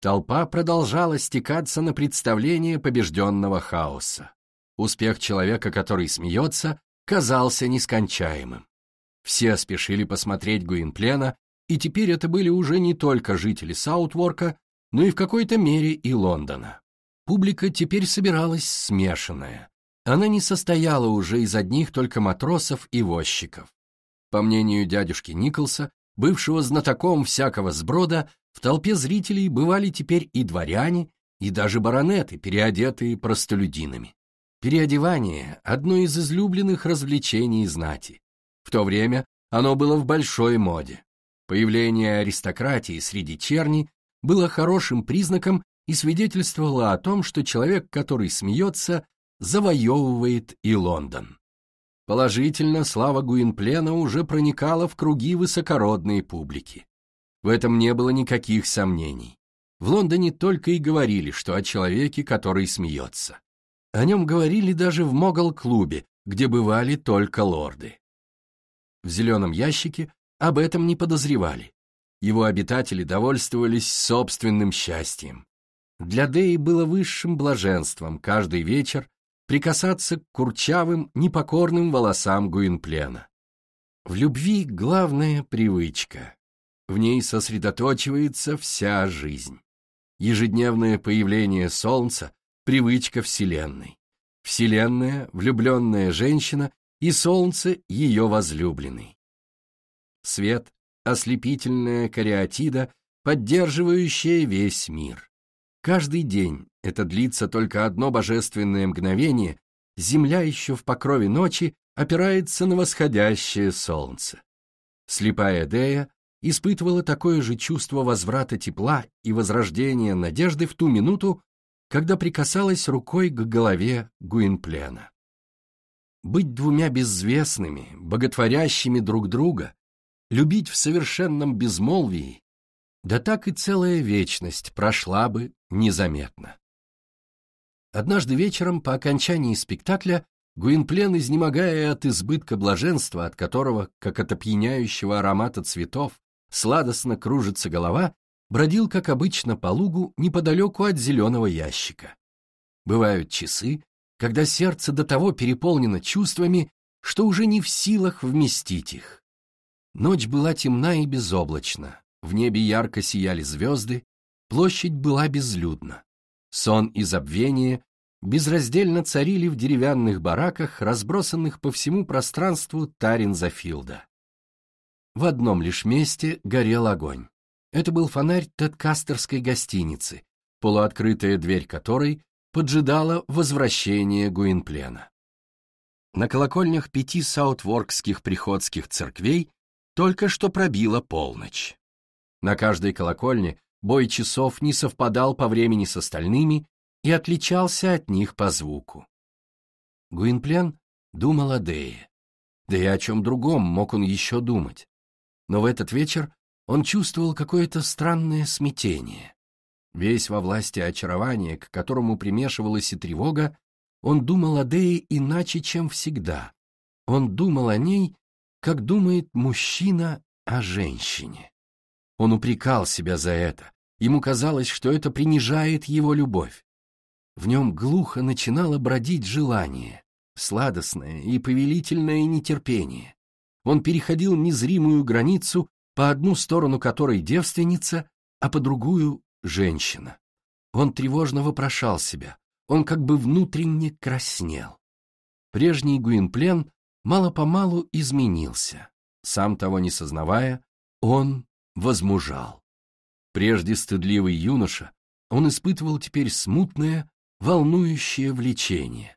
Толпа продолжала стекаться на представление побежденного хаоса. Успех человека, который смеется, казался нескончаемым. Все спешили посмотреть Гуинплена, и теперь это были уже не только жители Саутворка, но и в какой-то мере и Лондона. Публика теперь собиралась смешанная. Она не состояла уже из одних только матросов и возчиков. По мнению дядюшки Николса, бывшего знатоком всякого сброда, в толпе зрителей бывали теперь и дворяне, и даже баронеты, переодетые простолюдинами. Переодевание – одно из излюбленных развлечений знати. В то время оно было в большой моде. Появление аристократии среди черни было хорошим признаком и свидетельствовало о том, что человек, который смеется, завоевывает и Лондон. Положительно, слава Гуинплена уже проникала в круги высокородной публики. В этом не было никаких сомнений. В Лондоне только и говорили, что о человеке, который смеется. О нем говорили даже в Могл-клубе, где бывали только лорды. В зеленом ящике об этом не подозревали. Его обитатели довольствовались собственным счастьем. Для Деи было высшим блаженством каждый вечер прикасаться к курчавым, непокорным волосам Гуинплена. В любви главная привычка. В ней сосредоточивается вся жизнь. Ежедневное появление солнца — привычка Вселенной. Вселенная — влюбленная женщина, и солнце — ее возлюбленный. Свет — ослепительная кариатида, поддерживающая весь мир. Каждый день, это длится только одно божественное мгновение, земля еще в покрове ночи опирается на восходящее солнце. Слепая Дея испытывала такое же чувство возврата тепла и возрождения надежды в ту минуту, когда прикасалась рукой к голове Гуинплена. Быть двумя безвестными, боготворящими друг друга, любить в совершенном безмолвии, да так и целая вечность прошла бы незаметно. Однажды вечером по окончании спектакля Гуинплен, изнемогая от избытка блаженства, от которого, как от опьяняющего аромата цветов, сладостно кружится голова, бродил, как обычно, по лугу неподалеку от зеленого ящика. Бывают часы, когда сердце до того переполнено чувствами, что уже не в силах вместить их. Ночь была темна и безоблачна, в небе ярко сияли звезды, площадь была безлюдна. Сон и забвение безраздельно царили в деревянных бараках, разбросанных по всему пространству Таринзафилда. В одном лишь месте горел огонь. Это был фонарь Тедкастерской гостиницы, полуоткрытая дверь которой поджидала возвращение Гуинплена. На колокольнях пяти саутворкских приходских церквей только что пробила полночь. На каждой колокольне бой часов не совпадал по времени с остальными и отличался от них по звуку. Гуинплен думал о Дее. Да и о чем другом мог он еще думать. Но в этот вечер он чувствовал какое-то странное смятение. Весь во власти очарования, к которому примешивалась и тревога, он думал о Дее иначе, чем всегда. Он думал о ней, как думает мужчина о женщине. Он упрекал себя за это. Ему казалось, что это принижает его любовь. В нем глухо начинало бродить желание, сладостное и повелительное нетерпение. Он переходил незримую границу, по одну сторону которой девственница, а по другую — женщина. Он тревожно вопрошал себя, он как бы внутренне краснел. Прежний Гуинплен мало-помалу изменился. Сам того не сознавая, он возмужал. Прежде стыдливый юноша, он испытывал теперь смутное, волнующее влечение.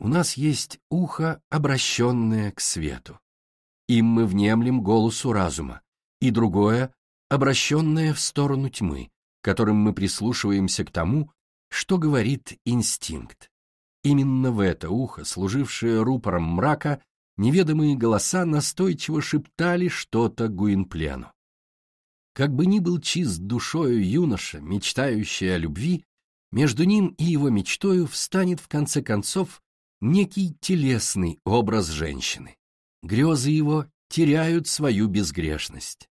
У нас есть ухо, обращенное к свету. Им мы внемлем голосу разума, и другое, обращенное в сторону тьмы, которым мы прислушиваемся к тому, что говорит инстинкт. Именно в это ухо, служившее рупором мрака, неведомые голоса настойчиво шептали что-то Гуинплену. Как бы ни был чист душою юноша, мечтающий о любви, между ним и его мечтою встанет в конце концов некий телесный образ женщины. Грезы его теряют свою безгрешность.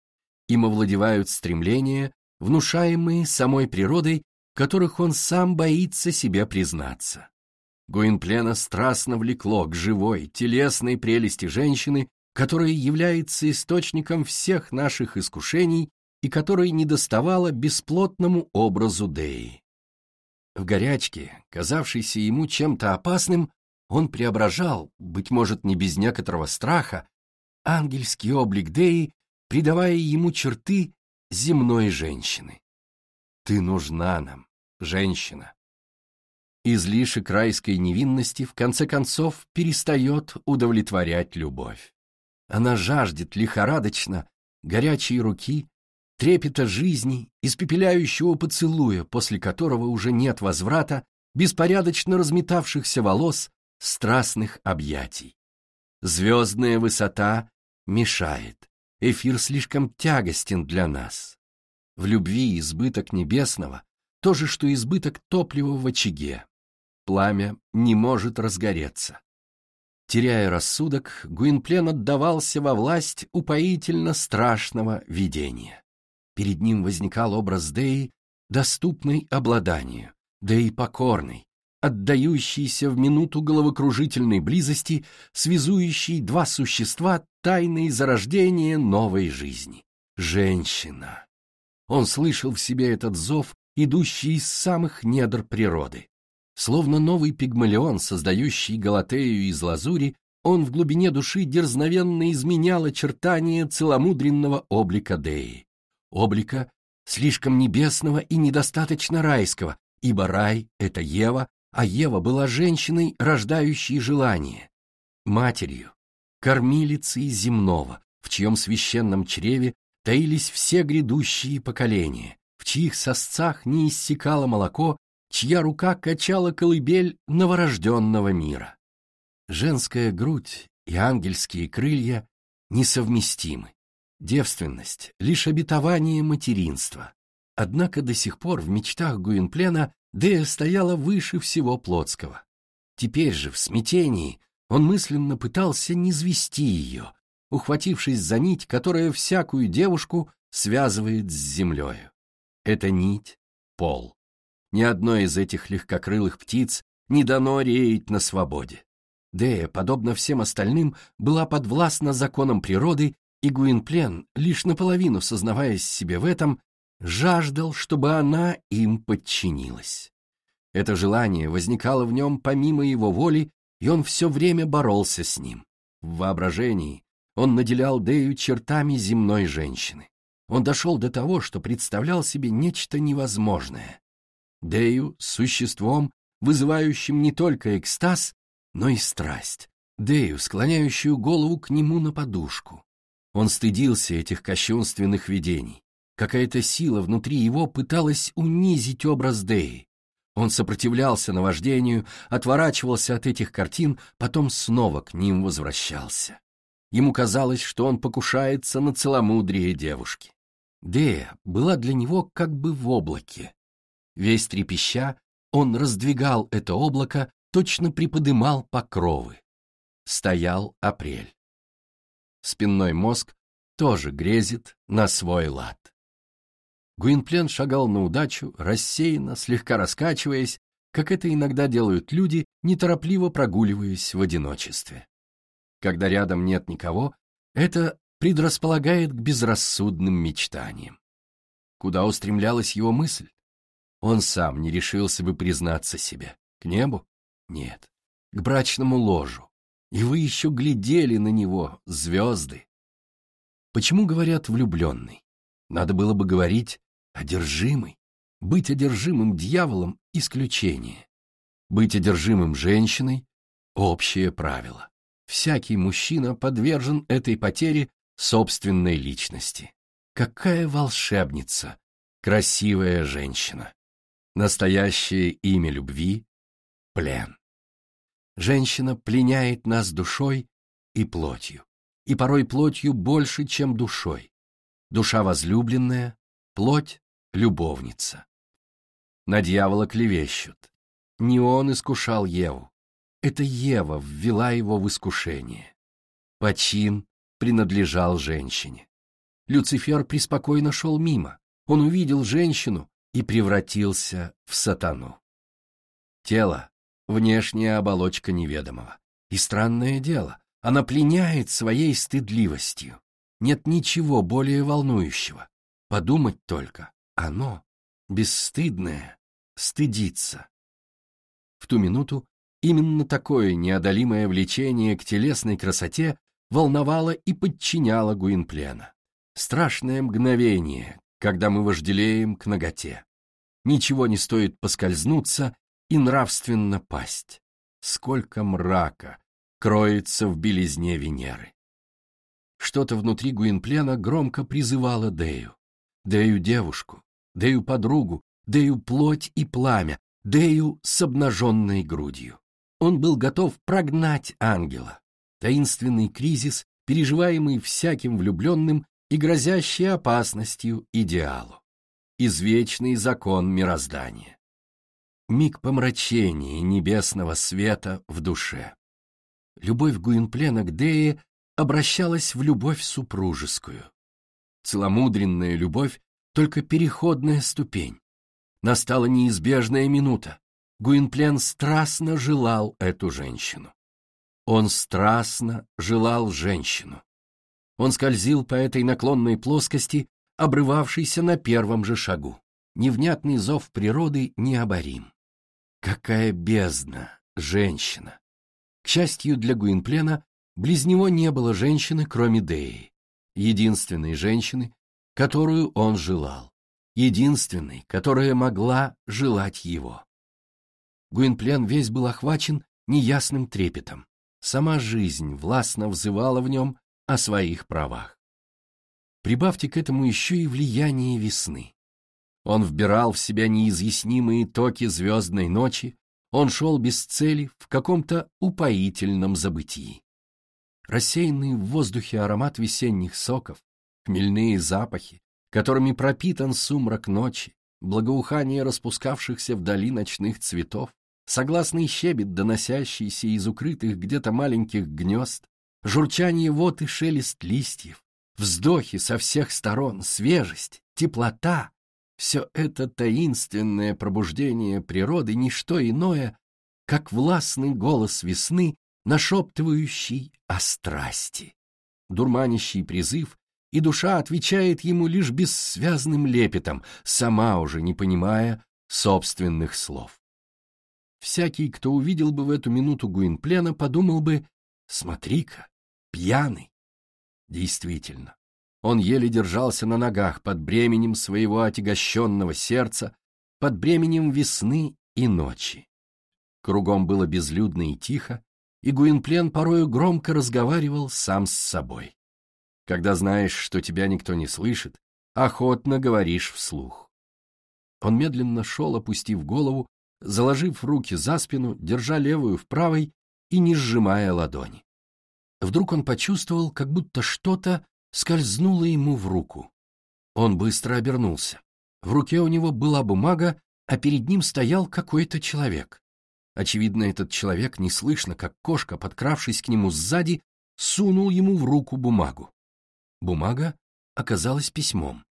Им овладевают стремления, внушаемые самой природой, которых он сам боится себе признаться. Гуинплена страстно влекло к живой, телесной прелести женщины, которая является источником всех наших искушений и которой недоставало бесплотному образу Деи. В горячке, казавшейся ему чем-то опасным, он преображал, быть может, не без некоторого страха, ангельский облик Деи, придавая ему черты земной женщины. Ты нужна нам, женщина. Излишек райской невинности в конце концов перестает удовлетворять любовь. Она жаждет лихорадочно горячей руки, трепета жизни, испепеляющего поцелуя, после которого уже нет возврата, беспорядочно разметавшихся волос, страстных объятий. Звездная высота мешает, эфир слишком тягостен для нас. В любви избыток небесного — то же, что избыток топлива в очаге. Пламя не может разгореться. Теряя рассудок, Гуинплен отдавался во власть упоительно страшного видения. Перед ним возникал образ Деи, доступный обладанию, Деи покорной, отдающийся в минуту головокружительной близости, связующий два существа тайной зарождения новой жизни. Женщина. Он слышал в себе этот зов, идущий из самых недр природы. Словно новый пигмалион, создающий Галатею из лазури, он в глубине души дерзновенно изменял очертания целомудренного облика Деи. Облика слишком небесного и недостаточно райского, ибо рай — это Ева, а Ева была женщиной, рождающей желание, матерью, кормилицей земного, в чьем священном чреве таились все грядущие поколения, в чьих сосцах не иссякало молоко, чья рука качала колыбель новорожденного мира. Женская грудь и ангельские крылья несовместимы. Девственность — лишь обетование материнства. Однако до сих пор в мечтах Гуинплена Дея стояла выше всего Плотского. Теперь же, в смятении, он мысленно пытался не звести ее, ухватившись за нить, которая всякую девушку связывает с землею. Эта нить — пол. Ни одной из этих легкокрылых птиц не дано реять на свободе. Дея, подобно всем остальным, была подвластна законам природы, и Гуинплен, лишь наполовину сознаваясь себе в этом, жаждал, чтобы она им подчинилась. Это желание возникало в нем помимо его воли, и он все время боролся с ним. В воображении он наделял Дею чертами земной женщины. Он дошел до того, что представлял себе нечто невозможное. Дею существом, вызывающим не только экстаз, но и страсть. Дею, склоняющую голову к нему на подушку. Он стыдился этих кощунственных видений. Какая-то сила внутри его пыталась унизить образ Деи. Он сопротивлялся наваждению, отворачивался от этих картин, потом снова к ним возвращался. Ему казалось, что он покушается на целомудрие девушки. Дея была для него как бы в облаке, Весь трепеща, он раздвигал это облако, точно приподымал покровы. Стоял апрель. Спинной мозг тоже грезит на свой лад. Гуинплен шагал на удачу, рассеянно, слегка раскачиваясь, как это иногда делают люди, неторопливо прогуливаясь в одиночестве. Когда рядом нет никого, это предрасполагает к безрассудным мечтаниям. Куда устремлялась его мысль? Он сам не решился бы признаться себе. К небу? Нет. К брачному ложу. И вы еще глядели на него, звезды. Почему говорят влюбленный? Надо было бы говорить одержимый. Быть одержимым дьяволом — исключение. Быть одержимым женщиной — общее правило. Всякий мужчина подвержен этой потере собственной личности. Какая волшебница, красивая женщина! Настоящее имя любви — плен. Женщина пленяет нас душой и плотью, и порой плотью больше, чем душой. Душа возлюбленная, плоть — любовница. На дьявола клевещут. Не он искушал Еву. Это Ева ввела его в искушение. Почин принадлежал женщине. Люцифер преспокойно шел мимо. Он увидел женщину, и превратился в сатану. Тело — внешняя оболочка неведомого. И странное дело, она пленяет своей стыдливостью. Нет ничего более волнующего. Подумать только, оно, бесстыдное, стыдится. В ту минуту именно такое неодолимое влечение к телесной красоте волновало и подчиняло Гуинплена. Страшное мгновение, когда мы вожделеем к ноготе. Ничего не стоит поскользнуться и нравственно пасть. Сколько мрака кроется в белизне Венеры. Что-то внутри Гуинплена громко призывало Дею. Дею девушку, Дею подругу, Дею плоть и пламя, Дею с обнаженной грудью. Он был готов прогнать ангела. Таинственный кризис, переживаемый всяким влюбленным и грозящий опасностью идеалу. Извечный закон мироздания. Миг помрачения небесного света в душе. Любовь Гуинплена к Дее обращалась в любовь супружескую. Целомудренная любовь — только переходная ступень. Настала неизбежная минута. Гуинплен страстно желал эту женщину. Он страстно желал женщину. Он скользил по этой наклонной плоскости, обрывавшейся на первом же шагу. Невнятный зов природы необорим. Какая бездна, женщина! К счастью для Гуинплена, близ него не было женщины, кроме Деи, единственной женщины, которую он желал, единственной, которая могла желать его. Гуинплен весь был охвачен неясным трепетом. Сама жизнь властно взывала в нем о своих правах. Прибавьте к этому еще и влияние весны. Он вбирал в себя неизъяснимые токи звездной ночи, он шел без цели в каком-то упоительном забытии. Рассеянный в воздухе аромат весенних соков, хмельные запахи, которыми пропитан сумрак ночи, благоухание распускавшихся вдали ночных цветов, согласный щебет, доносящийся из укрытых где-то маленьких гнезд, журчание вод и шелест листьев, вздохи со всех сторон, свежесть, теплота все это таинственное пробуждение природы — ничто иное, как властный голос весны, нашептывающий о страсти. Дурманящий призыв, и душа отвечает ему лишь бессвязным лепетом, сама уже не понимая собственных слов. Всякий, кто увидел бы в эту минуту Гуинплена, подумал бы «Смотри-ка, пьяный». Действительно, он еле держался на ногах под бременем своего отягощенного сердца, под бременем весны и ночи. Кругом было безлюдно и тихо, и Гуинплен порою громко разговаривал сам с собой. Когда знаешь, что тебя никто не слышит, охотно говоришь вслух. Он медленно шел, опустив голову, заложив руки за спину, держа левую в правой и не сжимая ладони. Вдруг он почувствовал, как будто что-то скользнула ему в руку. Он быстро обернулся. В руке у него была бумага, а перед ним стоял какой-то человек. Очевидно, этот человек неслышно, как кошка, подкравшись к нему сзади, сунул ему в руку бумагу. Бумага оказалась письмом.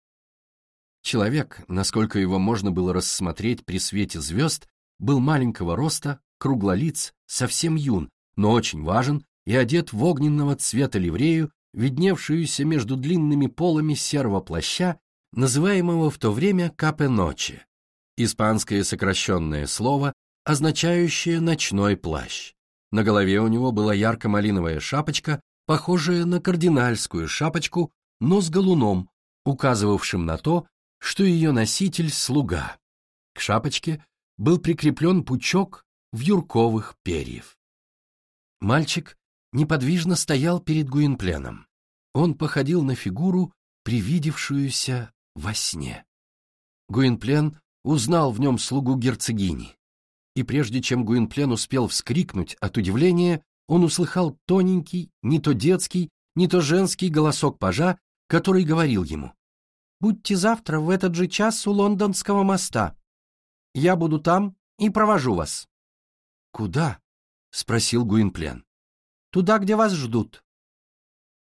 Человек, насколько его можно было рассмотреть при свете звезд, был маленького роста, круглолиц, совсем юн, но очень важен и одет в огненного цвета ливрею видневшуюся между длинными полами серого плаща, называемого в то время «капе ночи», испанское сокращенное слово, означающее «ночной плащ». На голове у него была ярко-малиновая шапочка, похожая на кардинальскую шапочку, но с галуном, указывавшим на то, что ее носитель — слуга. К шапочке был прикреплен пучок вьюрковых перьев. Мальчик неподвижно стоял перед Гуинпленом. Он походил на фигуру, привидевшуюся во сне. Гуинплен узнал в нем слугу герцогини. И прежде чем Гуинплен успел вскрикнуть от удивления, он услыхал тоненький, не то детский, не то женский голосок пажа, который говорил ему «Будьте завтра в этот же час у лондонского моста. Я буду там и провожу вас». «Куда?» — спросил Гуинплен. Туда, где вас ждут».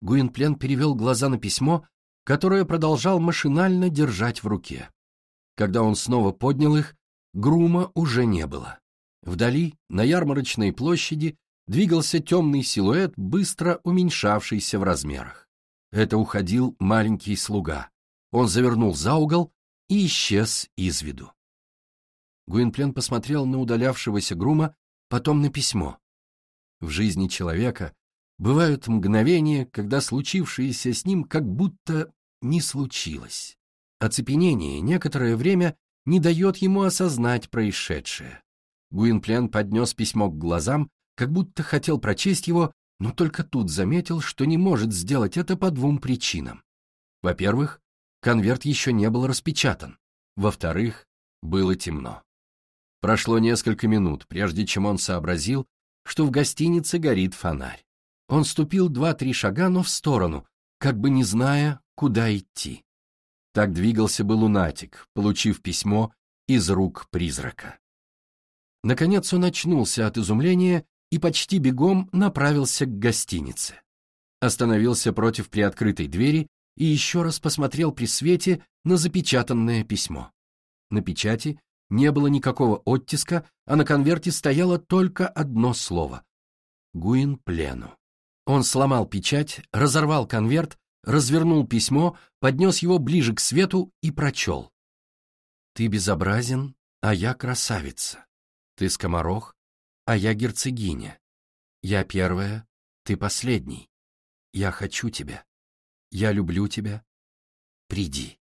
Гуинплен перевел глаза на письмо, которое продолжал машинально держать в руке. Когда он снова поднял их, грума уже не было. Вдали, на ярмарочной площади, двигался темный силуэт, быстро уменьшавшийся в размерах. Это уходил маленький слуга. Он завернул за угол и исчез из виду. Гуинплен посмотрел на удалявшегося грума, потом на письмо. В жизни человека Бывают мгновения, когда случившееся с ним как будто не случилось. Оцепенение некоторое время не дает ему осознать происшедшее. Гуинплен поднес письмо к глазам, как будто хотел прочесть его, но только тут заметил, что не может сделать это по двум причинам. Во-первых, конверт еще не был распечатан. Во-вторых, было темно. Прошло несколько минут, прежде чем он сообразил, что в гостинице горит фонарь. Он ступил два-три шага, но в сторону, как бы не зная, куда идти. Так двигался бы лунатик, получив письмо из рук призрака. Наконец он очнулся от изумления и почти бегом направился к гостинице. Остановился против приоткрытой двери и еще раз посмотрел при свете на запечатанное письмо. На печати не было никакого оттиска, а на конверте стояло только одно слово — «Гуин плену». Он сломал печать, разорвал конверт, развернул письмо, поднес его ближе к свету и прочел. «Ты безобразен, а я красавица. Ты скоморох, а я герцогиня. Я первая, ты последний. Я хочу тебя. Я люблю тебя. Приди».